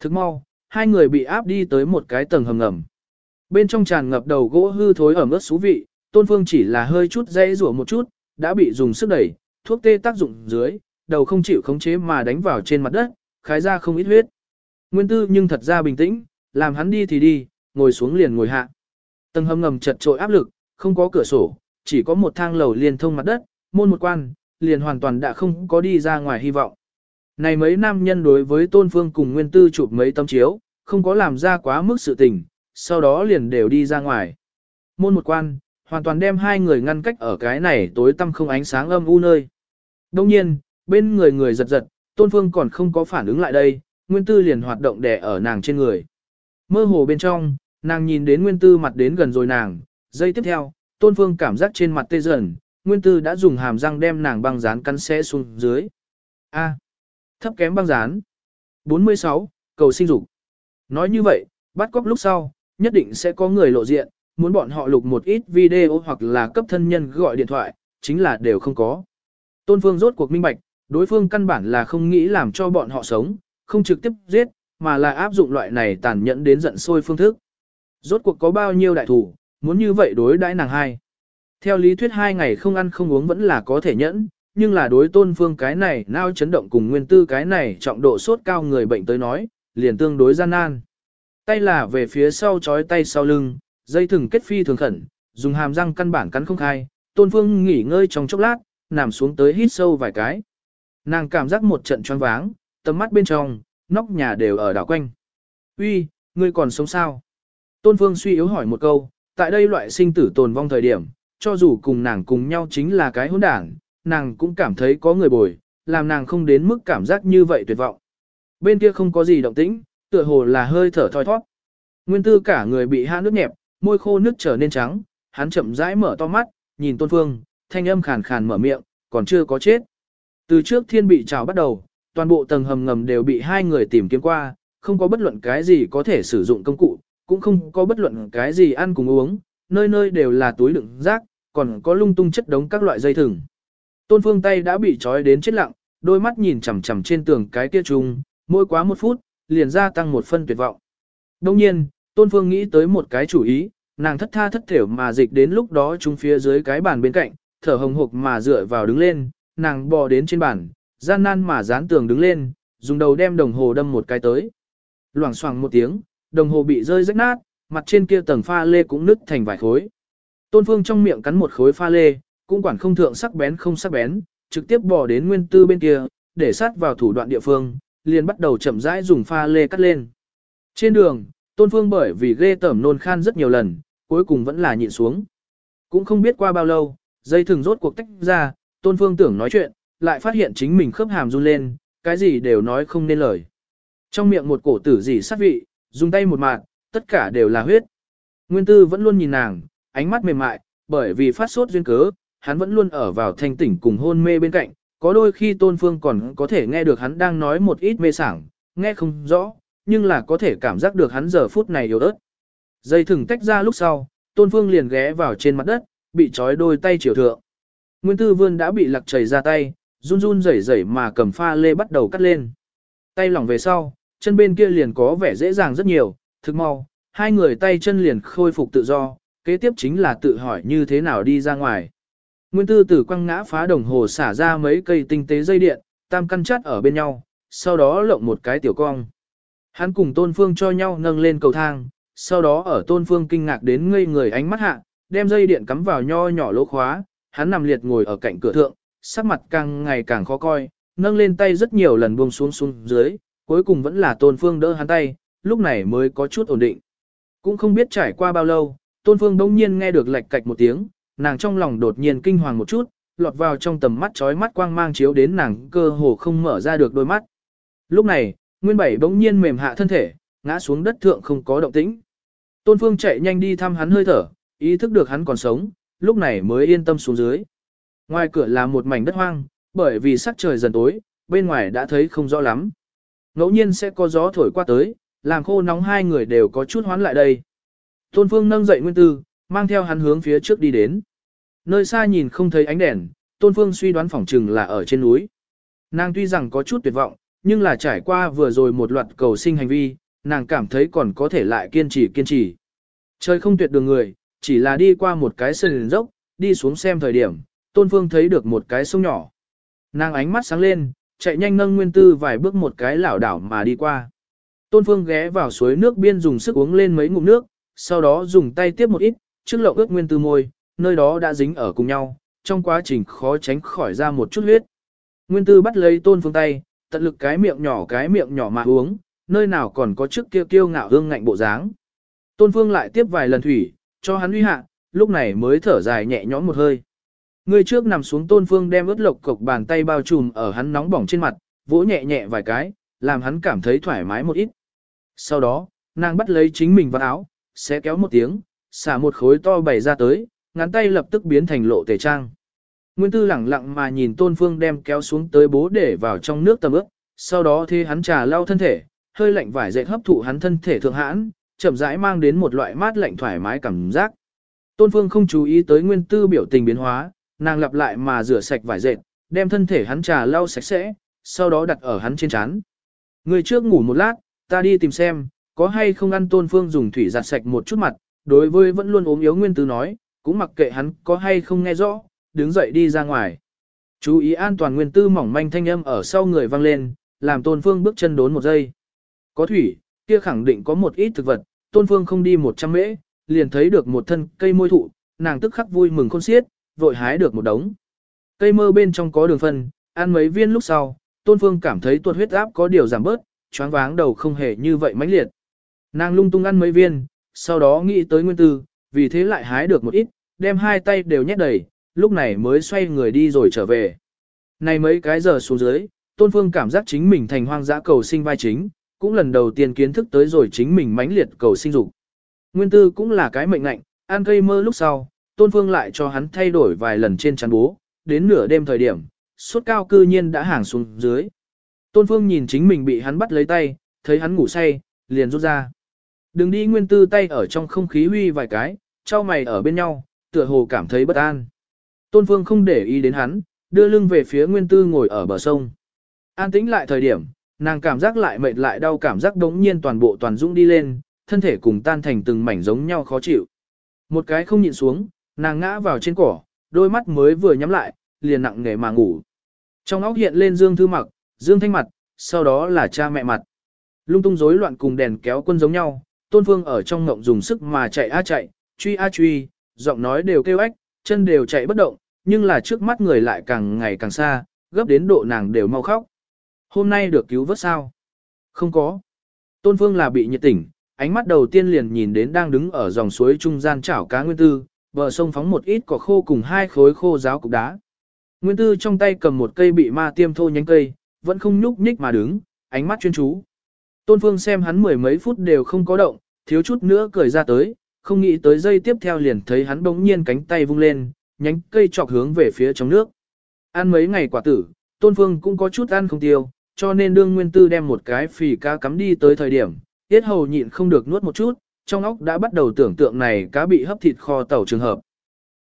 Thức mau, hai người bị áp đi tới một cái tầng hầm ngầm. Bên trong tràn ngập đầu gỗ hư thối ở ướt xú vị, Tôn Phương chỉ là hơi chút dây rủa một chút, đã bị dùng sức đẩy, thuốc tê tác dụng dưới, đầu không chịu khống chế mà đánh vào trên mặt đất, khái ra không ít huyết. Nguyên tư nhưng thật ra bình tĩnh, làm hắn đi thì đi, ngồi xuống liền ngồi hạ. Tầng hầm ngầm chật trội áp lực, không có cửa sổ, chỉ có một thang lầu liên thông mặt đất, môn một quan, liền hoàn toàn đã không có đi ra ngoài hy vọng. Này mấy nam nhân đối với Tôn Phương cùng Nguyên Tư chụp mấy tấm chiếu, không có làm ra quá mức sự tình, sau đó liền đều đi ra ngoài. Môn một quan, hoàn toàn đem hai người ngăn cách ở cái này tối tăm không ánh sáng âm u nơi. Đông nhiên, bên người người giật giật, Tôn Phương còn không có phản ứng lại đây, Nguyên Tư liền hoạt động đè ở nàng trên người. Mơ hồ bên trong, nàng nhìn đến Nguyên Tư mặt đến gần rồi nàng, giây tiếp theo, Tôn Phương cảm giác trên mặt tê dần, Nguyên Tư đã dùng hàm răng đem nàng băng dán cắn xé xuống dưới. A. thấp kém băng dán. 46. Cầu sinh dục. Nói như vậy, bắt cóc lúc sau, nhất định sẽ có người lộ diện, muốn bọn họ lục một ít video hoặc là cấp thân nhân gọi điện thoại, chính là đều không có. Tôn Phương rốt cuộc minh bạch, đối phương căn bản là không nghĩ làm cho bọn họ sống, không trực tiếp giết, mà là áp dụng loại này tàn nhẫn đến giận sôi phương thức. Rốt cuộc có bao nhiêu đại thủ, muốn như vậy đối đãi nàng hai. Theo lý thuyết hai ngày không ăn không uống vẫn là có thể nhẫn, nhưng là đối tôn phương cái này nao chấn động cùng nguyên tư cái này trọng độ sốt cao người bệnh tới nói, liền tương đối gian nan. Tay là về phía sau chói tay sau lưng, dây thừng kết phi thường khẩn, dùng hàm răng căn bản cắn không khai, tôn phương nghỉ ngơi trong chốc lát, nằm xuống tới hít sâu vài cái. Nàng cảm giác một trận choáng váng, tầm mắt bên trong, nóc nhà đều ở đảo quanh. Uy, ngươi còn sống sao? Tôn Phương suy yếu hỏi một câu, tại đây loại sinh tử tồn vong thời điểm, cho dù cùng nàng cùng nhau chính là cái hỗn đảng, nàng cũng cảm thấy có người bồi, làm nàng không đến mức cảm giác như vậy tuyệt vọng. Bên kia không có gì động tĩnh, tựa hồ là hơi thở thoi thoát. Nguyên tư cả người bị hạ nước nhẹp, môi khô nước trở nên trắng, hắn chậm rãi mở to mắt, nhìn Tôn Phương, thanh âm khàn khàn mở miệng, còn chưa có chết. Từ trước thiên bị trào bắt đầu, toàn bộ tầng hầm ngầm đều bị hai người tìm kiếm qua, không có bất luận cái gì có thể sử dụng công cụ, cũng không có bất luận cái gì ăn cùng uống, nơi nơi đều là túi đựng rác, còn có lung tung chất đống các loại dây thừng. Tôn Phương tay đã bị trói đến chết lặng, đôi mắt nhìn chằm chằm trên tường cái kia trùng, mỗi quá một phút, liền gia tăng một phân tuyệt vọng. Đồng nhiên, Tôn Phương nghĩ tới một cái chủ ý, nàng thất tha thất thểu mà dịch đến lúc đó chúng phía dưới cái bàn bên cạnh, thở hồng hộc mà dựa vào đứng lên, nàng bò đến trên bàn, gian nan mà dán tường đứng lên, dùng đầu đem đồng hồ đâm một cái tới. Loảng xoảng một tiếng, đồng hồ bị rơi rách nát, mặt trên kia tầng pha lê cũng nứt thành vài khối. Tôn Phương trong miệng cắn một khối pha lê, cũng quản không thượng sắc bén không sắc bén, trực tiếp bò đến nguyên tư bên kia, để sát vào thủ đoạn địa phương, liền bắt đầu chậm rãi dùng pha lê cắt lên. Trên đường, Tôn Phương bởi vì ghê tởm nôn khan rất nhiều lần, cuối cùng vẫn là nhịn xuống. Cũng không biết qua bao lâu, dây thừng rốt cuộc tách ra, Tôn Phương tưởng nói chuyện, lại phát hiện chính mình khớp hàm run lên, cái gì đều nói không nên lời. Trong miệng một cổ tử gì sát vị, dùng tay một mạng, tất cả đều là huyết. Nguyên tư vẫn luôn nhìn nàng, ánh mắt mềm mại, bởi vì phát sốt duyên cớ, hắn vẫn luôn ở vào thanh tỉnh cùng hôn mê bên cạnh, có đôi khi tôn phương còn có thể nghe được hắn đang nói một ít mê sảng, nghe không rõ, nhưng là có thể cảm giác được hắn giờ phút này yếu ớt. Dây thừng tách ra lúc sau, tôn phương liền ghé vào trên mặt đất, bị trói đôi tay chiều thượng. Nguyên tư vươn đã bị lặc chảy ra tay, run run rẩy rẩy mà cầm pha lê bắt đầu cắt lên. Tay lỏng về sau, chân bên kia liền có vẻ dễ dàng rất nhiều, thực mau, hai người tay chân liền khôi phục tự do, kế tiếp chính là tự hỏi như thế nào đi ra ngoài. Nguyên tư tử quăng ngã phá đồng hồ xả ra mấy cây tinh tế dây điện, tam căn chắt ở bên nhau, sau đó lộng một cái tiểu cong. Hắn cùng tôn phương cho nhau nâng lên cầu thang, sau đó ở tôn phương kinh ngạc đến ngây người ánh mắt hạ, đem dây điện cắm vào nho nhỏ lỗ khóa, hắn nằm liệt ngồi ở cạnh cửa thượng, sắc mặt càng ngày càng khó coi, nâng lên tay rất nhiều lần buông xuống xuống dưới, cuối cùng vẫn là tôn phương đỡ hắn tay, lúc này mới có chút ổn định. Cũng không biết trải qua bao lâu, tôn phương đông nhiên nghe được lạch cạch một tiếng, nàng trong lòng đột nhiên kinh hoàng một chút, lọt vào trong tầm mắt chói mắt quang mang chiếu đến nàng cơ hồ không mở ra được đôi mắt. Lúc này, Nguyên Bảy bỗng nhiên mềm hạ thân thể, ngã xuống đất thượng không có động tĩnh. Tôn Phương chạy nhanh đi thăm hắn hơi thở, ý thức được hắn còn sống, lúc này mới yên tâm xuống dưới. Ngoài cửa là một mảnh đất hoang, bởi vì sắc trời dần tối, bên ngoài đã thấy không rõ lắm. Ngẫu nhiên sẽ có gió thổi qua tới, làm khô nóng hai người đều có chút hoán lại đây. Tôn Phương nâng dậy Nguyên Tư, mang theo hắn hướng phía trước đi đến. Nơi xa nhìn không thấy ánh đèn, Tôn Phương suy đoán phỏng chừng là ở trên núi. Nàng tuy rằng có chút tuyệt vọng, nhưng là trải qua vừa rồi một loạt cầu sinh hành vi, nàng cảm thấy còn có thể lại kiên trì kiên trì. Trời không tuyệt đường người, chỉ là đi qua một cái sườn dốc, đi xuống xem thời điểm, Tôn Phương thấy được một cái sông nhỏ. Nàng ánh mắt sáng lên, chạy nhanh nâng Nguyên Tư vài bước một cái lảo đảo mà đi qua. Tôn Phương ghé vào suối nước biên dùng sức uống lên mấy ngụm nước, sau đó dùng tay tiếp một ít, trước lộ ướt Nguyên Tư môi, nơi đó đã dính ở cùng nhau, trong quá trình khó tránh khỏi ra một chút huyết. Nguyên Tư bắt lấy Tôn Phương tay, tận lực cái miệng nhỏ cái miệng nhỏ mà uống, nơi nào còn có trước kia kiêu ngạo hương ngạnh bộ dáng. Tôn Phương lại tiếp vài lần thủy, cho hắn uy hạ, lúc này mới thở dài nhẹ nhõm một hơi. Người trước nằm xuống Tôn Phương đem ướt lộc cục bàn tay bao trùm ở hắn nóng bỏng trên mặt, vỗ nhẹ nhẹ vài cái, làm hắn cảm thấy thoải mái một ít. Sau đó, nàng bắt lấy chính mình vào áo, sẽ kéo một tiếng, xả một khối to bày ra tới, ngắn tay lập tức biến thành lộ tề trang. Nguyên tư lẳng lặng mà nhìn Tôn Phương đem kéo xuống tới bố để vào trong nước tầm ướp, sau đó thế hắn trà lau thân thể, hơi lạnh vải dệt hấp thụ hắn thân thể thượng hãn, chậm rãi mang đến một loại mát lạnh thoải mái cảm giác. Tôn Phương không chú ý tới nguyên tư biểu tình biến hóa, nàng lặp lại mà rửa sạch vải dệt, đem thân thể hắn trà lau sạch sẽ, sau đó đặt ở hắn trên chán. Người trước ngủ một lát, ta đi tìm xem, có hay không ăn Tôn Phương dùng thủy giặt sạch một chút mặt, đối với vẫn luôn ốm yếu nguyên tư nói, cũng mặc kệ hắn có hay không nghe rõ, đứng dậy đi ra ngoài. Chú ý an toàn nguyên tư mỏng manh thanh âm ở sau người vang lên, làm Tôn Phương bước chân đốn một giây. Có thủy, kia khẳng định có một ít thực vật, Tôn Phương không đi 100 mễ, liền thấy được một thân cây môi thụ, nàng tức khắc vui mừng khôn xiết, vội hái được một đống. Cây mơ bên trong có đường phân, ăn mấy viên lúc sau, Tôn Phương cảm thấy tuột huyết áp có điều giảm bớt, choáng váng đầu không hề như vậy mãnh liệt. Nàng lung tung ăn mấy viên, sau đó nghĩ tới nguyên tư, vì thế lại hái được một ít, đem hai tay đều nhét đầy, lúc này mới xoay người đi rồi trở về. Này mấy cái giờ xuống dưới, Tôn Phương cảm giác chính mình thành hoang dã cầu sinh vai chính, cũng lần đầu tiên kiến thức tới rồi chính mình mãnh liệt cầu sinh dục. Nguyên tư cũng là cái mệnh lạnh, ăn cây mơ lúc sau, Tôn Phương lại cho hắn thay đổi vài lần trên chăn bố, đến nửa đêm thời điểm, suốt cao cư nhiên đã hàng xuống dưới. Tôn Phương nhìn chính mình bị hắn bắt lấy tay, thấy hắn ngủ say, liền rút ra. Đừng đi nguyên tư tay ở trong không khí huy vài cái, trao mày ở bên nhau, tựa hồ cảm thấy bất an. Tôn Phương không để ý đến hắn, đưa lưng về phía nguyên tư ngồi ở bờ sông. An tĩnh lại thời điểm, nàng cảm giác lại mệt lại đau cảm giác đống nhiên toàn bộ toàn dũng đi lên, thân thể cùng tan thành từng mảnh giống nhau khó chịu. Một cái không nhịn xuống, nàng ngã vào trên cỏ, đôi mắt mới vừa nhắm lại, liền nặng nề mà ngủ. Trong óc hiện lên Dương Thư Mặc, Dương Thanh mặt, sau đó là cha mẹ mặt. Lung tung rối loạn cùng đèn kéo quân giống nhau, Tôn Phương ở trong ngộng dùng sức mà chạy a chạy, truy a truy, giọng nói đều kêu ếch, chân đều chạy bất động, nhưng là trước mắt người lại càng ngày càng xa, gấp đến độ nàng đều mau khóc. Hôm nay được cứu vớt sao? Không có. Tôn Phương là bị nhiệt tỉnh, ánh mắt đầu tiên liền nhìn đến đang đứng ở dòng suối trung gian chảo cá nguyên tư, bờ sông phóng một ít cỏ khô cùng hai khối khô giáo cục đá. Nguyên tư trong tay cầm một cây bị ma tiêm thô nhánh cây, vẫn không nhúc nhích mà đứng, ánh mắt chuyên chú. Tôn Phương xem hắn mười mấy phút đều không có động, thiếu chút nữa cười ra tới, không nghĩ tới giây tiếp theo liền thấy hắn bỗng nhiên cánh tay vung lên, nhánh cây chọc hướng về phía trong nước. Ăn mấy ngày quả tử, Tôn Phương cũng có chút ăn không tiêu, cho nên đương nguyên tư đem một cái phì cá cắm đi tới thời điểm, tiết hầu nhịn không được nuốt một chút, trong óc đã bắt đầu tưởng tượng này cá bị hấp thịt kho tàu trường hợp.